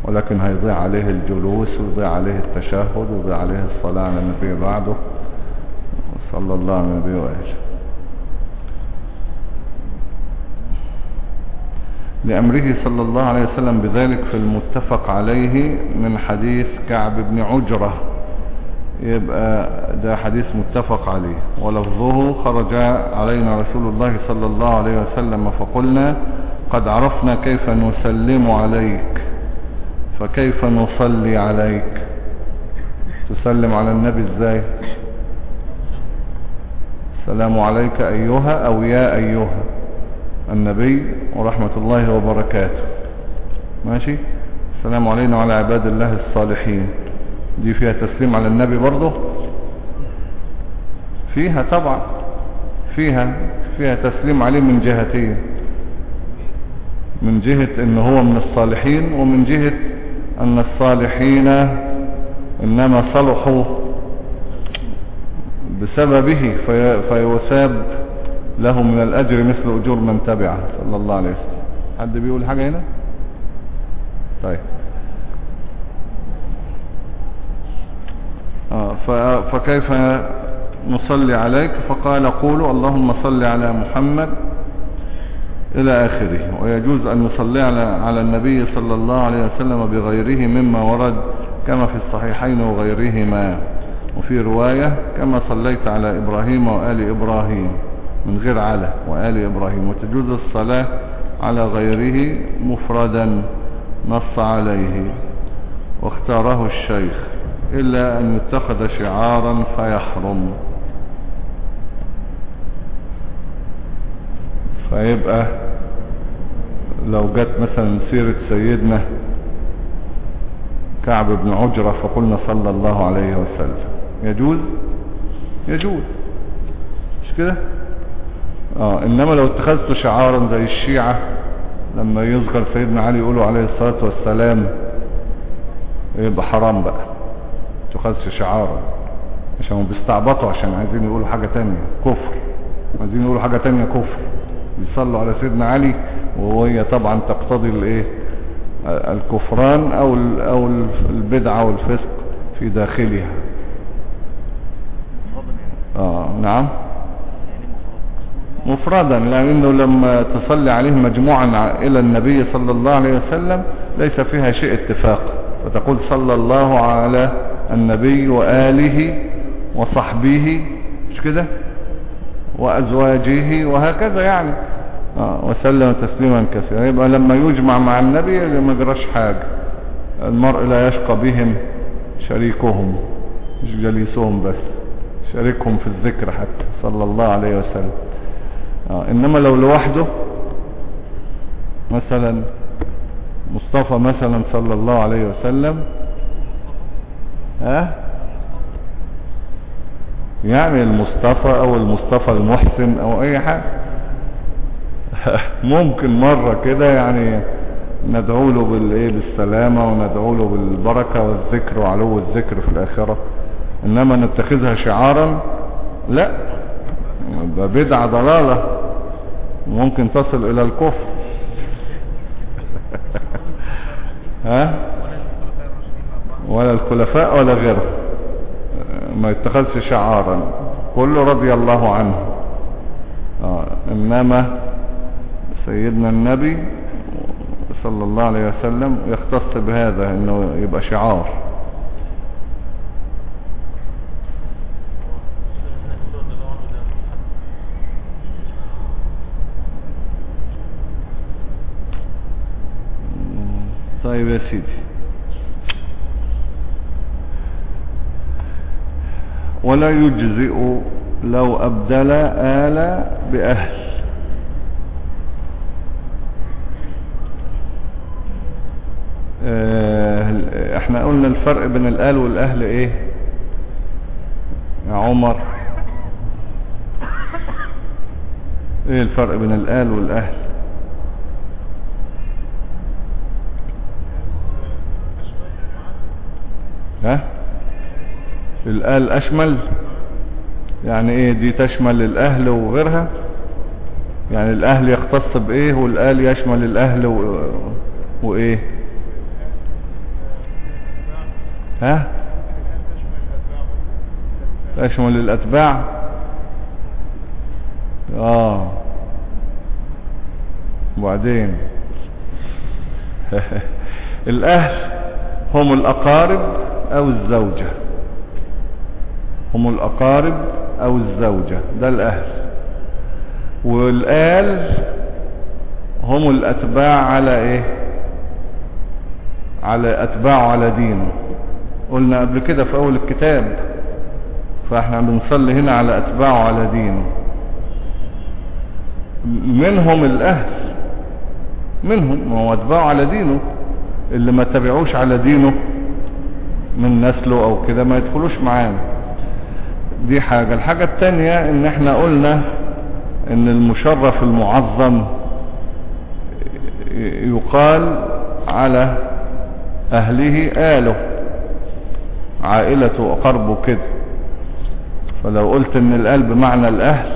A: ولكن هيضيع عليه الجلوس ويضيع عليه التشهد ويضيع عليه الصلاة على النبي بعده صلى الله النبي وآله لأمره صلى الله عليه وسلم بذلك في المتفق عليه من حديث كعب بن عجرة. يبقى ده حديث متفق عليه. ولفظه خرج علينا رسول الله صلى الله عليه وسلم فقلنا قد عرفنا كيف نسلم عليك. فكيف نصلي عليك؟ تسلم على النبي إزاي؟ السلام عليك أيها أو يا أيها؟ النبي ورحمة الله وبركاته. ماشي؟ السلام علينا وعلى عباد الله الصالحين. دي فيها تسليم على النبي برضه؟ فيها طبعا. فيها فيها تسليم عليه من جهتين من جهة إن هو من الصالحين ومن جهة أن الصالحين إنما صلحوا بسببه في فيثاب له من الأجر مثل أجور من تبعه صلى الله عليه وسلم. حد بيقول حاجة هنا؟ طيب. آه فكيف نصلي عليك؟ فقال قولوا اللهم صل على محمد إلى آخره. ويجوز أن يصلي على على النبي صلى الله عليه وسلم بغيره مما ورد كما في الصحيحين وغيرهما. وفي رواية كما صليت على إبراهيم وآل إبراهيم. من غير على وآل إبراهيم وتجوز الصلاة على غيره مفردا نص عليه. واختاره الشيخ إلا أن يتخذ شعارا فيحرم. فيبقى لو جت مثلا سيرة سيدنا كعب بن عجرة فقلنا صلى الله عليه وسلم. يجوز؟ يجوز. مش كده؟ آه إنما لو اتخذت شعارا زي الشيعة لما يذكر سيدنا علي يقولوا عليه الصلاة والسلام يبقى حرام بقى اتخذت شعارا عشان بيستعبطوا عشان عايزين يقولوا حاجة تانية كفر عايزين يقولوا حاجة تانية كفر. بيصلوا على سيدنا علي وهي طبعا تقتضي الإيه؟ الكفران أو أو البدعة والفسق في داخلها. آه نعم. مفردا لأنه لما تصلي عليه مجموعا إلى النبي صلى الله عليه وسلم ليس فيها شيء اتفاق. فتقول صلى الله على النبي وآله وصحبه مش كده؟ وأزواجه وهكذا يعني. آه وسلم تسليما كثيرا. يبقى لما يجمع مع النبي ما جراش حاجة. المرء لا يشقى بهم شريكهم مش جليسهم بس شاركهم في الذكر حتى صلى الله عليه وسلم. آه إنما لو لوحده مثلا مصطفى مثلا صلى الله عليه وسلم ها؟ يعني المصطفى أو المصطفى المحسن أو أي حاجة. ممكن مرة كده يعني ندعو له بالإيه؟ بالسلامة وندعو له بالبركة والذكر وعلو الذكر في الآخرة. إنما نتخذها شعارا لا. ده بدعة ضلالة. ممكن تصل إلى الكفر. ها؟ ولا الخلفاء ولا غيره. ما يتخذش شعارا. كله رضي الله عنه. آه. إنما سيدنا النبي صلى الله عليه وسلم يختص بهذا إنه يبقى شعار. طيب يا سيدي. ولا يجزئ لو أبدل آل بأهل. آه، إحنا قلنا الفرق بين الآل والأهل إيه؟ يا عمر. إيه الفرق بين الآل والأهل؟ ها؟ الآل أشمل؟ يعني إيه دي تشمل الأهل وغيرها؟ يعني الأهل يختص بإيه والآل يشمل الأهل و... وإيه؟ ها؟ تشمل الأتباع؟ آه. وبعدين؟ الأهل هم الأقارب أو الزوجة. هم الأقارب أو الزوجة. ده الأهل. والآل هم الأتباع على إيه؟ على أتباعه على دينه. قلنا قبل كده في أول الكتاب فإحنا بنصلي هنا على أتباعه على دينه. منهم الأهل. منهم هو أتباعه على دينه. اللي ما تبعوش على دينه من نسله أو كده ما يدخلوش معانا. دي حاجة. الحاجة التانية إن إحنا قلنا إن المشرف المعظم يقال على أهله آله. عائلته وقربه كده. فلو قلت إن الآل بمعنى الأهل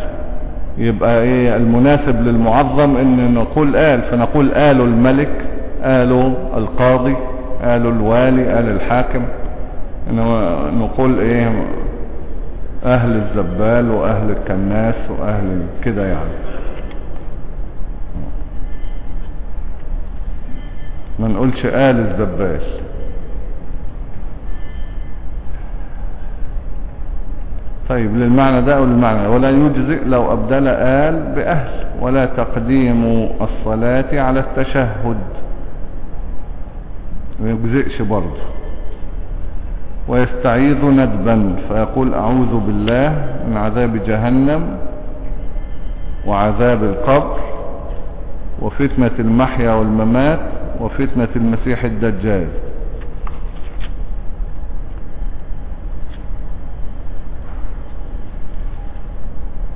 A: يبقى إيه؟ المناسب للمعظم إن نقول آل. فنقول آل الملك آل القاضي آل الوالي آل الحاكم. نقول إيه أهل الزبال وأهل الكناس وأهل كده يعني. ما نقولش آل الزبال. طيب للمعنى ده أو للمعنى ولا يجزئ لو أبدل آل بأهل. ولا تقديم الصلاة على التشهد. ما يجزئش برضه. ويستعيذ ندبا فيقول أعوذ بالله من عذاب جهنم وعذاب القبر وفتنة المحيا والممات وفتنة المسيح الدجال.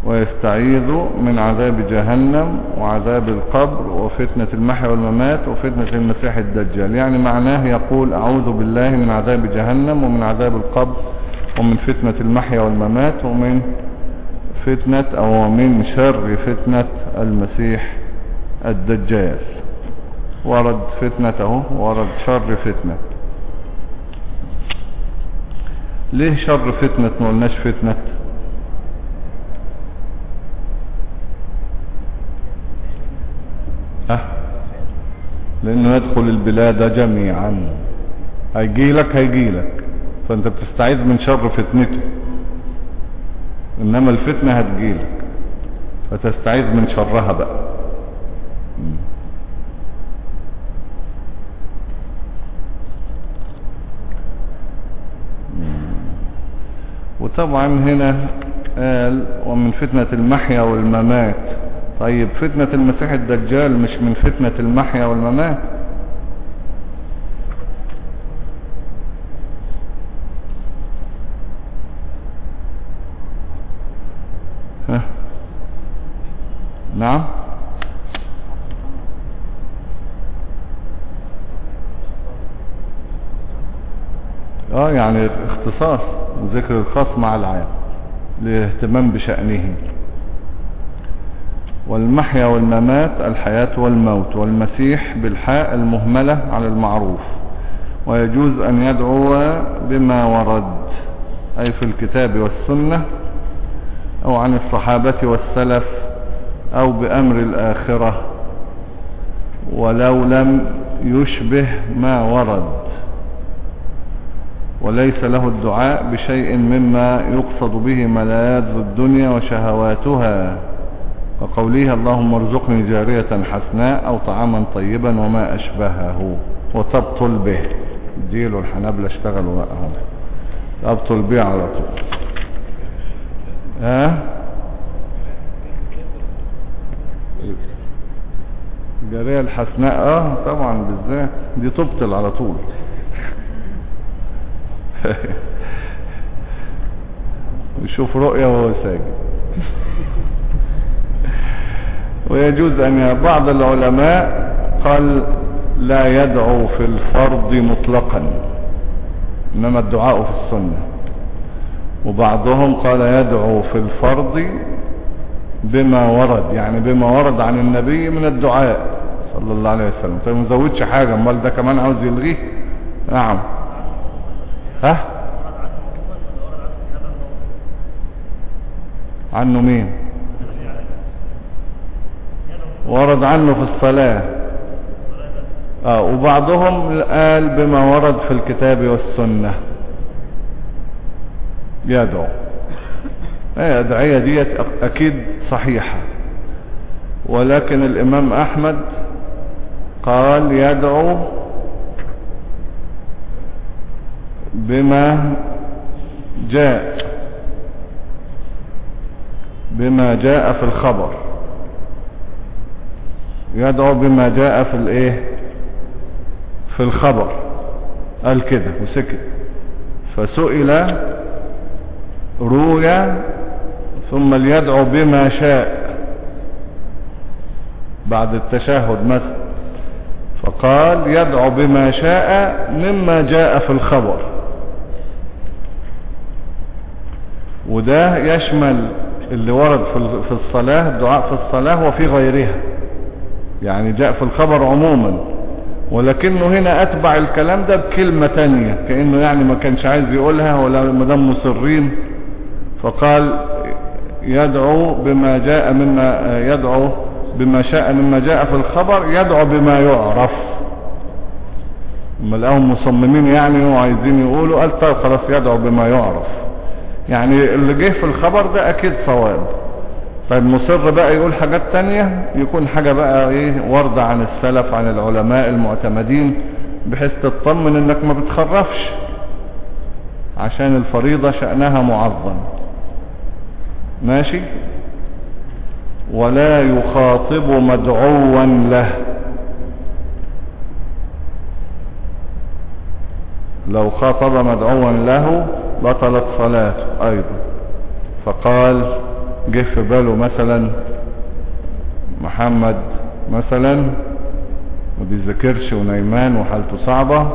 A: ويستعيذ من عذاب جهنم وعذاب القبر وفتنة المحيا والممات وفتنة المسيح الدجال. يعني معناه يقول أعوذ بالله من عذاب جهنم ومن عذاب القبر ومن فتنة المحيا والممات ومن فتنة أو من شر فتنة المسيح الدجال. ورد فتنته ورد شر فتنة. ليه شر فتنة ما قلناش فتنة؟ ها؟ لأنه يدخل البلاد جميعا. هيجيلك هيجيلك فأنت بتستعيذ من شر فتنته. إنما الفتنة هتجيلك فتستعيذ من شرها بقى. وطبعا هنا قال ومن فتنة المحيا والممات. طيب فتنة المسيح الدجال مش من فتنة المحيا والممات؟ ها؟ نعم؟ آه يعني اختصاص وذكر الخاص مع العام للاهتمام بشأنه والمحيا والممات الحياة والموت والمسيح بالحاء المهملة على المعروف. ويجوز أن يدعو بما ورد أي في الكتاب والسنة أو عن الصحابة والسلف أو بأمر الآخرة ولو لم يشبه ما ورد. وليس له الدعاء بشيء مما يقصد به ملاذ الدنيا وشهواتها. وقولها اللهم ارزقني جارية حسناء أو طعاما طيبا وما أشبهه. وتبطل به. ديلوا الحنابلة اشتغلوا بقى هم تبطل به على طول. ها؟ جارية الحسناء آه طبعا بالذات. دي تبطل على طول. يشوف رؤية وهو ساجد. ويجوز أن بعض العلماء قال لا يدعو في الفرض مطلقا إنما الدعاء في السنة. وبعضهم قال يدعو في الفرض بما ورد يعني بما ورد عن النبي من الدعاء صلى الله عليه وسلم. طيب مزودش حاجة؟ أمال ده كمان عاوز يلغيه؟ نعم. ها؟ عنه مين؟ ورد عنه في الصلاة. آه وبعضهم قال بما ورد في الكتاب والسنة. يدعو. إيه ادعية ديت أكيد صحيحة. ولكن الإمام أحمد قال يدعو بما جاء بما جاء في الخبر. يدعو بما جاء في الايه في الخبر. قال كده وسكت. فسئل روي ثم ليدعو بما شاء بعد التشهد مثلا. فقال يدعو بما شاء مما جاء في الخبر. وده يشمل اللي ورد في في الصلاة الدعاء في الصلاة وفي غيرها. يعني جاء في الخبر عموما. ولكنه هنا أتبع الكلام ده بكلمة تانية كأنه يعني ما كانش عايز يقولها ولا مدام مصرين. فقال يدعو بما جاء مما يدعو بما شاء مما جاء في الخبر يدعو بما يعرف. أما لقاهم مصممين يعني وعايزين يقولوا قال طيب خلاص يدعو بما يعرف. يعني اللي جه في الخبر ده أكيد صواب طيب مصر بقى يقول حاجات تانية. يكون حاجة بقى إيه وردة عن السلف عن العلماء المعتمدين بحيث تطمن إنك ما بتخرفش عشان الفريضة شأنها معظم. ماشي؟ ولا يخاطب مدعوا له. لو خاطب مدعوا له بطلت صلاته أيضا. فقال جه في باله مثلا محمد مثلا ما بيذاكرش ونايمان وحالته صعبة.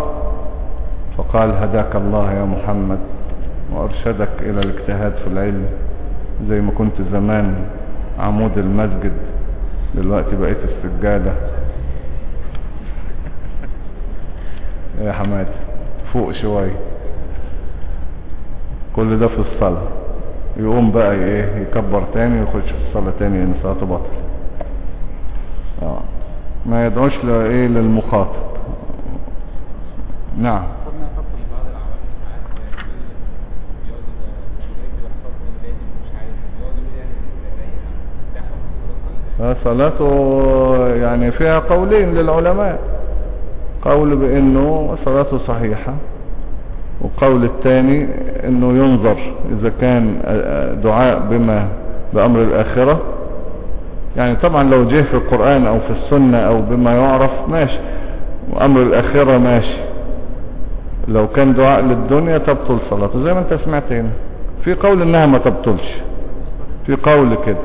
A: فقال هداك الله يا محمد وأرشدك إلى الاجتهاد في العلم زي ما كنت زمان عمود المسجد دلوقتي بقيت السجادة. يا حماد فوق شوية. كل ده في الصلاة. يقوم بقى إيه يكبر تاني ويخش في الصلاة تاني ان صلاته بطل آه. ما يدعوش لايه للمخاطب. نعم.
D: يقول يعني صلاة
A: صلاته يعني فيها قولين للعلماء. قول بأنه صلاته صحيحة. وقول الثاني إنه ينظر إذا كان دعاء بما بأمر الآخرة. يعني طبعا لو جه في القرآن أو في السنة أو بما يعرف ماشي وأمر الآخرة ماشي. لو كان دعاء للدنيا تبطل صلاته زي ما أنت سمعت هنا. في قول إنها ما تبطلش. في قول كده.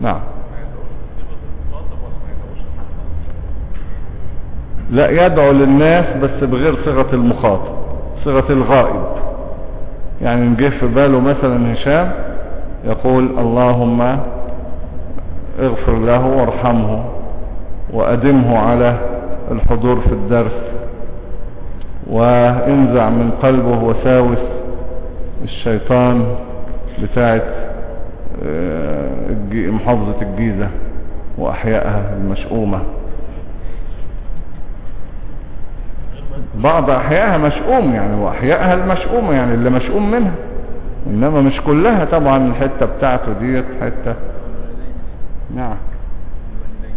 A: نعم. لا يدعو للناس بس بغير صيغة المخاطب. صيغة الغائب. يعني نجي في باله مثلا هشام يقول اللهم اغفر له وارحمه وأدمه على الحضور في الدرس وانزع من قلبه وساوس الشيطان بتاعت محافظة الجيزة وأحيائها المشؤومة. بعض أحيائها مشؤوم يعني وأحيائها المشؤومة يعني اللي مشؤوم منها. إنما مش كلها طبعا الحتة بتاعته ديت حتة. نعم.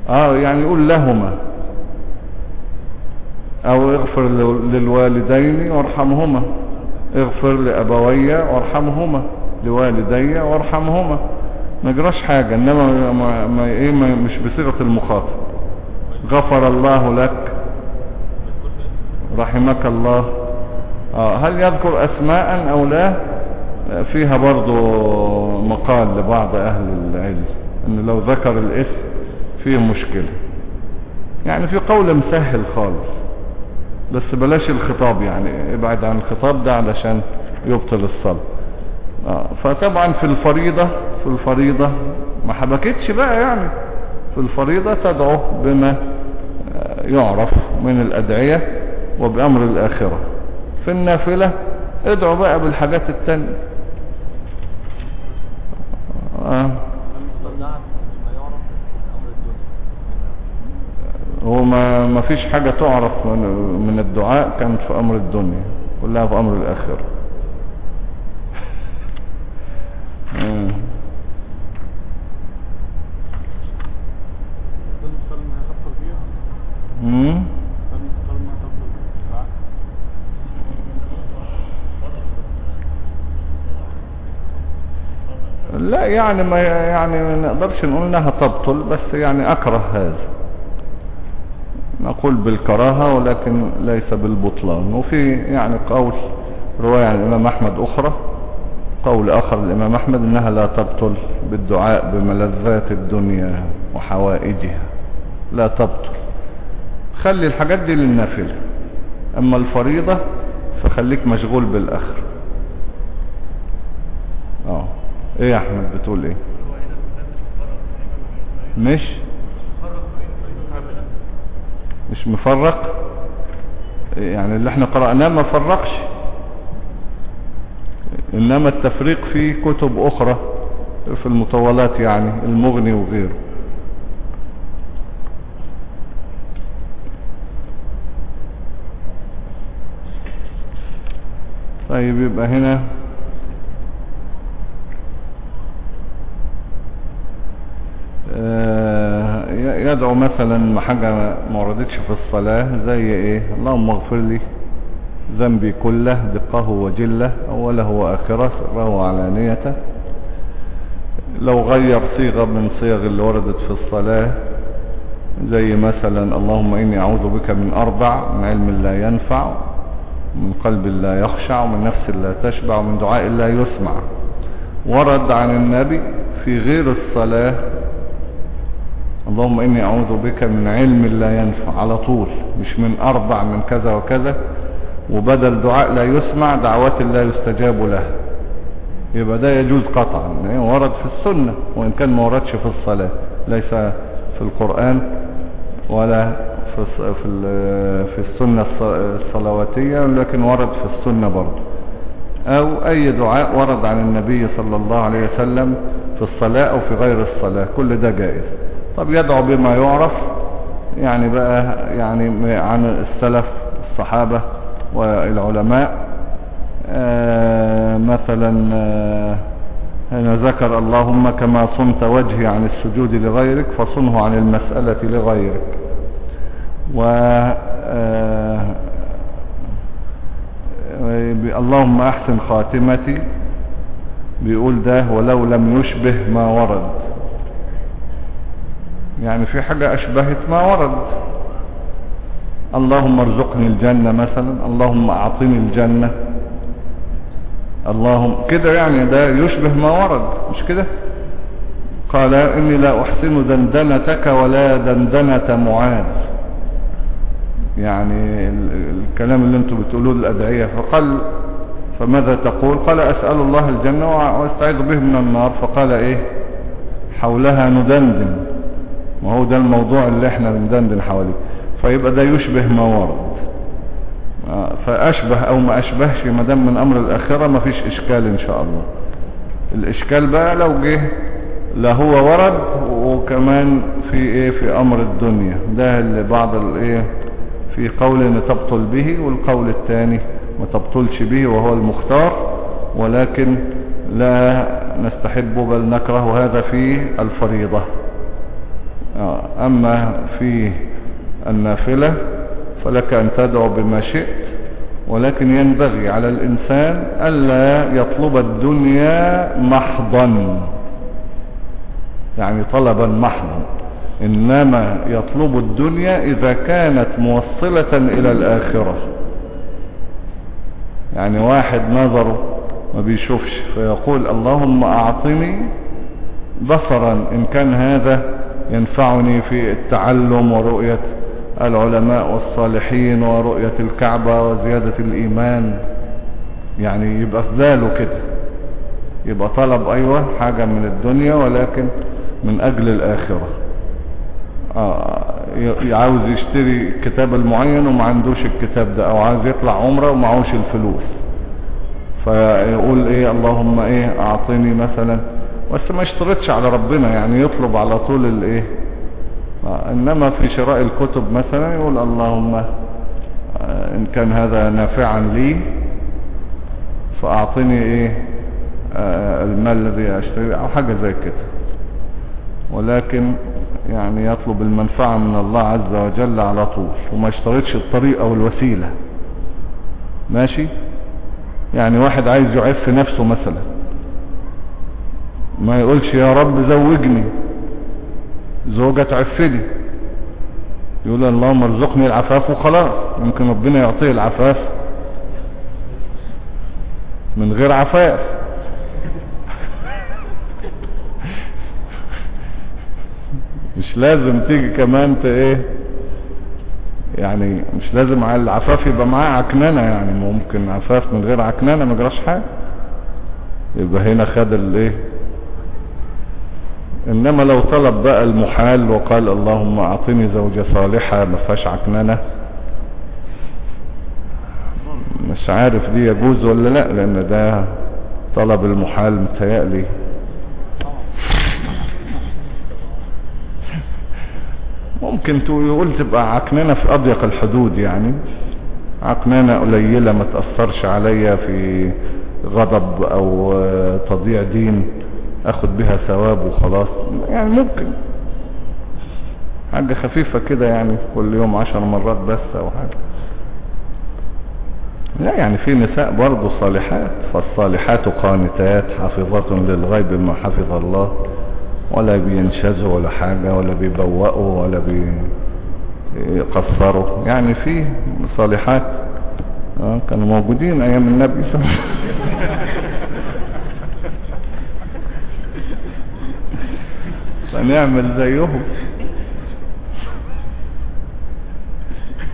A: آه يعني يقول لهما. أو اغفر للوالدين وارحمهما. اغفر لأبوي وارحمهما. لوالدي وارحمهما. ما جراش حاجة إنما ما ما إيه ما مش بصيغة المخاطب. غفر الله لك رحمك الله. آه هل يذكر اسماء أو لا؟ فيها برضو مقال لبعض أهل العلم أن لو ذكر الاسم فيه مشكلة. يعني في قول مسهل خالص بس بلاش الخطاب يعني ابعد عن الخطاب ده علشان يبطل الصلاة آه فطبعا في الفريضة في الفريضة ما حبكتش بقى يعني. في الفريضة تدعو بما يعرف من الأدعية وبأمر الآخرة في النافلة ادعو بقى بالحاجات التانية آه. هو ما ما فيش حاجة تعرف من, من الدعاء كانت في أمر الدنيا كلها في أمر الآخرة آه. مم. لا يعني ما يعني ما نقدرش نقول إنها تبطل بس يعني أكره هذا. نقول بالكراهة ولكن ليس بالبطلان. وفي يعني قول رواية عن الإمام أحمد أخرى قول آخر الإمام أحمد إنها لا تبطل بالدعاء بملذات الدنيا وحوائجها. لا تبطل. خلي الحاجات دي للنافلة. أما الفريضة فخليك مشغول بالآخر. آه. إيه يا أحمد بتقول إيه؟ مش؟ مش مفرق؟ يعني اللي إحنا قرأناه ما فرقش؟ إنما التفريق في كتب أخرى في المطولات يعني المغني وغيره. طيب يبقى هنا يدعو مثلا حاجة ما وردتش في الصلاة زي إيه؟ اللهم اغفر لي ذنبي كله دقه وجله أوله وآخره سره وعلانيته لو غير صيغة من صيغ اللي وردت في الصلاة زي مثلا اللهم إني أعوذ بك من أربع من علم لا ينفع من قلب لا يخشع ومن نفس لا تشبع ومن دعاء لا يسمع. ورد عن النبي في غير الصلاة اللهم إني أعوذ بك من علم لا ينفع على طول مش من أربع من كذا وكذا وبدل دعاء لا يسمع دعوات لا يستجاب له. يبقى ده يجوز قطعا ورد في السنة وإن كان ما وردش في الصلاة. ليس في القرآن ولا في في ال- في السنة الص- الصلواتية لكن ورد في السنة برضه. أو أي دعاء ورد عن النبي صلى الله عليه وسلم في الصلاة أو في غير الصلاة. كل ده جائز. طب يدعو بما يعرف يعني بقى يعني عن السلف الصحابة والعلماء. آه، مثلا آه، هنا ذكر اللهم كما صنت وجهي عن السجود لغيرك فصنه عن المسألة لغيرك. و آه، اللهم أحسن خاتمتي بيقول ده ولو لم يشبه ما ورد. يعني في حاجة أشبهت ما ورد. اللهم ارزقني الجنة مثلا اللهم أعطني الجنة. اللهم كده يعني ده يشبه ما ورد مش كده؟ قال إني لا أحسن دندنتك ولا دندنة معاذ. يعني ال- الكلام اللي أنتم بتقولوه الأدعية. فقال فماذا تقول؟ قال أسأل الله الجنة وأ- وأستعيذ به من النار. فقال إيه؟ حولها ندندن. وهو ده الموضوع اللي إحنا بندندن حواليه فيبقى ده يشبه ما ورد فأشبه أو ما أشبهش ما دام من أمر الآخرة ما فيش إشكال إن شاء الله. الإشكال بقى لو جه لا هو ورد وكمان في إيه؟ في أمر الدنيا. ده اللي بعض الايه في قول إن تبطل به والقول الثاني ما تبطلش به وهو المختار. ولكن لا نستحب بل نكره هذا في الفريضة. آه، أما في النافلة فلك أن تدعو بما شئت ولكن ينبغي على الإنسان ألا يطلب الدنيا محضا. يعني طلبا محضا. إنما يطلب الدنيا إذا كانت موصلة إلى الآخرة. يعني واحد نظره ما بيشوفش فيقول اللهم أعطني بصرا إن كان هذا ينفعني في التعلم ورؤية العلماء والصالحين ورؤية الكعبة وزيادة الإيمان. يعني يبقى في باله كده. يبقى طلب أيوه حاجة من الدنيا ولكن من أجل الآخرة. آه عاوز يشتري الكتاب المعين وما عندوش الكتاب ده أو عاوز يطلع عمرة ومعهوش الفلوس. فيقول إيه اللهم إيه اعطيني مثلا بس ما يشترطش على ربنا يعني يطلب على طول الايه؟ آه إنما في شراء الكتب مثلا يقول اللهم آه إن كان هذا نافعا لي فأعطني إيه؟ آه المال الذي أشتري أو حاجة زي كده. ولكن يعني يطلب المنفعة من الله عز وجل على طول وما يشترطش الطريقة والوسيلة. ماشي؟ يعني واحد عايز يعف نفسه مثلا. ما يقولش يا رب زوجني زوجة تعفني يقول اللهم ارزقني العفاف وخلاص يمكن ربنا يعطيه العفاف من غير عفاف. مش لازم تيجي كمان ت إيه يعني مش لازم على العفاف يبقى معاه عكننة يعني ممكن عفاف من غير عكننة ما حاجة. يبقى هنا خد الايه إنما لو طلب بقى المحال وقال اللهم أعطني زوجة صالحة ما فيهاش عكننة. مش عارف دي يجوز ولا لأ لأن ده طلب المحال متهيألي. ممكن تقول تبقى عكننة في أضيق الحدود يعني. عكننة قليلة ما تأثرش عليا في غضب أو تضييع دين. اخد بها ثواب وخلاص. يعني ممكن. حاجة خفيفة كده يعني كل يوم عشر مرات بس أو حاجة. لا يعني في نساء برضو صالحات فالصالحات قانتات حافظات للغيب ما حفظ الله. ولا بينشزوا ولا حاجة ولا بيبوأوا ولا بيقصروا. يعني في صالحات آه كانوا موجودين أيام النبي. صلى الله عليه وسلم فنعمل زيهم.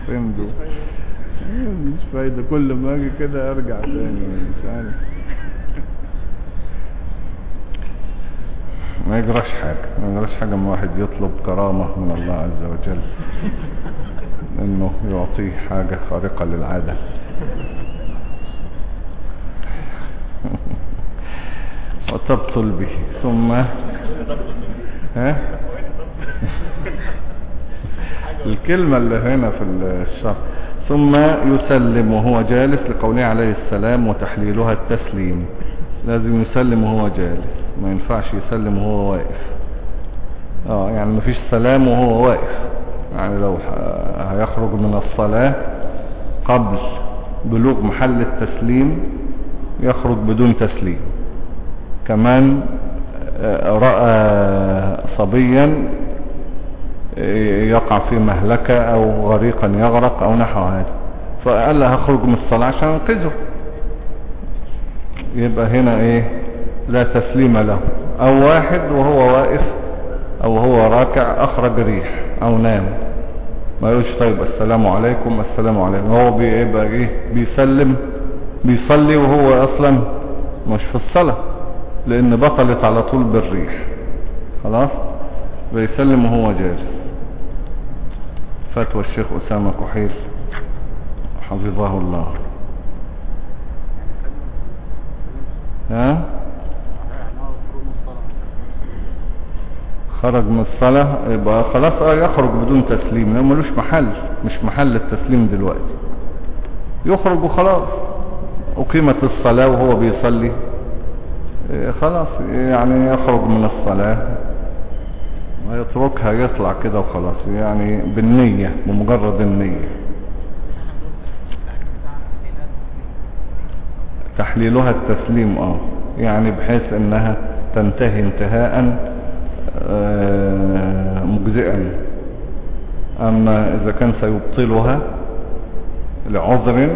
A: دول مش فايدة. كل ما أجي كده أرجع تاني مش عارف. ما يجراش حاجة. ما يجراش حاجة ما واحد يطلب كرامة من الله عز وجل. إنه يعطيه حاجة خارقة للعادة. وتبطل به. ثم ها؟ الكلمة اللي هنا في الشرح. ثم يسلم وهو جالس لقوله عليه السلام وتحليلها التسليم. لازم يسلم وهو جالس. ما ينفعش يسلم وهو واقف. آه يعني ما فيش سلام وهو واقف. يعني لو هيخرج من الصلاة قبل بلوغ محل التسليم يخرج بدون تسليم. كمان رأى صبيا يقع في مهلكة أو غريقا يغرق أو نحو هذا. فقال له هخرج من الصلاة عشان انقذه. يبقى هنا إيه؟ لا تسليم له. أو واحد وهو واقف أو هو راكع أخرج ريح أو نام. ما يقولش طيب السلام عليكم السلام عليكم. هو بيبقى إيه؟ بيسلم بيصلي وهو أصلا مش في الصلاة. لأن بطلت على طول بالريح خلاص؟ بيسلم وهو جالس. فتوى الشيخ أسامة كحيل حفظه الله. ها؟ خرج من الصلاة. يبقى خلاص آه يخرج بدون تسليم. لأنه ملوش محل. مش محل التسليم دلوقتي. يخرج وخلاص. أقيمت الصلاة وهو بيصلي. خلاص يعني يخرج من الصلاة ويتركها يطلع كده وخلاص يعني بالنية بمجرد النية. تحليلها التسليم آه. يعني بحيث إنها تنتهي انتهاء آه مجزئا. أما إذا كان سيبطلها لعذر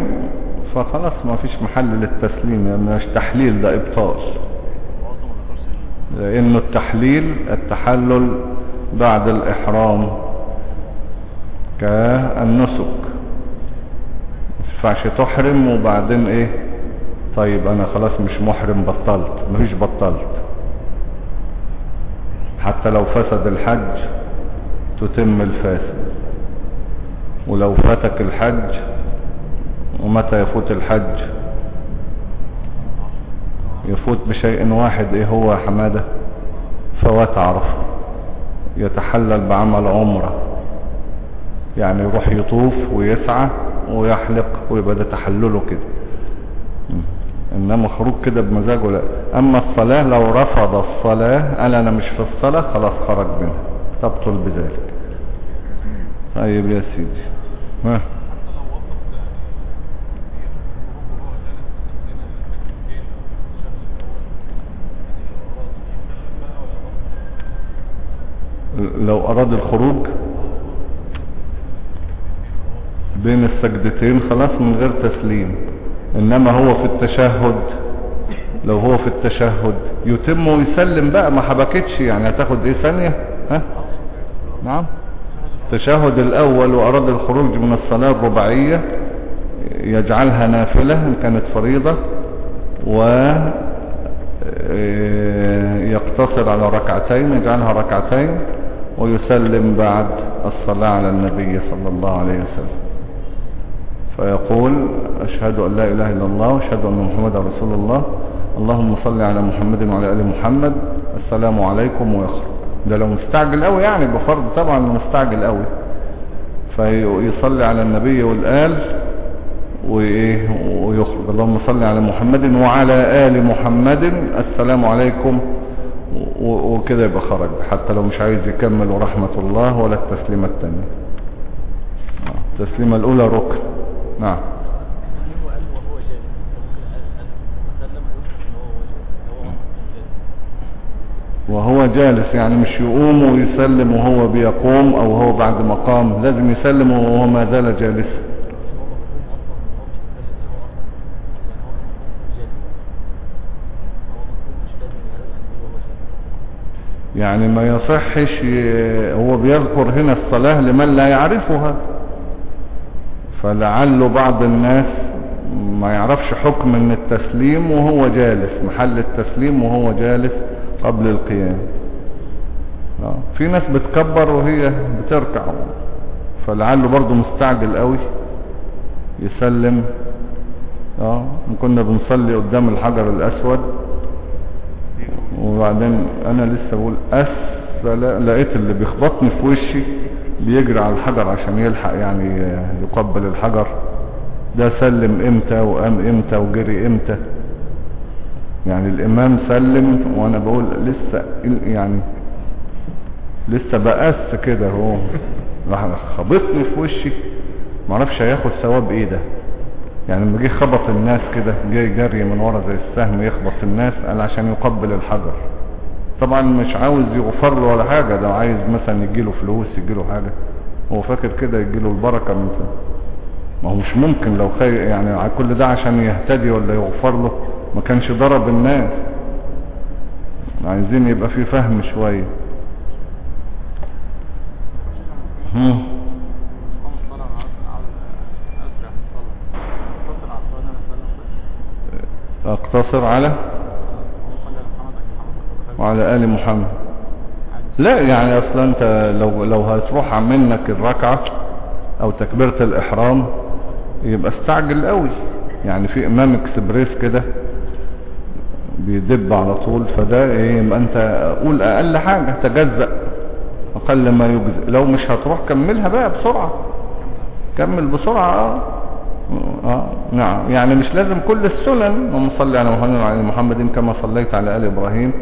A: فخلاص ما فيش محل للتسليم يعني مش تحليل ده إبطال. لأنه التحليل التحلل بعد الإحرام كالنسك. ينفعش تحرم وبعدين إيه؟ طيب أنا خلاص مش محرم بطلت. مفيش بطلت. حتى لو فسد الحج تتم الفاسد. ولو فاتك الحج ومتى يفوت الحج؟ يفوت بشيء واحد إيه هو يا حمادة؟ فوات عرفه يتحلل بعمل عمرة. يعني يروح يطوف ويسعى ويحلق ويبقى ده تحلله كده. إنما خروج كده بمزاجه لا. أما الصلاة لو رفض الصلاة قال أنا مش في الصلاة خلاص خرج منها. تبطل بذلك. طيب يا سيدي. ها؟ لو أراد الخروج بين السجدتين خلاص من غير تسليم إنما هو في التشهد لو هو في التشهد يتم ويسلم بقى ما حبكتش يعني هتاخد إيه ثانية؟ ها؟ نعم. التشهد الأول وأراد الخروج من الصلاة الرباعية يجعلها نافلة إن كانت فريضة و يقتصر على ركعتين يجعلها ركعتين. ويسلم بعد الصلاة على النبي صلى الله عليه وسلم. فيقول أشهد أن لا إله إلا الله وأشهد أن محمد رسول الله. اللهم صل على محمد وعلى آل محمد. السلام عليكم ويخرج. ده لو مستعجل قوي يعني بفرض طبعا مستعجل قوي فيصلي على النبي والآل وإيه ويخرج. اللهم صل على محمد وعلى آل محمد. السلام عليكم وكده يبقى خرج. حتى لو مش عايز يكمل ورحمة الله ولا التسليمة الثانية آه، التسليمة الأولى ركن. نعم.
B: وهو جالس
A: يعني مش يقوم ويسلم وهو بيقوم أو هو بعد ما قام لازم يسلم وهو ما زال جالسا. يعني ما يصحش هو بيذكر هنا الصلاة لمن لا يعرفها. فلعله بعض الناس ما يعرفش حكم إن التسليم وهو جالس محل التسليم وهو جالس قبل القيام. آه. في ناس بتكبر وهي بتركع. فلعله برضه مستعجل قوي يسلم. آه كنا بنصلي قدام الحجر الأسود وبعدين أنا لسه بقول أس لقيت اللي بيخبطني في وشي بيجري على الحجر عشان يلحق يعني يقبل الحجر. ده سلم إمتى وقام إمتى وجري إمتى. يعني الإمام سلم وأنا بقول لسه يعني لسه بقس كده هو راح خبطني في وشي. معرفش هياخد ثواب إيه ده. يعني لما جه خبط الناس كده جاي جري من ورا زي السهم يخبط الناس قال عشان يقبل الحجر. طبعا مش عاوز يغفر له ولا حاجة ده عايز مثلا يجيله فلوس يجيله حاجة. هو فاكر كده يجيله البركة من ما هو مش ممكن لو خي يعني كل ده عشان يهتدي ولا يغفر له. ما كانش ضرب الناس. عايزين يبقى في فهم شوية.
B: قام الصلاة عاوز عاوز أسرع في الصلاة اتصل على الصلاة أنا أسلم بس
A: أقتصر على
B: وعلى
A: آل محمد. لا يعني أصلا أنت لو لو هتروح منك الركعة أو تكبيرة الإحرام يبقى استعجل قوي. يعني في امام اكسبريس كده بيدب على طول فده إيه يبقى أنت قول أقل حاجة تجزأ أقل ما يجزئ لو مش هتروح كملها بقى بسرعة. كمل بسرعة آه. آه نعم. يعني مش لازم كل السنن صل على محمد وعلى محمد كما صليت على آل إبراهيم.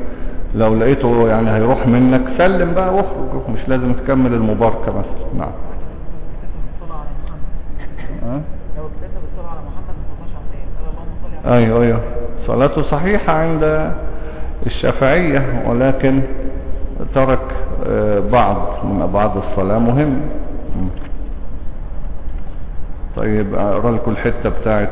A: لو لقيته يعني هيروح منك سلم بقى واخرج. مش لازم تكمل المباركة بس. نعم. آه. أيوه أيوه. صلاته صحيحة عند الشافعية ولكن ترك آه، بعض من ابعاد الصلاة مهم. طيب أقرأ لكم الحتة بتاعت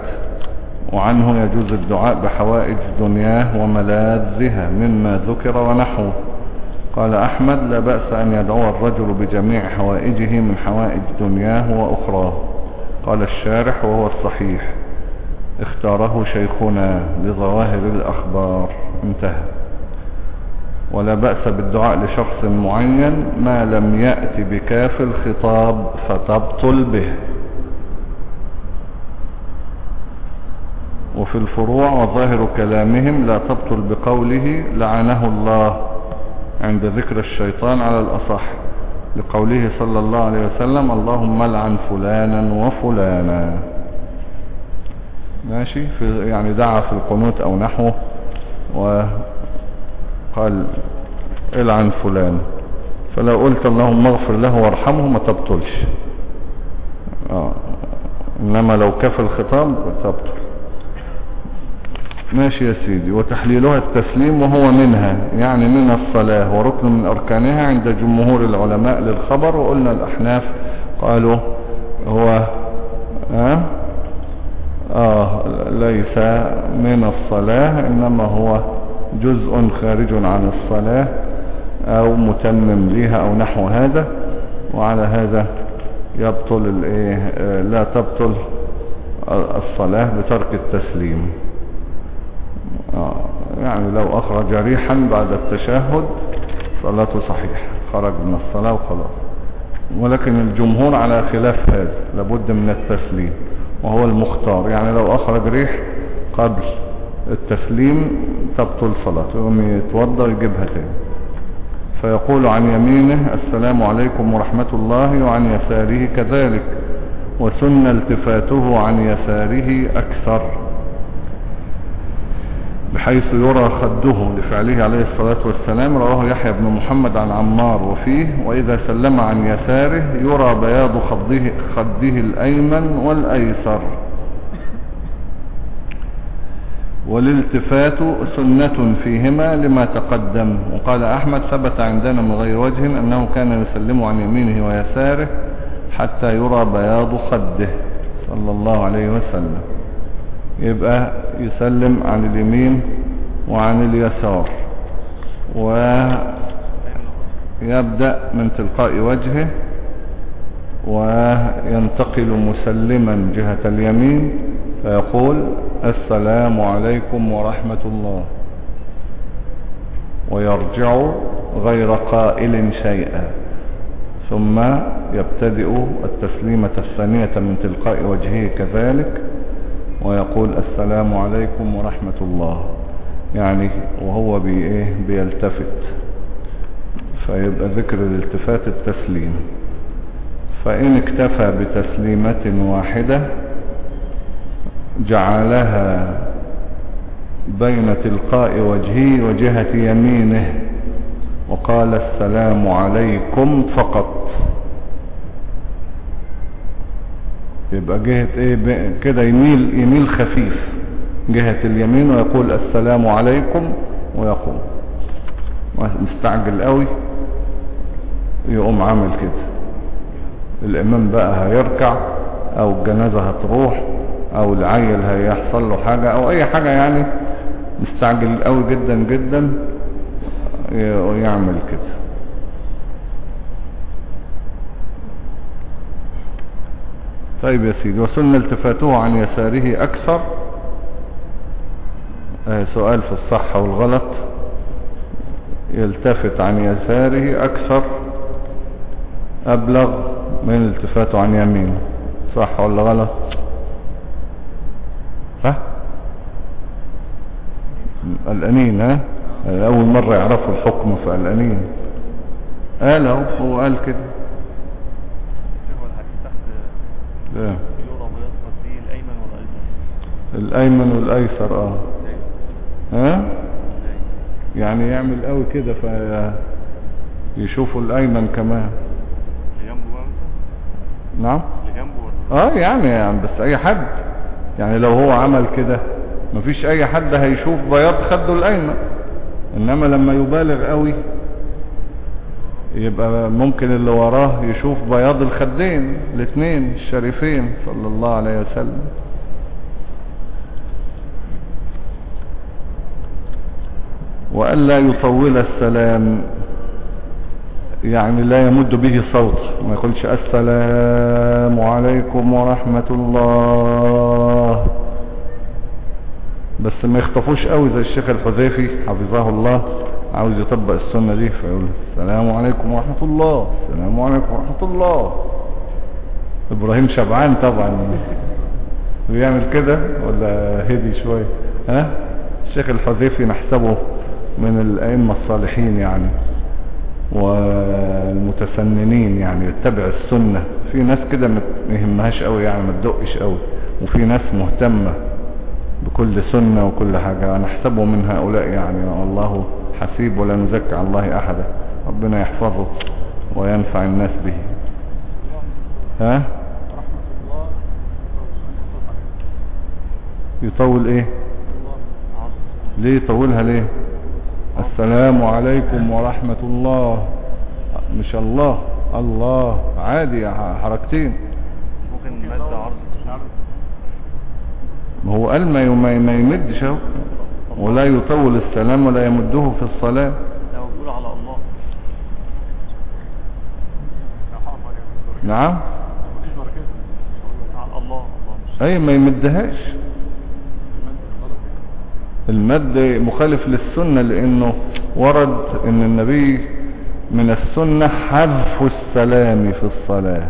A: وعنه يجوز الدعاء بحوائج دنياه وملاذها مما ذكر ونحوه قال أحمد لا بأس أن يدعو الرجل بجميع حوائجه من حوائج دنياه واخراه قال الشارح وهو الصحيح. اختاره شيخنا لظواهر الأخبار. انتهى. ولا بأس بالدعاء لشخص معين ما لم يأتي بكاف الخطاب فتبطل به. وفي الفروع وظاهر كلامهم لا تبطل بقوله لعنه الله عند ذكر الشيطان على الأصح لقوله صلى الله عليه وسلم اللهم لعن فلانا وفلانا. ماشي؟ في يعني دعا في القنوت أو نحوه وقال العن فلان. فلو قلت اللهم اغفر له وارحمه ما تبطلش. آه. إنما لو كفى الخطاب تبطل. ماشي يا سيدي. وتحليلها التسليم وهو منها يعني من الصلاة وركن من أركانها عند جمهور العلماء للخبر وقلنا الأحناف قالوا هو آه, آه ليس من الصلاة إنما هو جزء خارج عن الصلاة أو متمم لها أو نحو هذا. وعلى هذا يبطل آه، لا تبطل الصلاة بترك التسليم. يعني لو أخرج ريحا بعد التشهد صلاته صحيحة خرج من الصلاة وخلاص. ولكن الجمهور على خلاف هذا لابد من التسليم وهو المختار. يعني لو أخرج ريح قبل التسليم تبطل صلاته يقوم يتوضى ويجيبها تاني. فيقول عن يمينه السلام عليكم ورحمة الله وعن يساره كذلك وسن التفاته عن يساره أكثر. بحيث يرى خده لفعله عليه الصلاة والسلام رواه يحيى بن محمد عن عمار وفيه وإذا سلم عن يساره يرى بياض خده, خده الأيمن والأيسر. والالتفات سنة فيهما لما تقدم. وقال أحمد ثبت عندنا من غير وجه أنه كان يسلم عن يمينه ويساره حتى يرى بياض خده. صلى الله عليه وسلم. يبقى يسلم عن اليمين وعن اليسار. ويبدأ من تلقاء وجهه وينتقل مسلما جهة اليمين فيقول السلام عليكم ورحمة الله. ويرجع غير قائل شيئا. ثم يبتدئ التسليمة الثانية من تلقاء وجهه كذلك. ويقول السلام عليكم ورحمة الله. يعني وهو بإيه بيلتفت. فيبقى ذكر الالتفات التسليم. فإن اكتفى بتسليمة واحدة جعلها بين تلقاء وجهه وجهة يمينه وقال السلام عليكم فقط. يبقى جهة إيه كده يميل يميل خفيف. جهة اليمين ويقول السلام عليكم ويقوم. مستعجل قوي يقوم عامل كده. الإمام بقى هيركع أو الجنازة هتروح أو العيل هيحصل له حاجة أو أي حاجة يعني. مستعجل قوي جدا جدا يعمل كده. طيب يا سيدي وسن التفاته عن يساره أكثر. آه سؤال في الصح والغلط. يلتفت عن يساره أكثر. أبلغ من التفاته عن يمينه. صح ولا غلط؟ ها؟ الأنين ها؟ أول مرة يعرفوا الحكم في الأنين. قال هو قال كده
E: هو الحديث تحت يرى خده الأيمن والأيسر
A: الأيمن والأيسر آه. ها؟ يعني يعمل قوي كده فيشوفوا الأيمن كمان. نعم؟ آه يعني, يعني بس أي حد. يعني لو هو عمل كده مفيش أي حد هيشوف بياض خده الأيمن. إنما لما يبالغ قوي يبقى ممكن اللي وراه يشوف بياض الخدين الاثنين الشريفين صلى الله عليه وسلم. وألا يطول السلام يعني لا يمد به صوت ما يقولش السلام عليكم ورحمة الله. بس ما يخطفوش قوي زي الشيخ الحذيفي حفظه الله عاوز يطبق السنة دي فيقول السلام عليكم ورحمة الله. السلام عليكم ورحمة الله. إبراهيم شبعان طبعا. بيعمل كده ولا هدي شوية؟ ها؟ الشيخ الحذيفي نحسبه من الأئمة الصالحين يعني والمتسننين يعني يتبع السنة. في ناس كده ما يهمهاش قوي يعني ما تدقش قوي. وفي ناس مهتمة. بكل سنة وكل حاجة. أنا أحسبه من هؤلاء يعني. الله حسيب ولا نزكي على الله أحدا. ربنا يحفظه وينفع الناس به. ها؟ يطول إيه؟ ليه طولها ليه؟ السلام عليكم ورحمة الله. مش الله. الله. عادي حركتين.
E: ممكن مد عرض
A: ما هو قال ما يم- ما يمدش اهو ولا يطول السلام ولا يمده في الصلاة.
E: لو بيقول على الله.
A: نعم.
E: على الله.
A: أي ما يمدهاش. المد مخالف للسنة لأنه ورد إن النبي من السنة حذف السلام في الصلاة.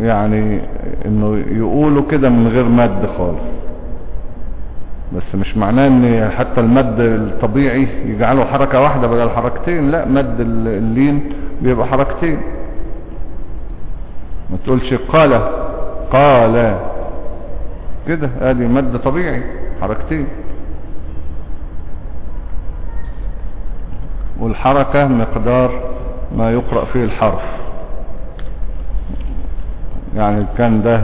A: يعني إنه يقولوا كده من غير مد خالص. بس مش معناه إن حتى المد الطبيعي يجعله حركة واحدة بدل حركتين لا مد ال- اللين بيبقى حركتين. ما تقولش قال قال. كده ادي مد طبيعي حركتين. والحركة مقدار ما يقرأ فيه الحرف. يعني كان ده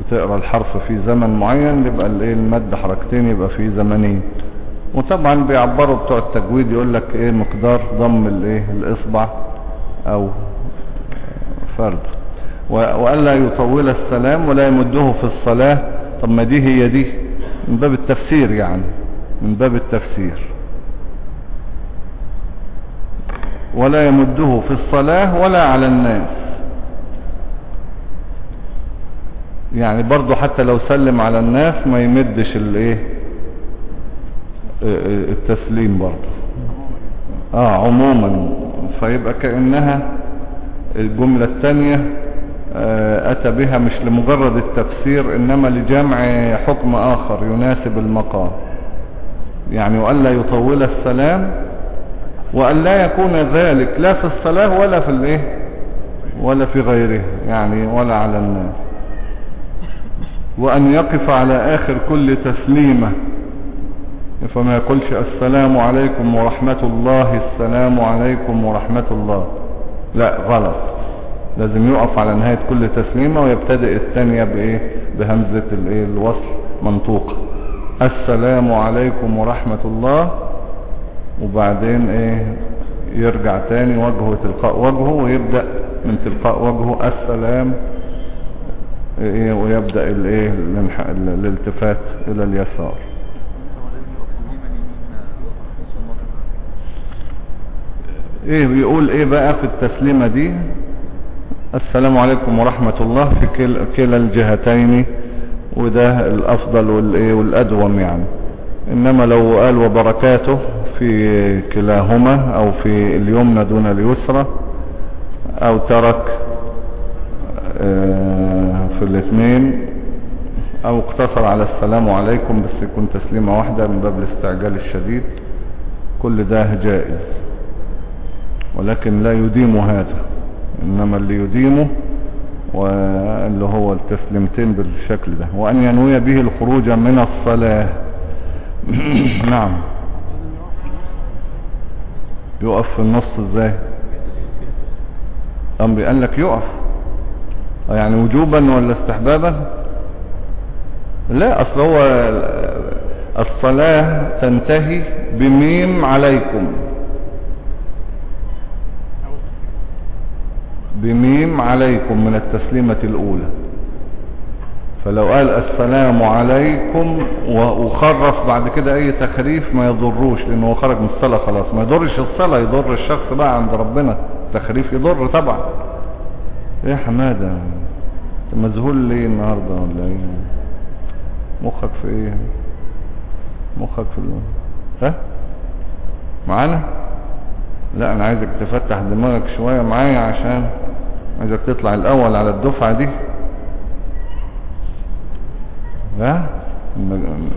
A: بتقرأ الحرف في زمن معين يبقى الايه المد حركتين يبقى في زمنين. وطبعا بيعبروا بتوع التجويد يقول لك إيه مقدار ضم الايه الإصبع أو فرد. والا يطول السلام ولا يمده في الصلاة. طب ما دي هي دي من باب التفسير يعني من باب التفسير. ولا يمده في الصلاة ولا على الناس. يعني برضو حتى لو سلم على الناس ما يمدش الايه التسليم برضو. آه عموما. فيبقى كأنها الجملة الثانية آه، أتى بها مش لمجرد التفسير إنما لجمع حكم آخر يناسب المقام. يعني وألا يطول السلام وأن لا يكون ذلك لا في الصلاة ولا في الإيه؟ ولا في غيره يعني ولا على الناس. وأن يقف على آخر كل تسليمة. فما يقولش السلام عليكم ورحمة الله السلام عليكم ورحمة الله. لا غلط. لازم يقف على نهاية كل تسليمة ويبتدئ الثانية بإيه؟ بهمزة الإيه؟ الوصل منطوقة السلام عليكم ورحمة الله. وبعدين إيه؟ يرجع تاني وجهه تلقاء وجهه ويبدأ من تلقاء وجهه السلام إيه ويبدأ الايه الالتفات إلى اليسار. إيه بيقول إيه بقى في التسليمة دي؟ السلام عليكم ورحمة الله في كل- كلا الجهتين وده الأفضل والإيه والأدوم يعني. إنما لو قال وبركاته في كلاهما أو في اليمنى دون اليسرى أو ترك في الاثنين أو اقتصر على السلام عليكم بس يكون تسليمة واحدة من باب الاستعجال الشديد. كل ده جائز ولكن لا يديم هذا. إنما اللي يديمه واللي هو التسليمتين بالشكل ده وأن ينوي به الخروج من الصلاة. نعم. يقف في النص إزاي؟ امري قال لك يقف؟ يعني وجوبا ولا استحبابا؟ لا أصل هو الصلاة تنتهي بميم عليكم. بميم عليكم من التسليمة الأولى. فلو قال السلام عليكم وخرف بعد كده أي تخريف ما يضروش لأنه هو خرج من الصلاة خلاص. ما يضرش الصلاة يضر الشخص بقى عند ربنا. تخريف يضر طبعا. إيه يا حمادة؟ انت مذهول ليه النهاردة ولا إيه؟ مخك في إيه؟ مخك في ال... ها؟ معانا؟ لا أنا عايزك تفتح دماغك شوية معايا عشان عايزك تطلع الأول على الدفعة دي. ها؟ النج-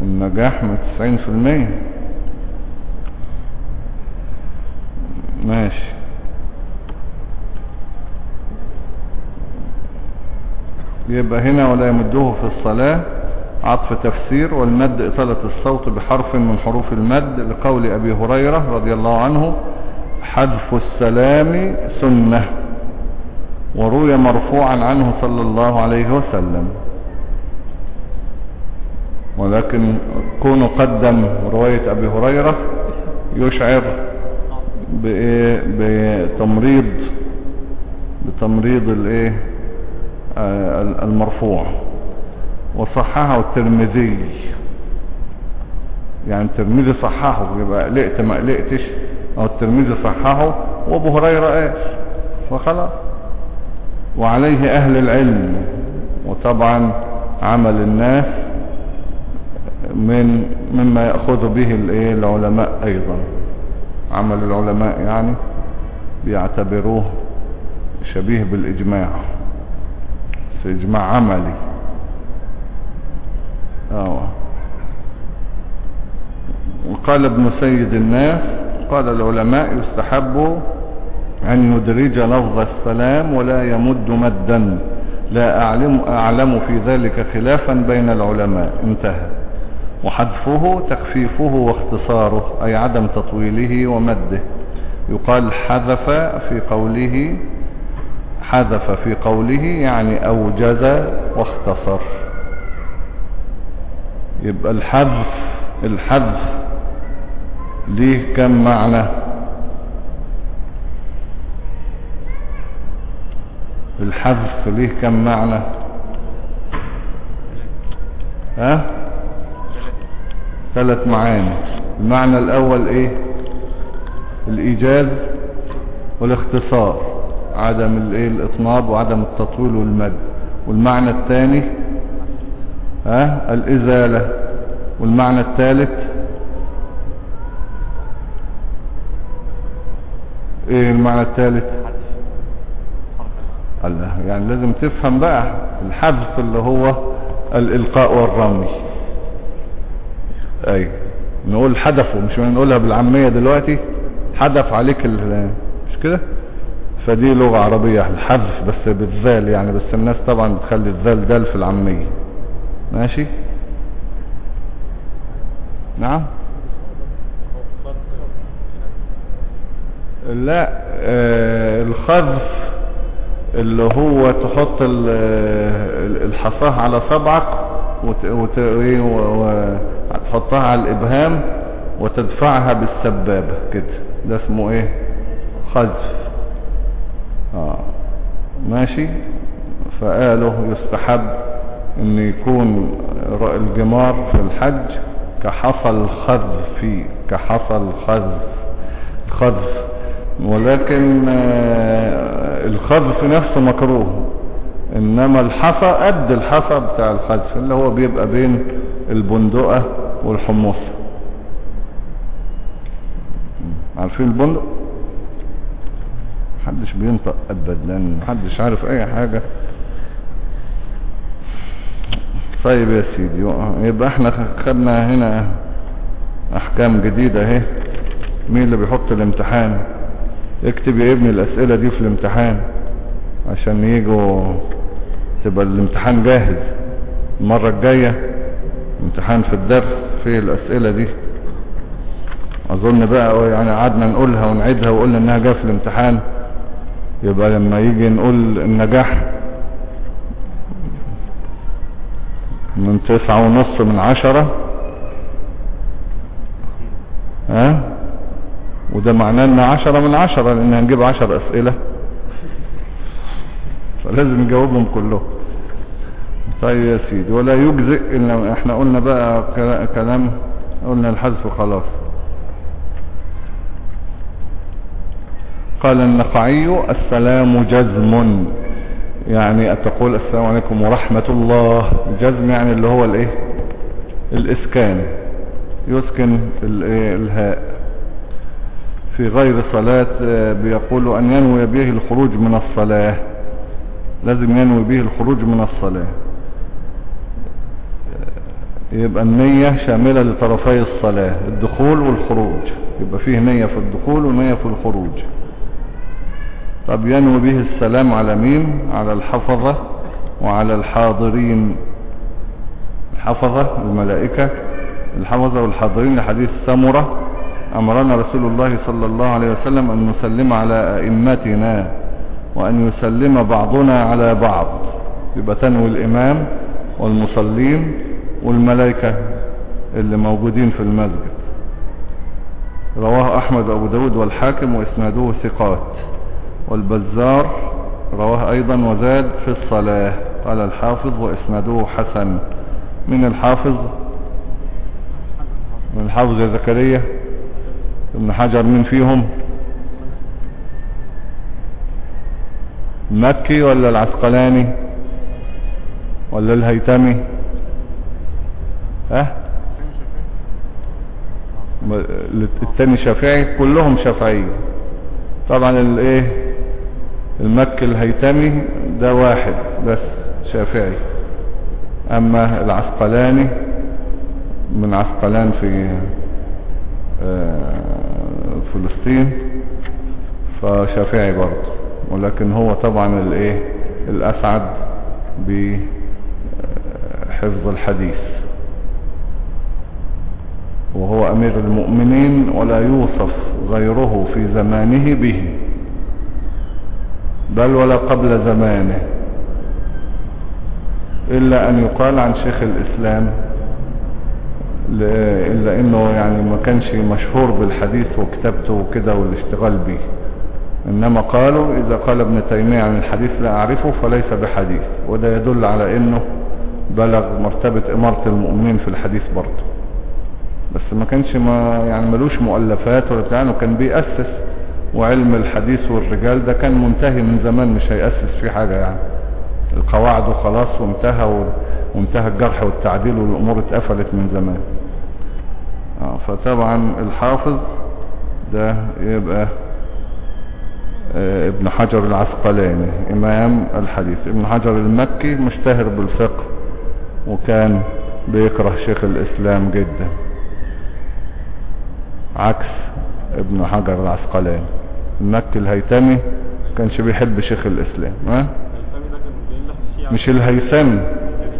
A: النجاح من تسعين في المية ماشي يبقى هنا ولا يمده في الصلاة. عطف تفسير والمد إطالة الصوت بحرف من حروف المد لقول أبي هريرة رضي الله عنه حذف السلام سنة. وروي مرفوعا عنه صلى الله عليه وسلم. ولكن كونه قدم رواية أبي هريرة يشعر بتمريض بتمريض الإيه؟ المرفوع. وصححه الترمذي. يعني الترمذي صححه يبقى قلقت ما قلقتش أو الترمذي صححه وأبو هريرة قال فخلاص. وعليه أهل العلم. وطبعا عمل الناس من مما يأخذ به العلماء أيضا. عمل العلماء يعني بيعتبروه شبيه بالإجماع. بس إجماع عملي. آه وقال ابن سيد الناس قال العلماء يستحب أن يدرج لفظ السلام ولا يمد مدا. لا أعلم, أعلم في ذلك خلافا بين العلماء. انتهى. وحذفه تخفيفه واختصاره أي عدم تطويله ومده. يقال حذف في قوله حذف في قوله يعني أوجز واختصر. يبقى الحذف الحذف ليه كم معنى؟ الحذف ليه كم معنى؟ ها؟ ثلاث معاني. المعنى الأول إيه؟ الإيجاز والاختصار. عدم الاطناب وعدم التطويل والمد. والمعنى الثاني ها الإزالة. والمعنى الثالث إيه المعنى الثالث؟ الله يعني لازم تفهم بقى الحذف اللي هو الإلقاء والرمي. أي نقول حدفه مش نقولها بالعامية دلوقتي حدف عليك مش كده؟ فدي لغة عربية الحذف بس بالذال يعني بس الناس طبعا بتخلي الذال دال في العامية. ماشي؟ نعم؟ لا آه الخذف اللي هو تحط ال- الحصاة على صبعك وت- وت- إيه وتحطها على الإبهام وتدفعها بالسبابة كده. ده اسمه إيه؟ خذف. آه. ماشي. فقالوا يستحب أن يكون الجمار في الحج كحصى الخذف كحصى الخذف خذف. ولكن آه، الخذف نفسه مكروه. إنما الحصى قد الحصى بتاع الخذف اللي هو بيبقى بين البندقة والحمصة عارفين البندق؟ محدش بينطق ابدا محدش عارف أي حاجة. طيب يا سيدي يبقى إحنا خدنا هنا أحكام جديدة أهي. مين اللي بيحط الامتحان؟ اكتب يا ابني الأسئلة دي في الامتحان عشان يجوا تبقى الامتحان جاهز. المرة الجاية امتحان في الدرس فيه الأسئلة دي. أظن بقى يعني قعدنا نقولها ونعيدها وقلنا إنها جاية في الامتحان. يبقى لما يجي نقول النجاح من تسعة ونص من عشرة ها؟ وده معناه إن عشرة من عشرة لأن هنجيب عشر أسئلة. فلازم نجاوبهم كلهم. طيب يا سيدي ولا يجزئ إلا إحنا قلنا بقى كلا- كلام قلنا الحذف خلاص. قال النقعي السلام جزم. يعني تقول السلام عليكم ورحمة الله. جزم يعني اللي هو الايه؟ الإسكان. يسكن الهاء. في غير صلاة آه، بيقول أن ينوي به الخروج من الصلاة. لازم ينوي به الخروج من الصلاة. يبقى النية شاملة لطرفي الصلاة الدخول والخروج. يبقى فيه نية في الدخول ونية في الخروج. طب ينوي به السلام على مين؟ على الحفظة وعلى الحاضرين. الحفظة الملائكة الحفظة والحاضرين لحديث سمرة. أمرنا رسول الله صلى الله عليه وسلم أن نسلم على أئمتنا وأن يسلم بعضنا على بعض. يبقى تنوي الإمام والمصلين والملائكة اللي موجودين في المسجد. رواه أحمد أبو داود والحاكم وإسناده ثقات. والبزار رواه أيضا وزاد في الصلاة. قال الحافظ وإسناده حسن. من الحافظ؟ من الحافظ يا زكريا. ابن حجر مين فيهم؟ المكي ولا العسقلاني؟ ولا الهيتمي؟ ها؟ التاني شافعي كلهم شافعي طبعا الايه المكي الهيتمي ده واحد بس شافعي. أما العسقلاني من عسقلان في آه، فلسطين فشافعي برضه. ولكن هو طبعا الإيه؟ الأسعد بحفظ الحديث. وهو أمير المؤمنين ولا يوصف غيره في زمانه به. بل ولا قبل زمانه. إلا أن يقال عن شيخ الإسلام إلا إنه يعني ما كانش مشهور بالحديث وكتابته وكده والاشتغال به. إنما قالوا إذا قال ابن تيمية عن الحديث لا أعرفه فليس بحديث وده يدل على إنه بلغ مرتبة إمارة المؤمنين في الحديث برضه. بس ما كانش ما يعني ملوش مؤلفات ولا بتاع وكان بيأسس وعلم الحديث والرجال ده كان منتهي من زمان مش هيأسس فيه حاجة يعني. القواعد وخلاص وانتهى وانتهى الجرح والتعديل والأمور اتقفلت من زمان. آه، فطبعا الحافظ ده يبقى آه، ابن حجر العسقلاني إمام الحديث. ابن حجر المكي مشتهر بالفقه وكان بيكره شيخ الإسلام جدا. عكس ابن حجر العسقلاني. المكي الهيتمي كانش بيحب شيخ الإسلام ها؟ مش الهيثمي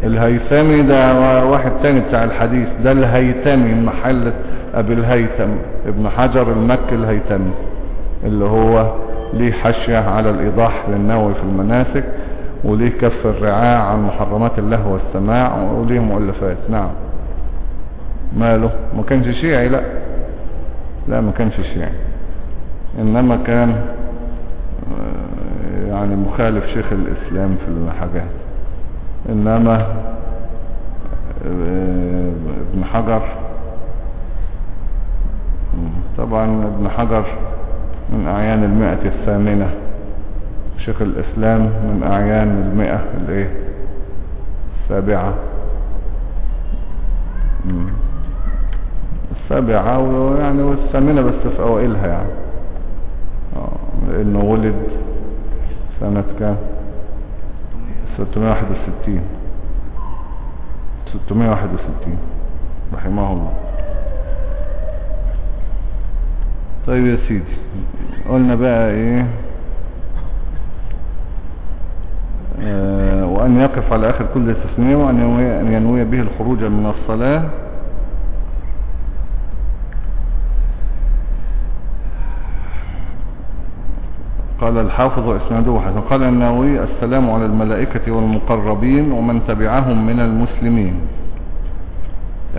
A: الهيثمي ده واحد تاني بتاع الحديث ده الهيثمي محل أبي الهيثم ابن حجر المكي الهيثمي اللي هو ليه حشية على الإيضاح للنووي في المناسك وليه كف الرعاع عن محرمات الله والسماع وليه مؤلفات. نعم. ماله؟ ما كانش شيعي؟ لا. لا ما كانش شيعي. إنما كان آه، يعني مخالف شيخ الإسلام في الحاجات إنما آه، ابن حجر طبعا ابن حجر من أعيان المئة الثامنة. شيخ الإسلام من أعيان المئة الإيه؟ السابعة. السابعة ويعني والثامنة بس في أوائلها يعني. لأنه ولد سنة كام؟ 661 661 رحمه الله. طيب يا سيدي قلنا بقى إيه؟ آه وأن يقف على آخر كل تسمية وأن ينوي به الخروج من الصلاة قال الحافظ وإسناده حسن. قال النووي السلام على الملائكة والمقربين ومن تبعهم من المسلمين.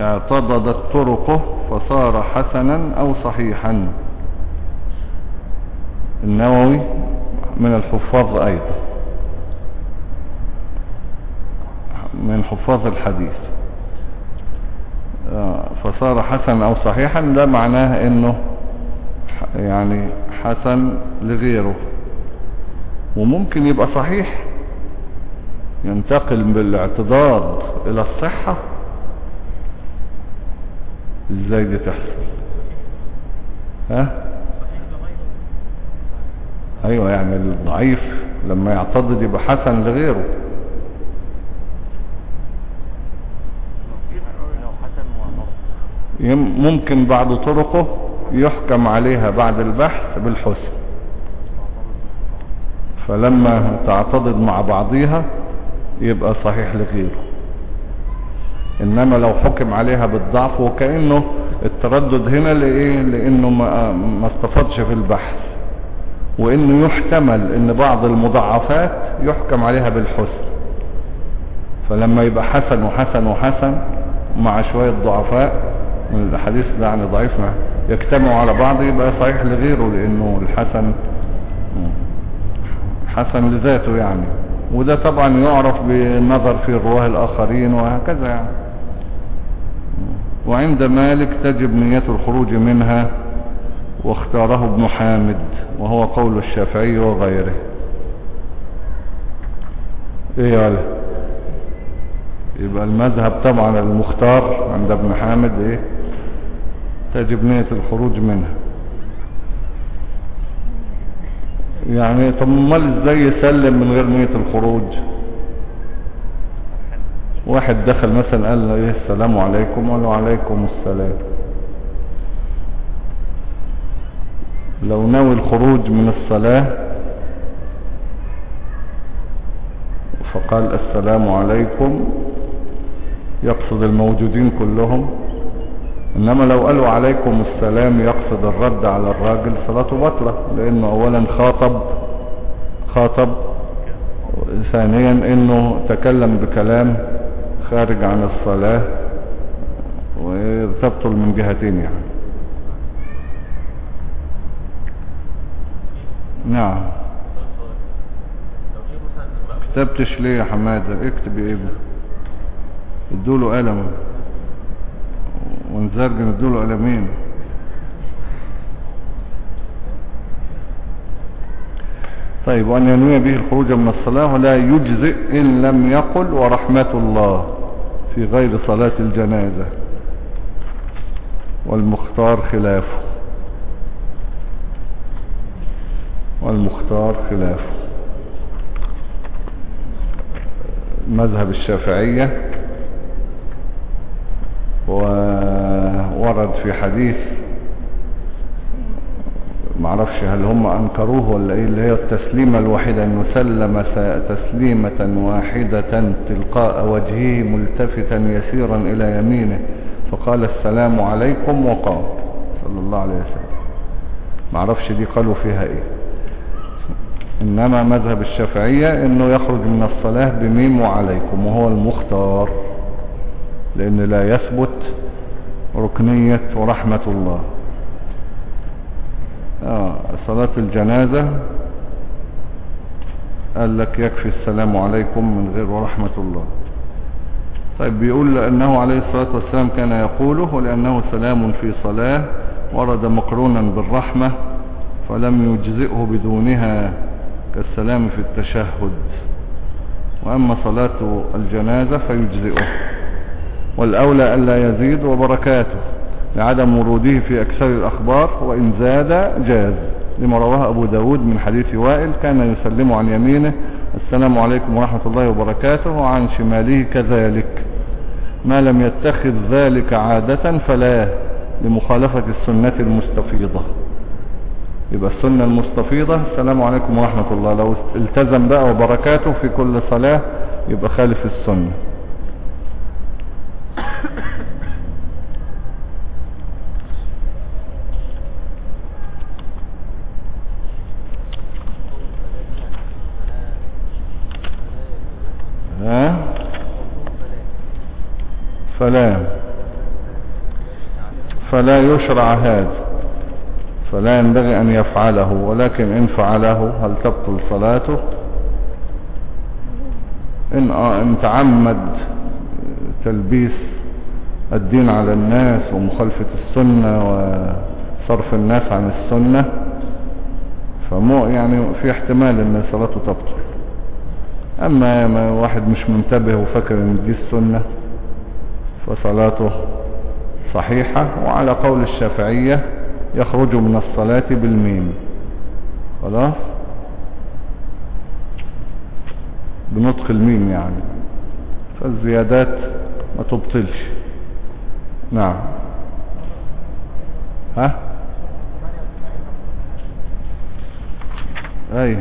A: اعتضدت طرقه فصار حسنا أو صحيحا. النووي من الحفاظ أيضا. من حفاظ الحديث. فصار حسن أو صحيحا ده معناه إنه يعني حسن لغيره. وممكن يبقى صحيح. ينتقل بالاعتضاد إلى الصحة. إزاي دي تحصل؟ ها؟ أيوه يعني الضعيف لما يعتضد يبقى حسن لغيره. ممكن بعض طرقه يحكم عليها بعد البحث بالحسن. فلما تعتضد مع بعضيها يبقى صحيح لغيره. إنما لو حكم عليها بالضعف وكأنه التردد هنا لإيه؟ لإنه ما, ما استفادش في البحث. وإنه يحتمل إن بعض المضاعفات يحكم عليها بالحسن. فلما يبقى حسن وحسن وحسن مع شوية ضعفاء من الحديث ده يعني ضعيف مع- يجتمعوا على بعض يبقى صحيح لغيره لأنه الحسن حسن لذاته يعني. وده طبعا يعرف بالنظر في الرواة الآخرين وهكذا يعني. وعند مالك تجب نية الخروج منها واختاره ابن حامد وهو قول الشافعي وغيره. إيه ولا يبقى المذهب طبعا المختار عند ابن حامد إيه؟ تجب نية الخروج منها. يعني طب امال إزاي يسلم من غير نية الخروج؟ واحد دخل مثلا قال له إيه السلام عليكم. قال له عليكم السلام. لو نوي الخروج من الصلاة فقال السلام عليكم. يقصد الموجودين كلهم. إنما لو قالوا عليكم السلام يقصد الرد على الراجل صلاته بطلة لأنه اولا خاطب خاطب ثانيا إنه تكلم بكلام خارج عن الصلاة وتبطل من جهتين يعني. نعم. كتبتش ليه يا حمادة؟ اكتب ابني. ادوله قلم ونزرجن ادوله قلمين طيب وأن ينوي به الخروج من الصلاة ولا يجزئ إن لم يقل ورحمة الله في غير صلاة الجنازة. والمختار خلافه. والمختار خلافه. مذهب الشافعية وورد في حديث معرفش هل هم أنكروه ولا إيه اللي هي التسليمة الواحدة أن يسلم س- تسليمة واحدة تلقاء وجهه ملتفتا يسيرا إلى يمينه. فقال السلام عليكم وقام صلى الله عليه وسلم. معرفش دي قالوا فيها إيه. إنما مذهب الشافعية إنه يخرج من الصلاة بميم وعليكم وهو المختار. لأن لا يثبت ركنية ورحمة الله. آه صلاة الجنازة قال لك يكفي السلام عليكم من غير ورحمة الله. طيب بيقول لأنه عليه الصلاة والسلام كان يقوله ولأنه سلام في صلاة ورد مقرونا بالرحمة فلم يجزئه بدونها كالسلام في التشهد. وأما صلاة الجنازة فيجزئه. والأولى ألا يزيد وبركاته لعدم وروده في أكثر الأخبار وإن زاد جاز. لما رواه أبو داود من حديث وائل كان يسلم عن يمينه السلام عليكم ورحمة الله وبركاته وعن شماله كذلك. ما لم يتخذ ذلك عادة فلا لمخالفة السنة المستفيضة. يبقى السنة المستفيضة السلام عليكم ورحمة الله. لو التزم بقى وبركاته في كل صلاة يبقى خالف السنة ها فلا فلا يشرع هذا. فلا ينبغي أن يفعله ولكن إن فعله هل تبطل صلاته؟ إن, إن تعمد تلبيس الدين على الناس ومخالفة السنة وصرف الناس عن السنة فمو يعني في احتمال إن صلاته تبطل. أما ما واحد مش منتبه وفكر إن دي السنة فصلاته صحيحة وعلى قول الشافعية يخرج من الصلاة بالميم. خلاص؟ بنطق الميم يعني. فالزيادات ما تبطلش. نعم. ها؟ أي.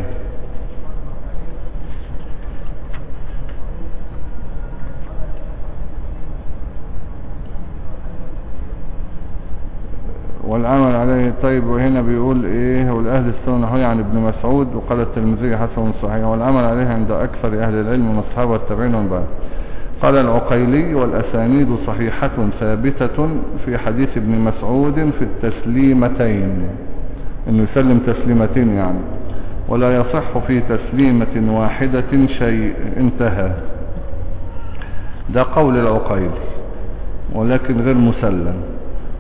A: والعمل عليه طيب وهنا بيقول إيه والأهل السنة هو عن ابن مسعود وقال الترمذي حسن صحيح والعمل عليه عند أكثر أهل العلم من اصحابه والتابعين قال العقيلي والأسانيد صحيحة ثابتة في حديث ابن مسعود في التسليمتين إنه يسلم تسليمتين يعني ولا يصح في تسليمة واحدة شيء انتهى. ده قول العقيلي ولكن غير مسلم.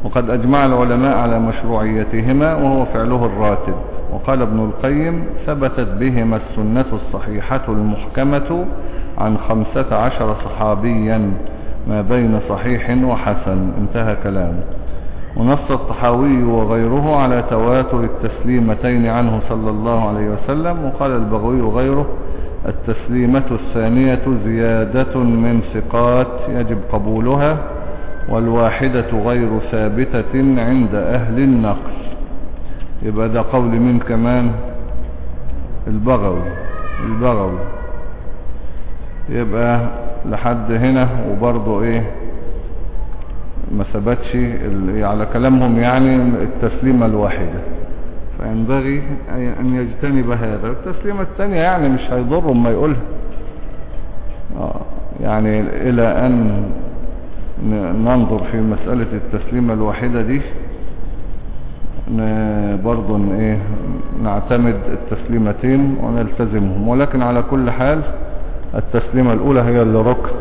A: وقد أجمع العلماء على مشروعيتهما وهو فعله الراتب. وقال ابن القيم ثبتت بهما السنة الصحيحة المحكمة عن خمسة عشر صحابيا ما بين صحيح وحسن. انتهى كلامه. ونص الطحاوي وغيره على تواتر التسليمتين عنه صلى الله عليه وسلم وقال البغوي وغيره التسليمة الثانية زيادة من ثقات يجب قبولها والواحدة غير ثابتة عند أهل النقل. يبقى ده قول من كمان؟ البغوي البغوي. يبقى لحد هنا وبرضه إيه؟ ما ثبتش على كلامهم يعني التسليمة الواحدة. فينبغي أن يجتنب هذا. التسليمة الثانية يعني مش هيضر ما يقولها. آه، يعني إلى أن ن- ننظر في مسألة التسليمة الواحدة دي. برضو إيه نعتمد التسليمتين ونلتزمهم. ولكن على كل حال التسليمة الأولى هي اللي ركن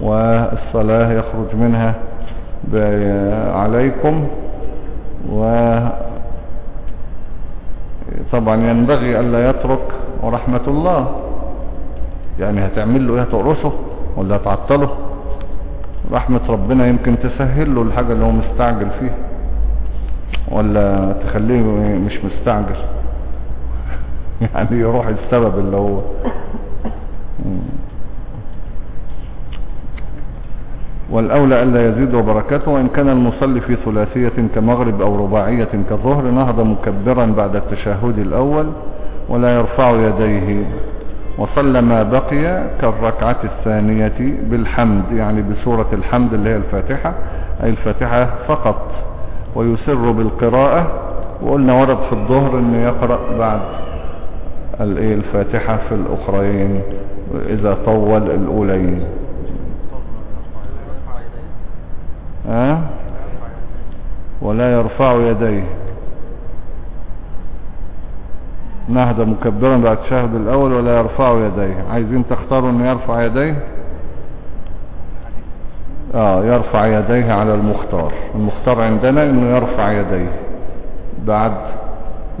A: والصلاة يخرج منها عليكم. و طبعا ينبغي ألا يترك ورحمة الله. يعني هتعمل له إيه؟ تقرصه ولا تعطله؟ رحمة ربنا يمكن تسهل له الحاجة اللي هو مستعجل فيها ولا تخليه مش مستعجل؟ يعني يروح السبب اللي هو. والأولى ألا يزيد بركته وإن كان المصلي في ثلاثية كمغرب أو رباعية كالظهر نهض مكبرا بعد التشهد الأول ولا يرفع يديه. وصلى ما بقي كالركعة الثانية بالحمد يعني بسورة الحمد اللي هي الفاتحة أي الفاتحة فقط. ويسر بالقراءة. وقلنا ورد في الظهر أن يقرأ بعد الفاتحة في الأخرين. إذا طول الأولين. ها؟ ولا يرفع يديه. نهض مكبرا بعد الشهد الأول ولا يرفع يديه. عايزين تختاروا أن يرفع يديه؟ آه يرفع يديه على المختار. المختار عندنا أنه يرفع يديه. بعد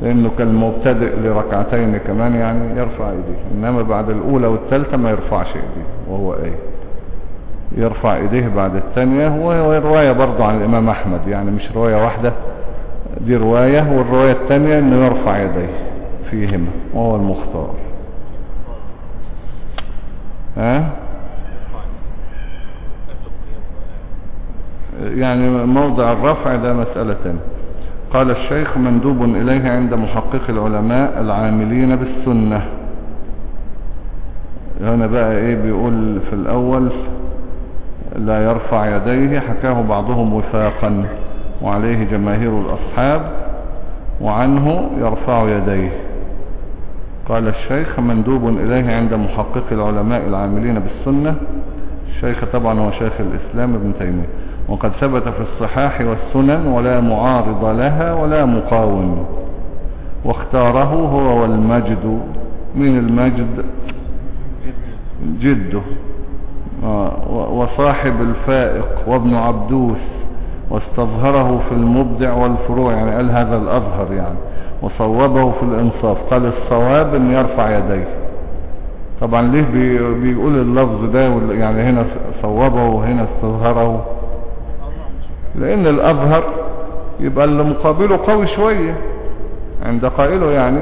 A: لأنه كان مبتدئ لركعتين كمان يعني يرفع يديه. إنما بعد الأولى والثالثة ما يرفعش يديه. وهو إيه؟ يرفع ايديه بعد الثانية. وهي رواية برضو عن الإمام أحمد. يعني مش رواية واحدة. دي رواية والرواية الثانية إنه يرفع يديه. فيهما وهو المختار. ها؟ يعني موضع الرفع ده مسألة. قال الشيخ مندوب إليه عند محقق العلماء العاملين بالسنة. هنا بقى إيه بيقول في الأول لا يرفع يديه حكاه بعضهم وفاقا وعليه جماهير الأصحاب وعنه يرفع يديه. قال الشيخ مندوب إليه عند محقق العلماء العاملين بالسنة. الشيخ طبعا هو شيخ الإسلام ابن تيمية. وقد ثبت في الصحاح والسنن ولا معارض لها ولا مقاوم. واختاره هو والمجد. من المجد؟ جده. وصاحب الفائق وابن عبدوس. واستظهره في المبدع والفروع. يعني قال هذا الأظهر يعني. وصوبه في الإنصاف قال الصواب إن يرفع يديه. طبعا ليه بي بيقول اللفظ ده يعني هنا صوبه وهنا استظهره؟ لأن الأظهر يبقى اللي مقابله قوي شوية عند قائله يعني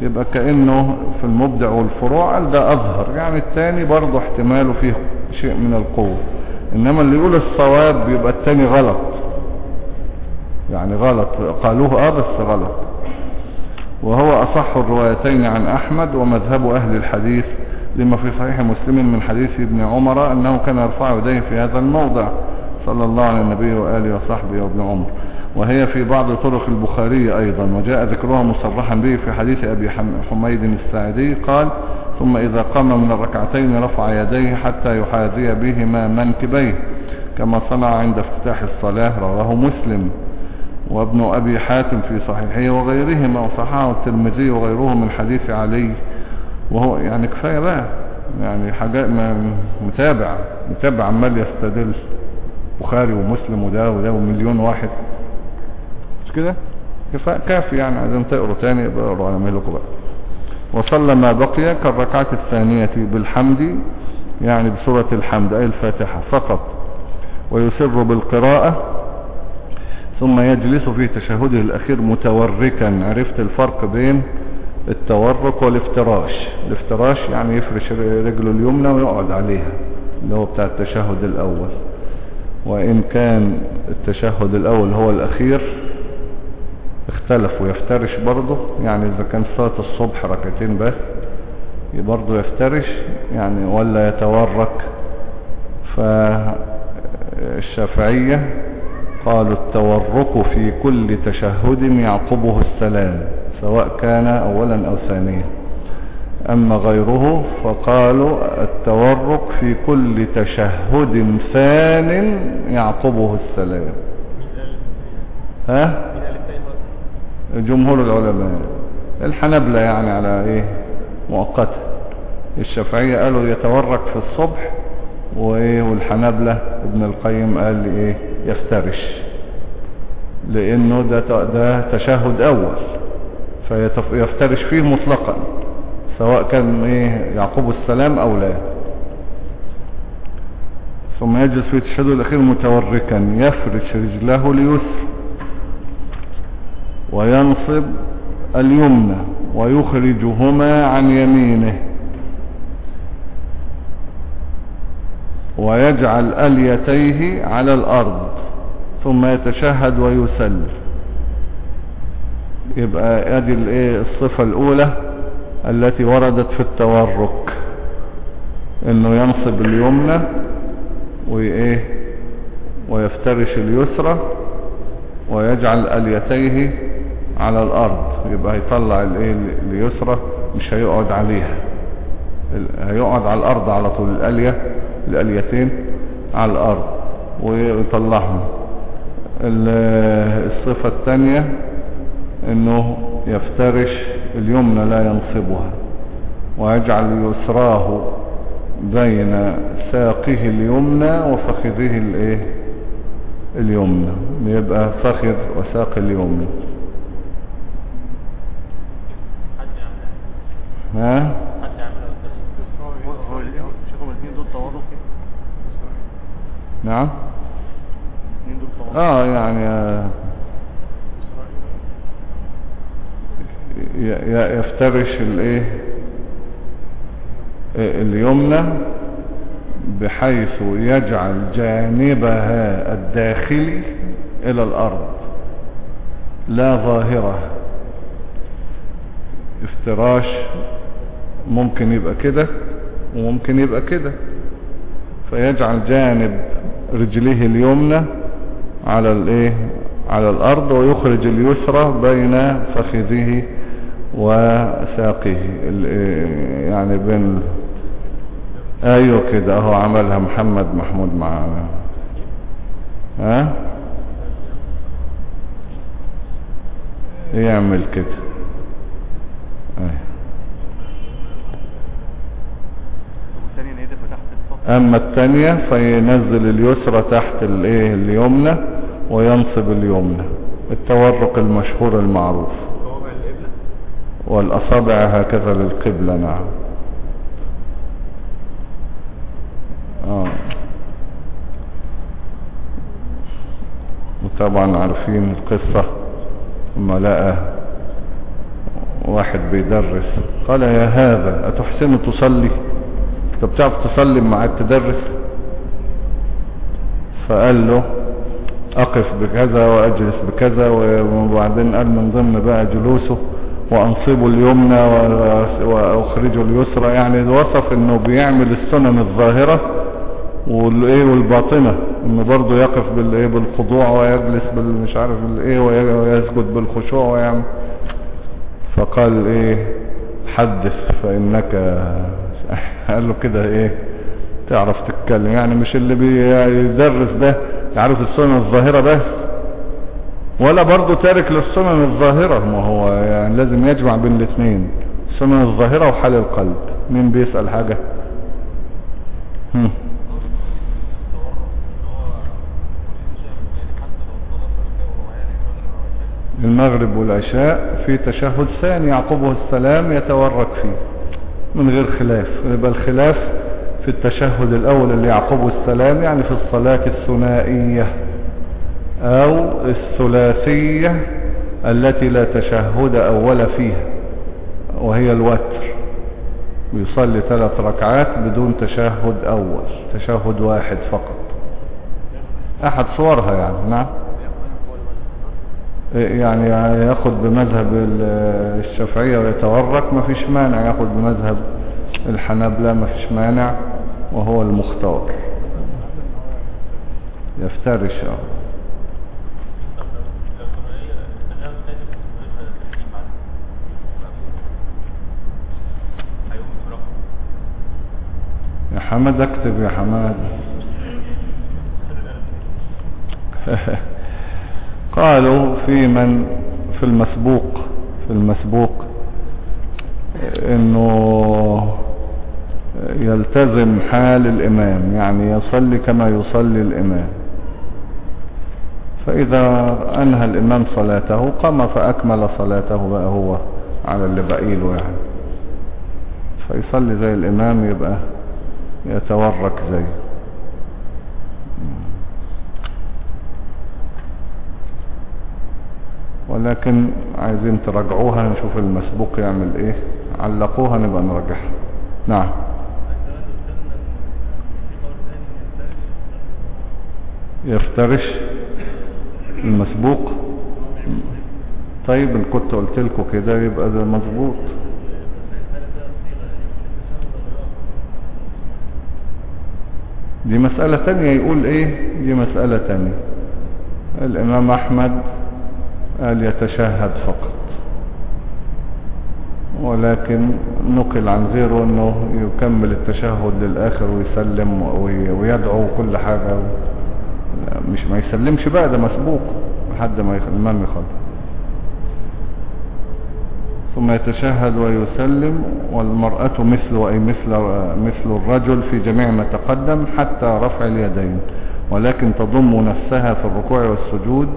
A: يبقى كأنه في المبدع والفروع قال ده أظهر يعني الثاني برضه احتماله فيه شيء من القوة. إنما اللي يقول الصواب يبقى الثاني غلط. يعني غلط. قالوه آه بس غلط. وهو أصح الروايتين عن أحمد ومذهب أهل الحديث لما في صحيح مسلم من حديث ابن عمر أنه كان يرفع يديه في هذا الموضع. صلى الله على النبي وآله وصحبه وابن عمر. وهي في بعض طرق البخاري أيضا. وجاء ذكرها مصرحا به في حديث أبي حميد الساعدي. قال ثم إذا قام من الركعتين رفع يديه حتى يحاذي بهما منكبيه كما صنع عند افتتاح الصلاة. رواه مسلم. وابن أبي حاتم في صحيحه وغيرهما وصححه الترمذي وغيره من حديث علي. وهو يعني كفاية بقى يعني حاجات متابع متابع عمال يستدل بخاري ومسلم وده وده ومليون واحد. مش كده؟ كافي يعني عايزين تقروا تاني اقروا على مهلكم بقى. وصلى ما بقي كالركعة الثانية بالحمد يعني بسورة الحمد أي الفاتحة فقط. ويسر بالقراءة ثم يجلس في تشهده الأخير متوركا. عرفت الفرق بين التورك والافتراش. الافتراش يعني يفرش رجله اليمنى ويقعد عليها اللي هو بتاع التشهد الأول. وإن كان التشهد الأول هو الأخير اختلف ويفترش برضه. يعني إذا كان صلاة الصبح ركعتين بس برضه يفترش يعني ولا يتورك. فالشافعية قالوا التورك في كل تشهد يعقبه السلام سواء كان أولا أو ثانيا. أما غيره فقالوا التورك في كل تشهد ثان يعقبه السلام. ها؟ جمهور العلماء. الحنبلة يعني على إيه؟ مؤقتة الشافعية قالوا يتورك في الصبح وإيه والحنبلة ابن القيم قال إيه يفترش لأنه ده ده تشهد أول فيفترش فيه مطلقا سواء كان إيه يعقوب السلام أو لا. ثم يجلس في التشهد الأخير متوركا يفرش رجله اليسر وينصب اليمنى ويخرجهما عن يمينه. ويجعل أليتيه على الأرض ثم يتشهد ويسل. يبقى أدي الصفة الأولى التي وردت في التورك إنه ينصب اليمنى وإيه ويفترش اليسرى ويجعل أليتيه على الأرض. يبقى هيطلع الإيه اليسرى مش هيقعد عليها. هيقعد على الأرض على طول الألية الأليتين على الأرض ويطلعهم. ال- الصفة الثانية إنه يفترش اليمنى لا ينصبها ويجعل يسراه بين ساقه اليمنى وفخذه الإيه؟ اليمنى يبقى فخذ وساق اليمنى. ها
B: حد يعملها بس
E: هو هو شيخهم الاثنين دول تورك
A: نعم. آه يعني آه، يفترش الإيه اليمنى بحيث يجعل جانبها الداخلي إلى الأرض لا ظاهرة. افتراش ممكن يبقى كده وممكن يبقى كده فيجعل جانب رجليه اليمنى على الايه على الأرض ويخرج اليسرى بين فخذه وساقه ال- يعني بين أيوه كده اهو عملها محمد محمود معانا. ها؟ يعمل كده. أيوة.
E: والثاني ان يدفع تحت السطح
A: أما الثانية فينزل اليسرى تحت الإيه اليمنى وينصب اليمنى. التورق المشهور المعروف. والأصابع هكذا للقبلة نعم. آه. وطبعا عارفين القصة. لما لقى واحد بيدرس. قال يا هذا أتحسن تصلي؟ انت بتعرف تصلي معاك تدرس فقال له أقف بكذا وأجلس بكذا وبعدين قال من ضمن بقى جلوسه وأنصب اليمنى و- وأخرج اليسرى. يعني وصف أنه بيعمل السنن الظاهرة والإيه والباطنة إنه برضه يقف بالإيه بالخضوع ويجلس بالمش عارف الايه وي- ويسجد بالخشوع ويعمل. فقال إيه حدث فإنك قال له كده إيه؟ تعرف تتكلم. يعني مش اللي بيدرس ده يعرف السنن الظاهرة بس. ولا برضه تارك للسنن الظاهرة. ما هو يعني لازم يجمع بين الاثنين. السنن الظاهرة وحال القلب. مين بيسأل حاجة. المغرب والعشاء في تشهد ثاني يعقبه السلام يتورك فيه. من غير خلاف. يبقى الخلاف في التشهد الأول اللي يعقبه السلام يعني في الصلاة الثنائية أو الثلاثية التي لا تشهد أول فيها وهي الوتر. بيصلي ثلاث ركعات بدون تشهد أول تشهد واحد فقط. أحد صورها يعني نعم. يعني ياخد بمذهب الشافعية ويتورك ما فيش مانع ياخد بمذهب الحنابلة ما فيش مانع وهو المختار. يفترش آه. يا حماد اكتب يا حماد. قالوا في من؟ في المسبوق في المسبوق. إنه يلتزم حال الإمام يعني يصلي كما يصلي الإمام. فإذا أنهى الإمام صلاته قام فأكمل صلاته بقى هو على اللي بقيله يعني. فيصلي زي الإمام يبقى يتورك زيه. ولكن عايزين تراجعوها نشوف المسبوق يعمل إيه. علقوها نبقى نراجعها. نعم. يفترش المسبوق. طيب ان كنت قلت لكم كده يبقى ده مظبوط. دي مسألة تانية يقول إيه؟ دي مسألة تانية. الإمام أحمد قال يتشهد فقط. ولكن نقل عن غيره إنه يكمل التشهد للآخر ويسلم ويدعو كل حاجة. مش ما يسلمش بقى ده مسبوق لحد ما الامام يخلص. ثم يتشهد ويسلم والمرأة مثل أي مثل, مثل الرجل في جميع ما تقدم حتى رفع اليدين. ولكن تضم نفسها في الركوع والسجود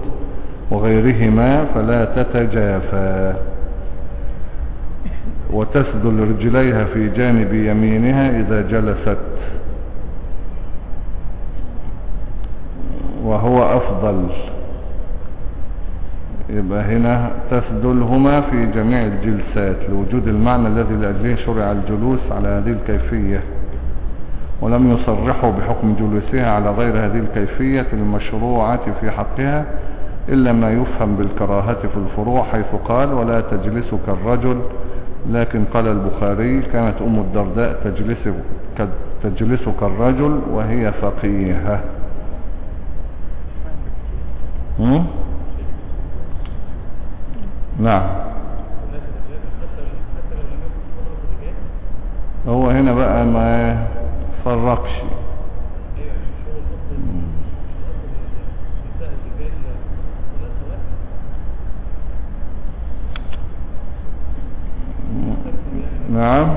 A: وغيرهما فلا تتجافى. وتسدل رجليها في جانب يمينها إذا جلست. وهو أفضل. يبقى هنا تسدلهما في جميع الجلسات لوجود المعنى الذي لأجله شرع الجلوس على هذه الكيفية. ولم يصرحوا بحكم جلوسها على غير هذه الكيفية المشروعة في حقها إلا ما يفهم بالكراهة في الفروع حيث قال ولا تجلس كالرجل لكن قال البخاري كانت أم الدرداء تجلس, تجلس كالرجل وهي فقيهة. نعم. هو هنا بقى ما فرقش. نعم.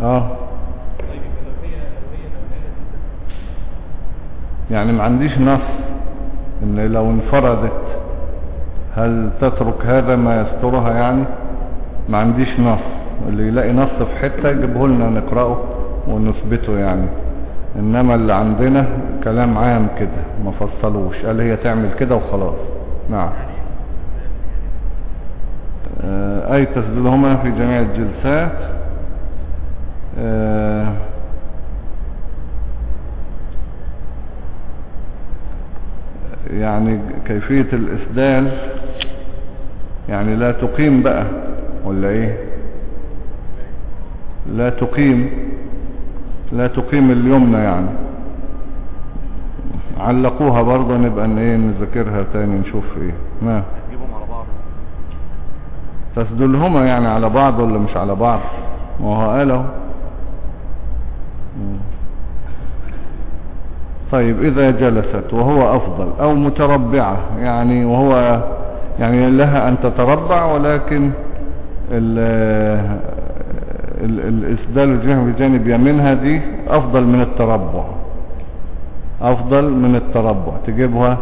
A: آه. يعني ما عنديش نص إن لو انفردت هل تترك هذا ما يسترها يعني؟ ما عنديش نص. اللي يلاقي نص في حتة يجيبه لنا نقرأه ونثبته يعني. إنما اللي عندنا كلام عام كده ما فصلوش. قال هي تعمل كده وخلاص. نعم. آه اي تسدلهما في جميع الجلسات. آه يعني كيفية الإسدال يعني لا تقيم بقى ولا إيه؟ لا تقيم. لا تقيم اليمنى يعني. علقوها برضه نبقى إن إيه نذاكرها تاني نشوف إيه. ما؟
E: تجيبهم على بعض.
A: تسدلهما يعني على بعض ولا مش على بعض؟ ما هو قال اهو مم. طيب إذا جلست وهو أفضل أو متربعة يعني وهو يعني لها أن تتربع ولكن الاسدال الجهة بجانب يمينها دي أفضل من التربع. أفضل من التربع. تجيبها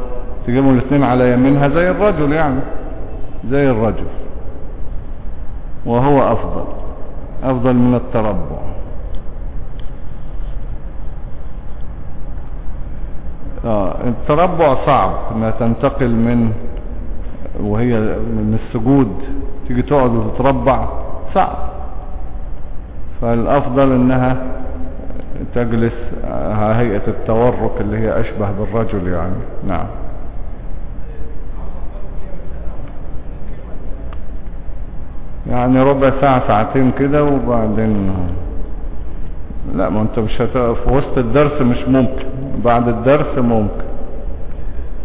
A: تجيبهم الاثنين على يمينها زي الرجل يعني زي الرجل. وهو أفضل. أفضل من التربع. آه التربع صعب إنها تنتقل من وهي من السجود تيجي تقعد وتتربع صعب. فالأفضل إنها تجلس هيئة التورك اللي هي أشبه بالرجل يعني. نعم. يعني ربع ساعة ساعتين كده وبعدين لا ما انت مش هتقف في وسط الدرس مش ممكن. بعد الدرس ممكن.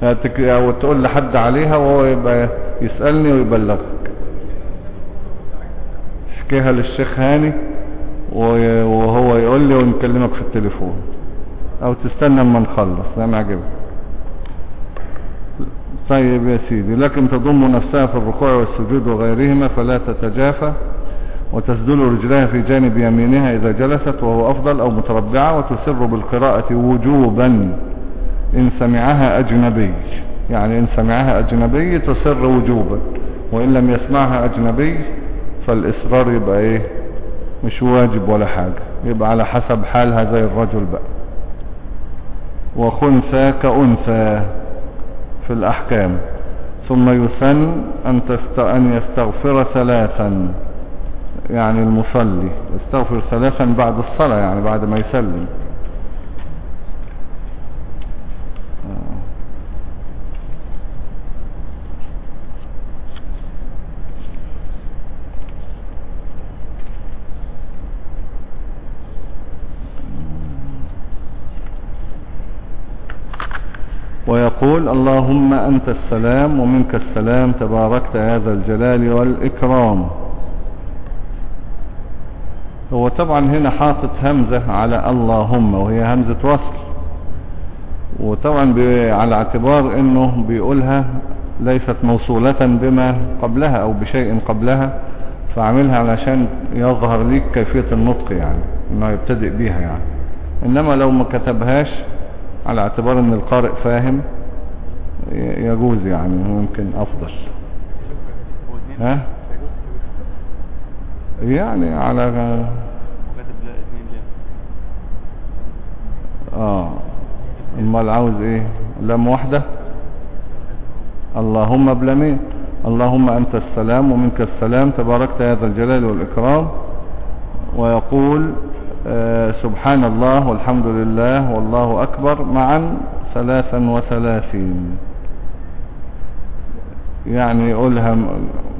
A: هتك... أو تقول لحد عليها وهو يبقى يسألني ويبلغك. اشكيها للشيخ هاني. وهو يقول لي ونكلمك في التليفون. أو تستنى أما نخلص ده عجبك طيب يا سيدي لكن تضم نفسها في الركوع والسجود وغيرهما فلا تتجافى وتسدل رجلها في جانب يمينها إذا جلست وهو أفضل أو متربعة وتسر بالقراءة وجوبا. إن سمعها أجنبي يعني إن سمعها أجنبي تسر وجوبا وإن لم يسمعها أجنبي فالإصرار يبقى إيه؟ مش واجب ولا حاجة. يبقى على حسب حالها زي الرجل بقى. وخنثى كأنثى في الأحكام. ثم يسن أن, تست... أن يستغفر ثلاثا يعني المصلي. يستغفر ثلاثا بعد الصلاة يعني بعد ما يسلم. ويقول اللهم أنت السلام ومنك السلام تباركت يا ذا الجلال والإكرام. هو طبعا هنا حاطط همزة على اللهم وهي همزة وصل. وطبعا على اعتبار إنه بيقولها ليست موصولة بما قبلها أو بشيء قبلها فعملها علشان يظهر ليك كيفية النطق يعني إنه يبتدئ بيها يعني. إنما لو ما كتبهاش على اعتبار إن القارئ فاهم يجوز يعني ممكن
E: أفضل.
A: ها؟ يعني على آه. أمال عاوز إيه؟ لام واحدة اللهم بلمين اللهم أنت السلام ومنك السلام تباركت يا ذا الجلال والإكرام. ويقول سبحان الله والحمد لله والله أكبر معا ثلاثا وثلاثين. يعني يقولها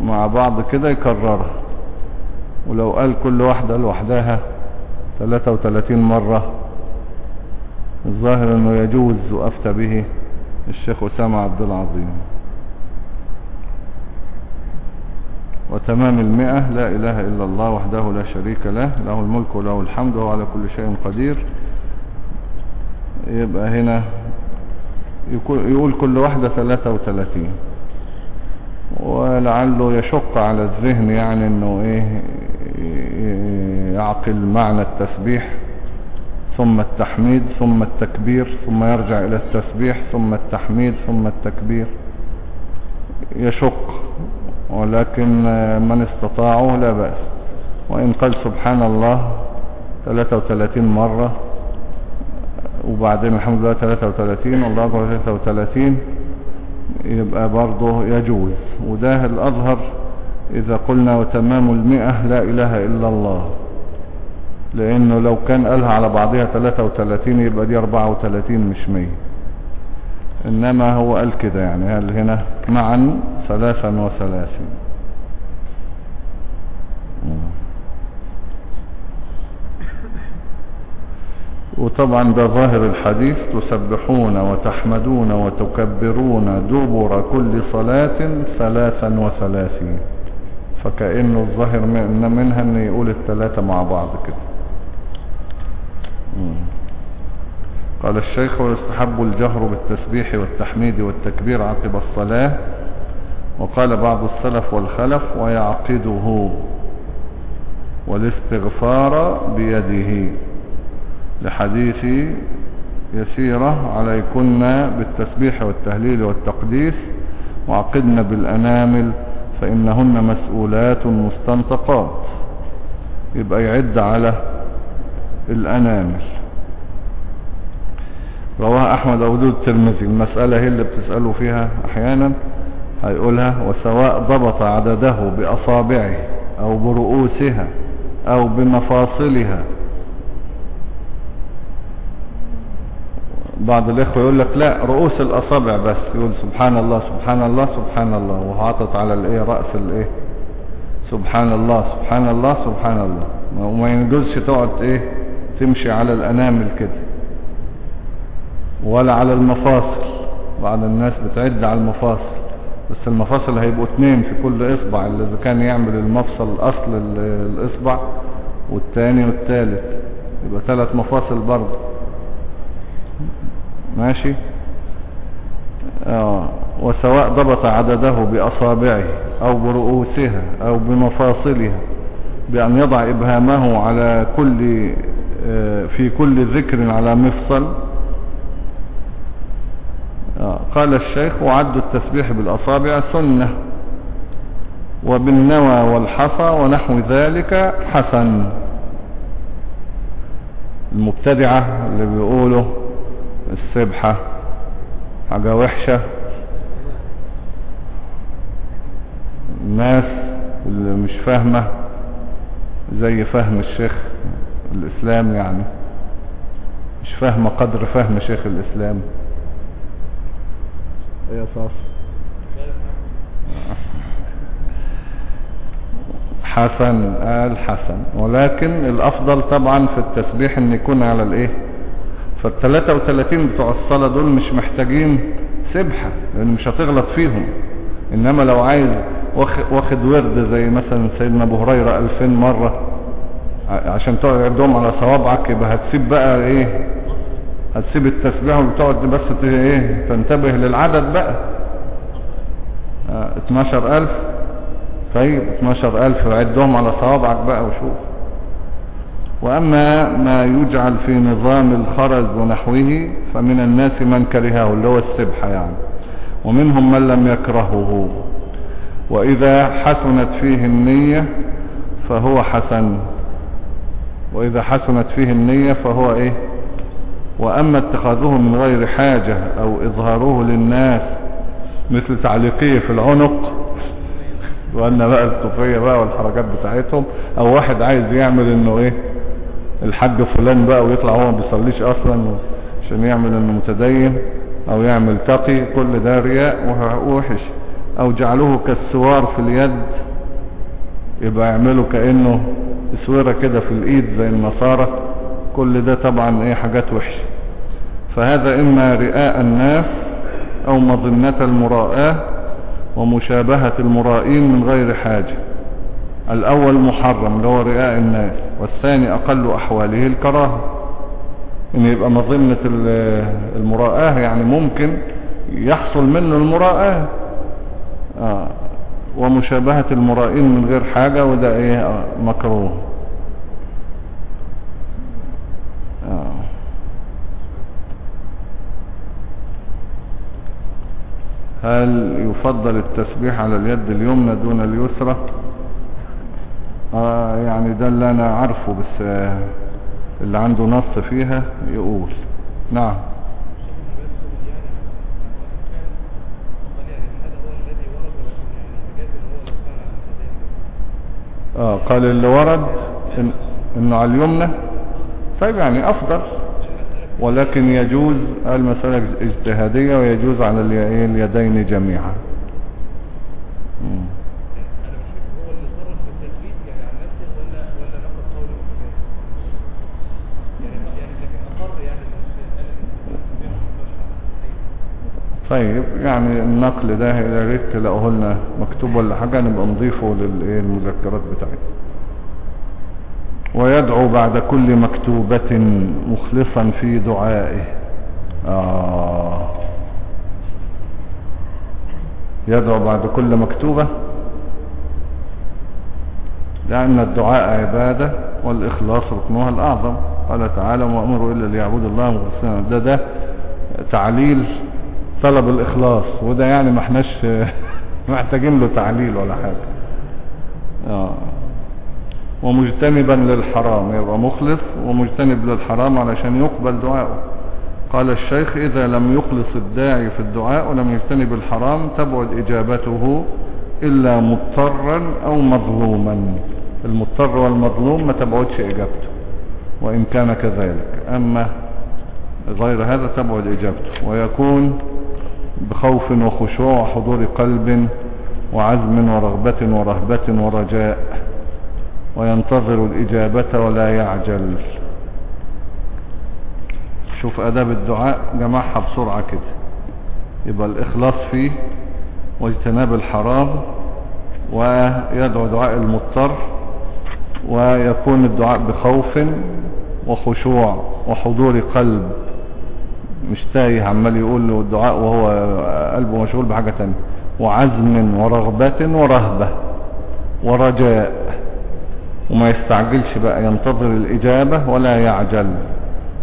A: مع بعض كده يكررها. ولو قال كل واحدة لوحدها 33 مرة. الظاهر إنه يجوز وأفتى به الشيخ أسامة عبد العظيم. وتمام المئة لا إله إلا الله وحده لا شريك له له الملك وله الحمد وهو على كل شيء قدير. يبقى هنا يقول يقول كل واحدة 33 ولعله يشق على الذهن يعني إنه إيه يعقل معنى التسبيح ثم التحميد ثم التكبير ثم يرجع إلى التسبيح ثم التحميد ثم التكبير. يشق. ولكن من استطاعه لا بأس. وإن قال سبحان الله 33 مرة وبعدين الحمد لله 33 والله أكبر 33 يبقى برضه يجوز. وده الأظهر إذا قلنا وتمام المئة لا إله إلا الله. لأنه لو كان قالها على بعضها 33 يبقى دي 34 مش 100 إنما هو قال كده يعني قال هنا معا ثلاثا وثلاثين. وطبعا ده ظاهر الحديث تسبحون وتحمدون وتكبرون دبر كل صلاة ثلاثا وثلاثين. فكأنه الظاهر من- منها ان يقول الثلاثة مع بعض كده. قال الشيخ ويستحب الجهر بالتسبيح والتحميد والتكبير عقب الصلاة وقال بعض السلف والخلف ويعقده والاستغفار بيده. لحديث يسيرة عليكن بالتسبيح والتهليل والتقديس وعقدن بالأنامل فإنهن مسؤولات مستنطقات. يبقى يعد على الأنامل. رواه أحمد أبو داود الترمذي. المسألة هي اللي بتسألوا فيها أحيانا. هيقولها وسواء ضبط عدده بأصابعه أو برؤوسها أو بمفاصلها. بعض الإخوة يقول لك لا رؤوس الأصابع بس. يقول سبحان الله سبحان الله سبحان الله. وحاطط على الإيه؟ رأس الإيه؟ سبحان الله سبحان الله سبحان الله. وما ينجزش تقعد إيه؟ تمشي على الأنامل كده ولا على المفاصل. بعض الناس بتعد على المفاصل. بس المفاصل هيبقوا اتنين في كل إصبع. اللي إذا كان يعمل المفصل اصل ال- الإصبع والتاني والتالت. يبقى ثلاث مفاصل برضه. ماشي؟ آه. وسواء ضبط عدده بأصابعه أو برؤوسها أو بمفاصلها بأن يضع إبهامه على كل آه، في كل ذكر على مفصل قال الشيخ وعد التسبيح بالأصابع سنة وبالنوى والحصى ونحو ذلك حسن. المبتدعة اللي بيقولوا السبحة حاجة وحشة. الناس اللي مش فاهمة زي فهم الشيخ الإسلام يعني مش فاهمة قدر فهم شيخ الإسلام. يا صاص حسن قال حسن. ولكن الأفضل طبعا في التسبيح إن يكون على الإيه؟ فالتلاتة وتلاتين بتوع الصلاة دول مش محتاجين سبحة لأن مش هتغلط فيهم. إنما لو عايز واخ- واخد ورد زي مثلا سيدنا أبو هريرة ألفين مرة عشان تعدهم على صوابعك يبقى هتسيب بقى إيه؟ هتسيب التسبيح وتقعد بس إيه تنتبه للعدد بقى. آه 12000 طيب 12000 عدهم على صوابعك بقى وشوف. وأما ما يجعل في نظام الخرز ونحوه فمن الناس من كرهه اللي هو السبحة يعني. ومنهم من لم يكرهه. وإذا حسنت فيه النية فهو حسن. وإذا حسنت فيه النية فهو إيه؟ وأما اتخاذه من غير حاجة أو إظهاره للناس مثل تعليقيه في العنق وأن بقى الصوفية بقى والحركات بتاعتهم أو واحد عايز يعمل إنه إيه الحاج فلان بقى ويطلع هو ما بيصليش أصلا عشان يعمل إنه متدين أو يعمل تقي كل ده رياء ووحش. أو جعلوه كالسوار في اليد يبقى يعملوا كأنه اسورة كده في الإيد زي النصارى. كل ده طبعا إيه حاجات وحشة. فهذا إما رئاء الناس أو مظنة المراءة ومشابهة المرائين من غير حاجة. الأول محرم اللي هو رئاء الناس والثاني أقل أحواله الكراهة. إن يبقى مظنة ال- المراءة يعني ممكن يحصل منه المراءة. آه. ومشابهة المرائين من غير حاجة وده إيه آه، مكروه. آه. هل يفضل التسبيح على اليد اليمنى دون اليسرى؟ آه يعني ده اللي أنا عارفه بس آه اللي عنده نص فيها يقول. نعم. آه قال اللي ورد إن إنه على اليمنى. طيب يعني أفضل. ولكن يجوز المسألة اجتهادية ويجوز على اليدين جميعا. طيب يعني النقل ده يا ريت تلاقوه لنا مكتوب ولا حاجة نبقى نضيفه للمذكرات بتاعتنا. ويدعو بعد كل مكتوبة مخلصا في دعائه. آه. يدعو بعد كل مكتوبة. لأن الدعاء عبادة والإخلاص ركنها الأعظم. قال تعالى وما أمروا إلا ليعبدوا الله مخلصين ده ده تعليل طلب الإخلاص. وده يعني ما احناش محتاجين له تعليل ولا حاجة. آه. ومجتنبا للحرام يبقى مخلص ومجتنب للحرام علشان يقبل دعاءه قال الشيخ إذا لم يخلص الداعي في الدعاء ولم يجتنب الحرام تبعد إجابته إلا مضطرا أو مظلوما. المضطر والمظلوم ما تبعدش إجابته وإن كان كذلك. أما غير هذا تبعد إجابته ويكون بخوف وخشوع وحضور قلب وعزم ورغبة ورهبة ورجاء. وينتظر الإجابة ولا يعجل. شوف أداب الدعاء جمعها بسرعة كده. يبقى الإخلاص فيه واجتناب الحرام ويدعو دعاء المضطر ويكون الدعاء بخوف وخشوع وحضور قلب. مش تايه عمال يقول له الدعاء وهو قلبه مشغول بحاجة تانية. وعزم ورغبة ورهبة ورجاء. وما يستعجلش بقى ينتظر الإجابة ولا يعجل.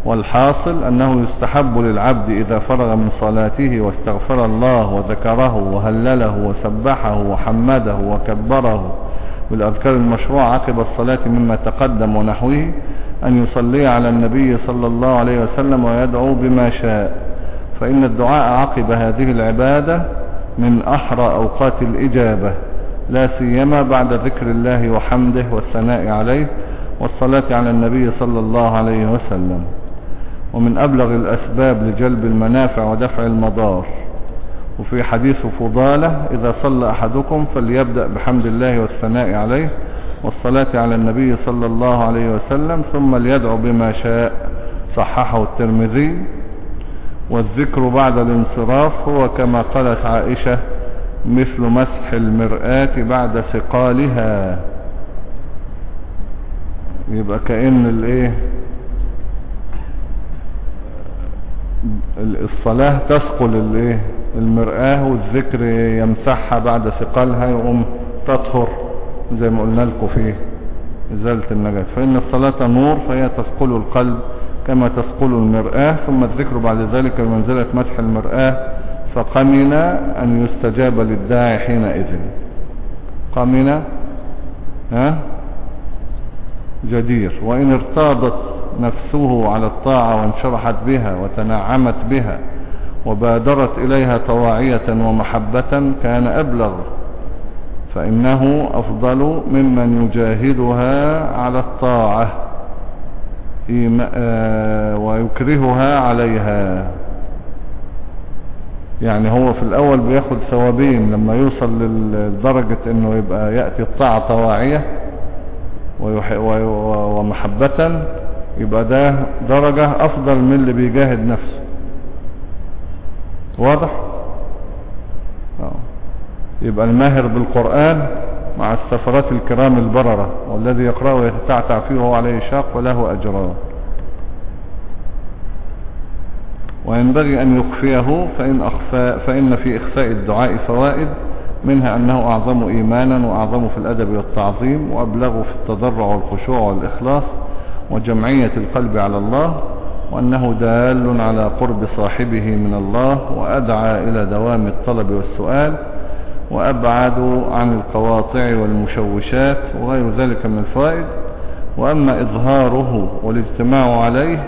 A: والحاصل أنه يستحب للعبد إذا فرغ من صلاته واستغفر الله وذكره وهلله وسبحه وحمده وكبره. بالأذكار المشروعة عقب الصلاة مما تقدم ونحوه أن يصلي على النبي صلى الله عليه وسلم ويدعو بما شاء. فإن الدعاء عقب هذه العبادة من أحرى أوقات الإجابة. لا سيما بعد ذكر الله وحمده والثناء عليه والصلاة على النبي صلى الله عليه وسلم. ومن أبلغ الأسباب لجلب المنافع ودفع المضار. وفي حديث فضالة إذا صلى أحدكم فليبدأ بحمد الله والثناء عليه والصلاة على النبي صلى الله عليه وسلم ثم ليدعو بما شاء صححه الترمذي. والذكر بعد الانصراف هو كما قالت عائشة مثل مسح المرآة بعد ثقالها. يبقى كأن الإيه؟ الصلاة تثقل الإيه؟ المرآة والذكر يمسحها بعد ثقالها يقوم تطهر زي ما قلنا لكم في إزالة النجاة. فإن الصلاة نور فهي تثقل القلب كما تثقل المرآة ثم الذكر بعد ذلك بمنزلة مسح المرآة فقمن أن يستجاب للداعي حينئذ. قمن جدير. وإن ارتاضت نفسه على الطاعة وانشرحت بها وتنعمت بها وبادرت إليها طواعية ومحبة كان أبلغ فإنه أفضل ممن يجاهدها على الطاعة ويكرهها عليها. يعني هو في الأول بياخد ثوابين لما يوصل لدرجة أنه يبقى يأتي الطاعة طواعية ومحبة يبقى ده درجة أفضل من اللي بيجاهد نفسه. واضح؟ يبقى الماهر بالقرآن مع السفرات الكرام البررة والذي يقرأه ويتتعتع فيه وهو عليه شاق وله أجران. وينبغي أن يخفيه فإن, أخفى فإن في إخفاء الدعاء فوائد منها أنه أعظم إيمانا وأعظم في الأدب والتعظيم وأبلغ في التضرع والخشوع والإخلاص وجمعية القلب على الله وأنه دال على قرب صاحبه من الله وأدعى إلى دوام الطلب والسؤال وأبعد عن القواطع والمشوشات وغير ذلك من الفوائد وأما إظهاره والاجتماع عليه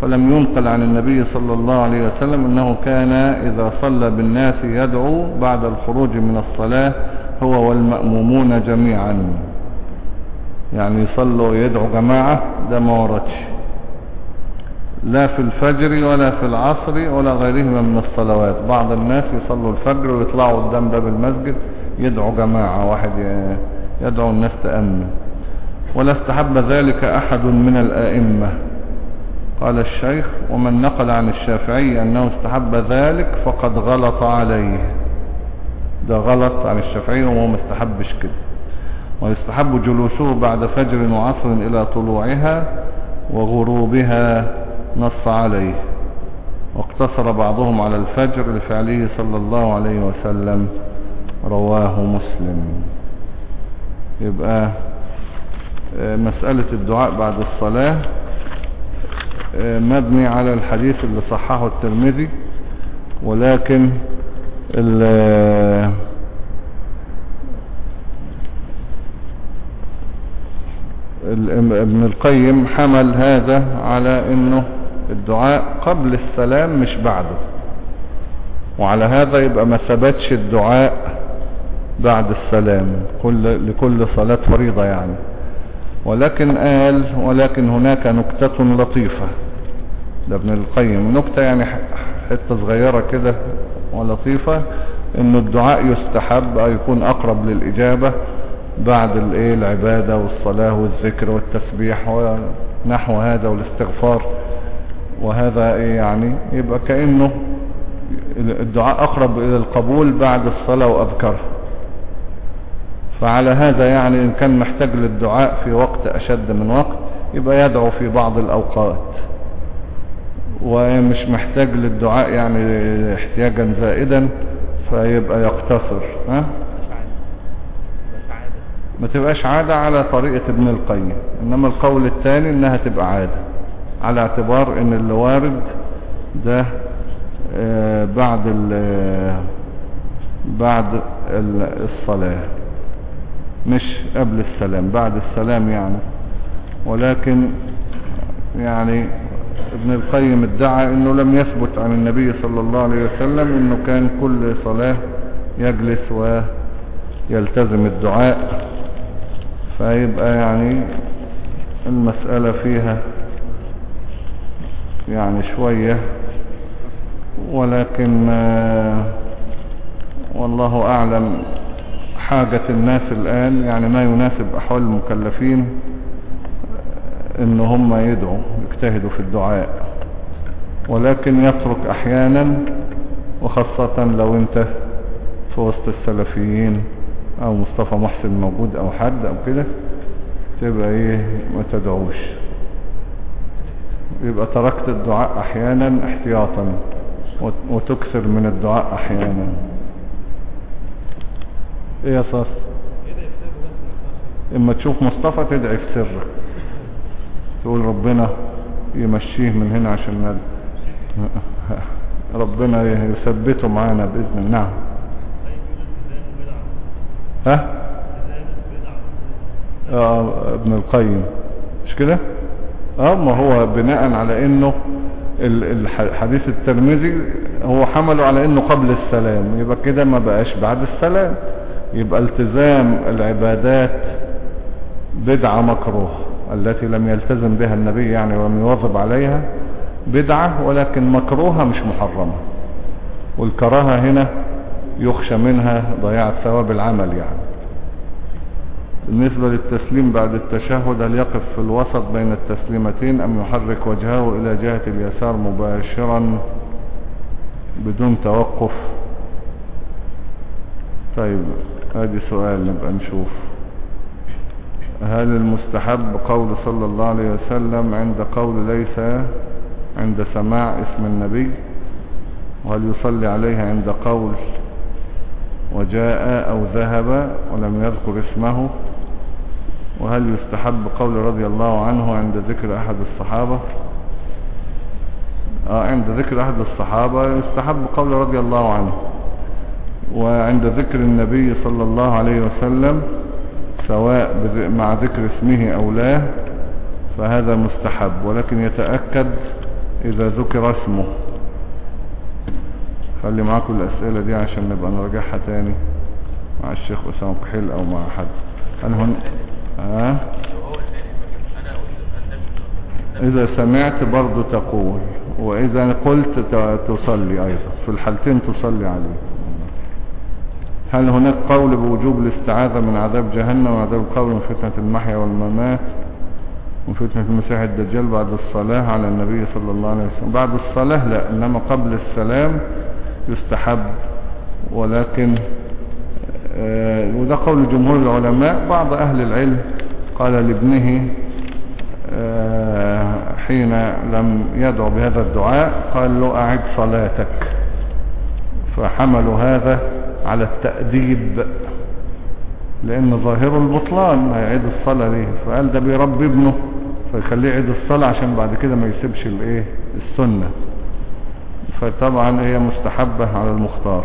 A: فلم ينقل عن النبي صلى الله عليه وسلم أنه كان إذا صلى بالناس يدعو بعد الخروج من الصلاة هو والمأمومون جميعا. يعني يصلوا يدعو جماعة ده ما وردش. لا في الفجر ولا في العصر ولا غيرهما من الصلوات. بعض الناس يصلوا الفجر ويطلعوا قدام باب المسجد يدعو جماعة واحد يدعو الناس تأمن. ولا استحب ذلك أحد من الآئمة. قال الشيخ ومن نقل عن الشافعي أنه استحب ذلك فقد غلط عليه. ده غلط عن الشافعي وهو ما استحبش كده. ويستحب جلوسه بعد فجر وعصر إلى طلوعها وغروبها نص عليه. واقتصر بعضهم على الفجر لفعله صلى الله عليه وسلم. رواه مسلم. يبقى آه، مسألة الدعاء بعد الصلاة مبني على الحديث اللي صححه الترمذي ولكن ابن القيم حمل هذا على إنه الدعاء قبل السلام مش بعده. وعلى هذا يبقى ما ثبتش الدعاء بعد السلام كل لكل صلاة فريضة يعني. ولكن قال ولكن هناك نكتة لطيفة. ده ابن القيم. نكتة يعني حتة صغيرة كده ولطيفة إنه الدعاء يستحب أو يكون أقرب للإجابة بعد الإيه العبادة والصلاة والذكر والتسبيح ونحو هذا والاستغفار. وهذا إيه يعني؟ يبقى كأنه الدعاء أقرب إلى القبول بعد الصلاة واذكارها فعلى هذا يعني إن كان محتاج للدعاء في وقت أشد من وقت يبقى يدعو في بعض الأوقات. ومش محتاج للدعاء يعني احتياجا زائدا فيبقى يقتصر ها؟ ما تبقاش عادة على طريقة ابن القيم إنما القول الثاني إنها تبقى عادة على اعتبار إن اللي وارد ده آه، بعد ال- بعد ال- الصلاة. مش قبل السلام بعد السلام يعني. ولكن يعني ابن القيم ادعى إنه لم يثبت عن النبي صلى الله عليه وسلم إنه كان كل صلاة يجلس ويلتزم الدعاء. فيبقى يعني المسألة فيها يعني شوية. ولكن آه، والله أعلم حاجة الناس الآن يعني ما يناسب أحوال المكلفين إن هم يدعوا يجتهدوا في الدعاء. ولكن يترك أحيانا وخاصة لو أنت في وسط السلفيين أو مصطفى محسن موجود أو حد أو كده تبقى إيه ما تدعوش. يبقى تركت الدعاء أحيانا احتياطا وت- وتكثر من الدعاء أحيانا. إيه يا صاص؟ إما تشوف مصطفى تدعي في سرك. تقول ربنا يمشيه من هنا عشان ند... ربنا يثبته معانا بإذن الله. نعم. ها؟ آه ابن القيم. مش كده؟ آه ما هو بناء على إنه ال- الح- حديث الترمذي هو حمله على إنه قبل السلام. يبقى كده ما بقاش بعد السلام. يبقى التزام العبادات بدعة مكروه التي لم يلتزم بها النبي يعني ولم يواظب عليها بدعة ولكن مكروهة مش محرمة والكراهة هنا يخشى منها ضياع ثواب العمل يعني بالنسبة للتسليم بعد التشهد هل يقف في الوسط بين التسليمتين أم يحرك وجهه إلى جهة اليسار مباشرا بدون توقف طيب ادي سؤال نبقى نشوف. هل المستحب قول صلى الله عليه وسلم عند قول ليس عند سماع اسم النبي؟ وهل يصلي عليه عند قول وجاء أو ذهب ولم يذكر اسمه؟ وهل يستحب قول رضي الله عنه عند ذكر أحد الصحابة؟ آه عند ذكر أحد الصحابة يستحب قول رضي الله عنه. وعند ذكر النبي صلى الله عليه وسلم سواء مع ذكر اسمه أو لا فهذا مستحب ولكن يتأكد إذا ذكر اسمه. خلي معاكم الأسئلة دي عشان نبقى نراجعها تاني مع الشيخ أسامة كحيل أو مع حد. هل هن... ها؟ إذا سمعت برضو تقول وإذا قلت تصلي أيضا في الحالتين تصلي عليه. هل هناك قول بوجوب الاستعاذة من عذاب جهنم وعذاب القبر من فتنة المحيا والممات وفتنة المسيح الدجال بعد الصلاة على النبي صلى الله عليه وسلم؟ بعد الصلاة لا إنما قبل السلام يستحب ولكن آه، وده قول جمهور العلماء. بعض أهل العلم قال لابنه آه، حين لم يدعو بهذا الدعاء قال له أعد صلاتك. فحملوا هذا على التأديب لأن ظاهره البطلان هيعيد الصلاة ليه؟ فقال ده بيربي ابنه فيخليه يعيد الصلاة عشان بعد كده ما يسيبش الإيه؟ السنة. فطبعا هي مستحبة على المختار.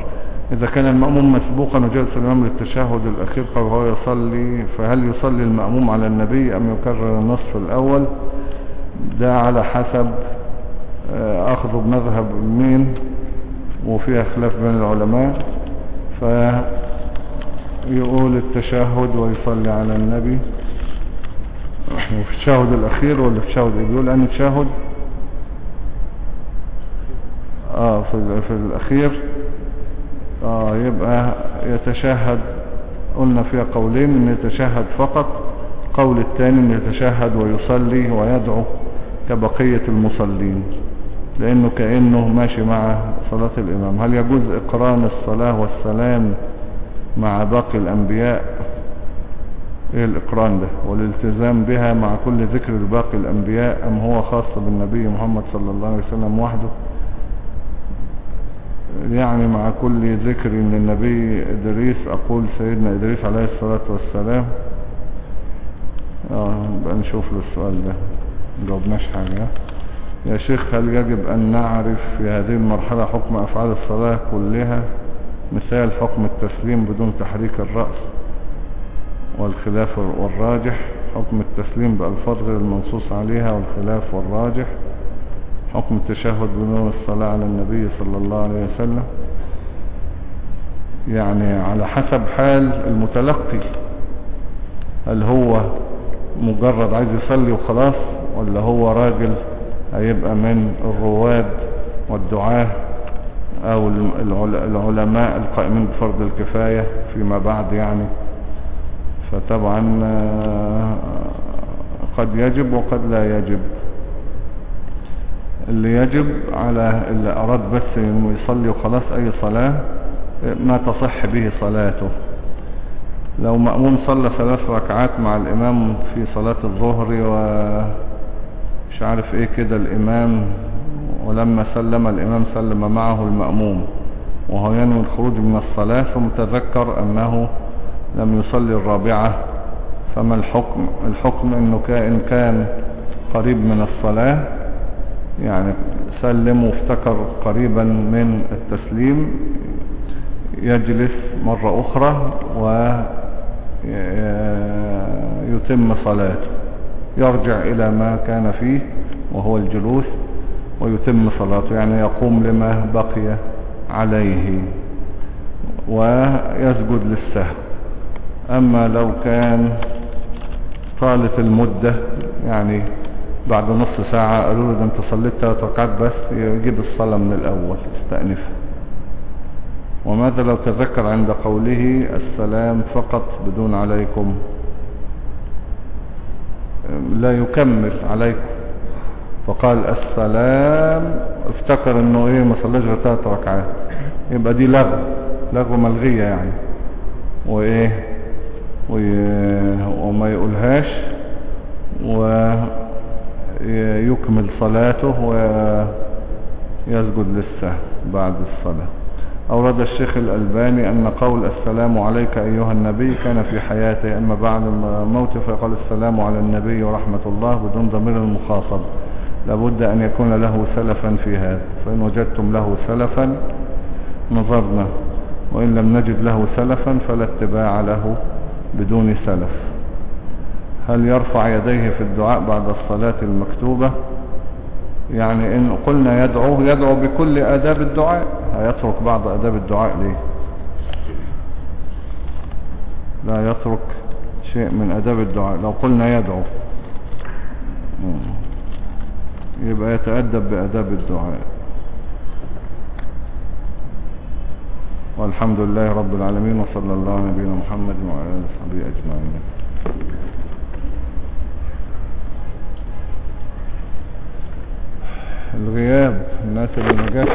A: إذا كان المأموم مسبوقا وجلس الإمام للتشهد الأخير فهو يصلي فهل يصلي المأموم على النبي أم يكرر النصف الأول؟ ده على حسب آه، أخذه بمذهب مين وفيها خلاف بين العلماء. فيقول التشهد ويصلي على النبي. وفي التشهد الأخير ولا في التشهد إيه؟ بيقول أن التشهد آه في, في الأخير. آه يبقى يتشهد قلنا فيها قولين إن يتشهد فقط. قول الثاني إن يتشهد ويصلي ويدعو كبقية المصلين. لأنه كأنه ماشي مع صلاة الإمام. هل يجوز إقران الصلاة والسلام مع باقي الأنبياء؟ إيه الإقران ده؟ والالتزام بها مع كل ذكر باقي الأنبياء؟ أم هو خاص بالنبي محمد صلى الله عليه وسلم وحده؟ يعني مع كل ذكر من النبي إدريس أقول سيدنا إدريس عليه الصلاة والسلام. آه بقى نشوف له السؤال ده. جاوبناش حاجة. يا شيخ هل يجب أن نعرف في هذه المرحلة حكم أفعال الصلاة كلها؟ مثال حكم التسليم بدون تحريك الرأس والخلاف والراجح حكم التسليم بألفاظ غير المنصوص عليها والخلاف والراجح حكم التشهد بدون الصلاة على النبي صلى الله عليه وسلم. يعني على حسب حال المتلقي هل هو مجرد عايز يصلي وخلاص ولا هو راجل هيبقى من الرواد والدعاة أو العل- العلماء القائمين بفرض الكفاية فيما بعد يعني. فطبعا آه، قد يجب وقد لا يجب. اللي يجب على اللي أراد بس إنه يصلي وخلاص أي صلاة ما تصح به صلاته. لو مأموم صلى ثلاث ركعات مع الإمام في صلاة الظهر ومش عارف إيه كده الإمام ولما سلم الإمام سلم معه المأموم وهو ينوي الخروج من الصلاة ثم تذكر أنه لم يصلي الرابعة. فما الحكم؟ الحكم إنه كان كان قريب من الصلاة يعني سلم وافتكر قريبا من التسليم يجلس مرة أخرى ويتم صلاته. يرجع إلى ما كان فيه وهو الجلوس ويتم صلاته يعني يقوم لما بقي عليه ويسجد للسهو. أما لو كان طالت المدة يعني بعد نص ساعة قالوا له أنت صليت ثلاث ركعات بس يجيب الصلاة من الأول استأنفها. وماذا لو تذكر عند قوله السلام فقط بدون عليكم؟ لا يكمل عليكم. فقال السلام. افتكر انه إيه ما صليش غير ثلاث ركعات. يبقى دي لغو لغو ملغية يعني. وإيه وما يقولهاش ويكمل صلاته ويسجد للسهو بعد الصلاة. أورد الشيخ الألباني أن قول السلام عليك أيها النبي كان في حياته أما بعد موته فقال السلام على النبي ورحمة الله بدون ضمير المخاطب. لابد أن يكون له سلفا في هذا فإن وجدتم له سلفا نظرنا وإن لم نجد له سلفا فلا اتباع له بدون سلف. هل يرفع يديه في الدعاء بعد الصلاة المكتوبة؟ يعني إن قلنا يدعو يدعو بكل آداب الدعاء هيترك بعض آداب الدعاء ليه؟ لا يترك شيء من آداب الدعاء لو قلنا يدعو. يبقى يتأدب بآداب الدعاء. والحمد لله رب العالمين وصلى الله على نبينا محمد وعلى آله وصحبه أجمعين. الغياب الناس اللي ما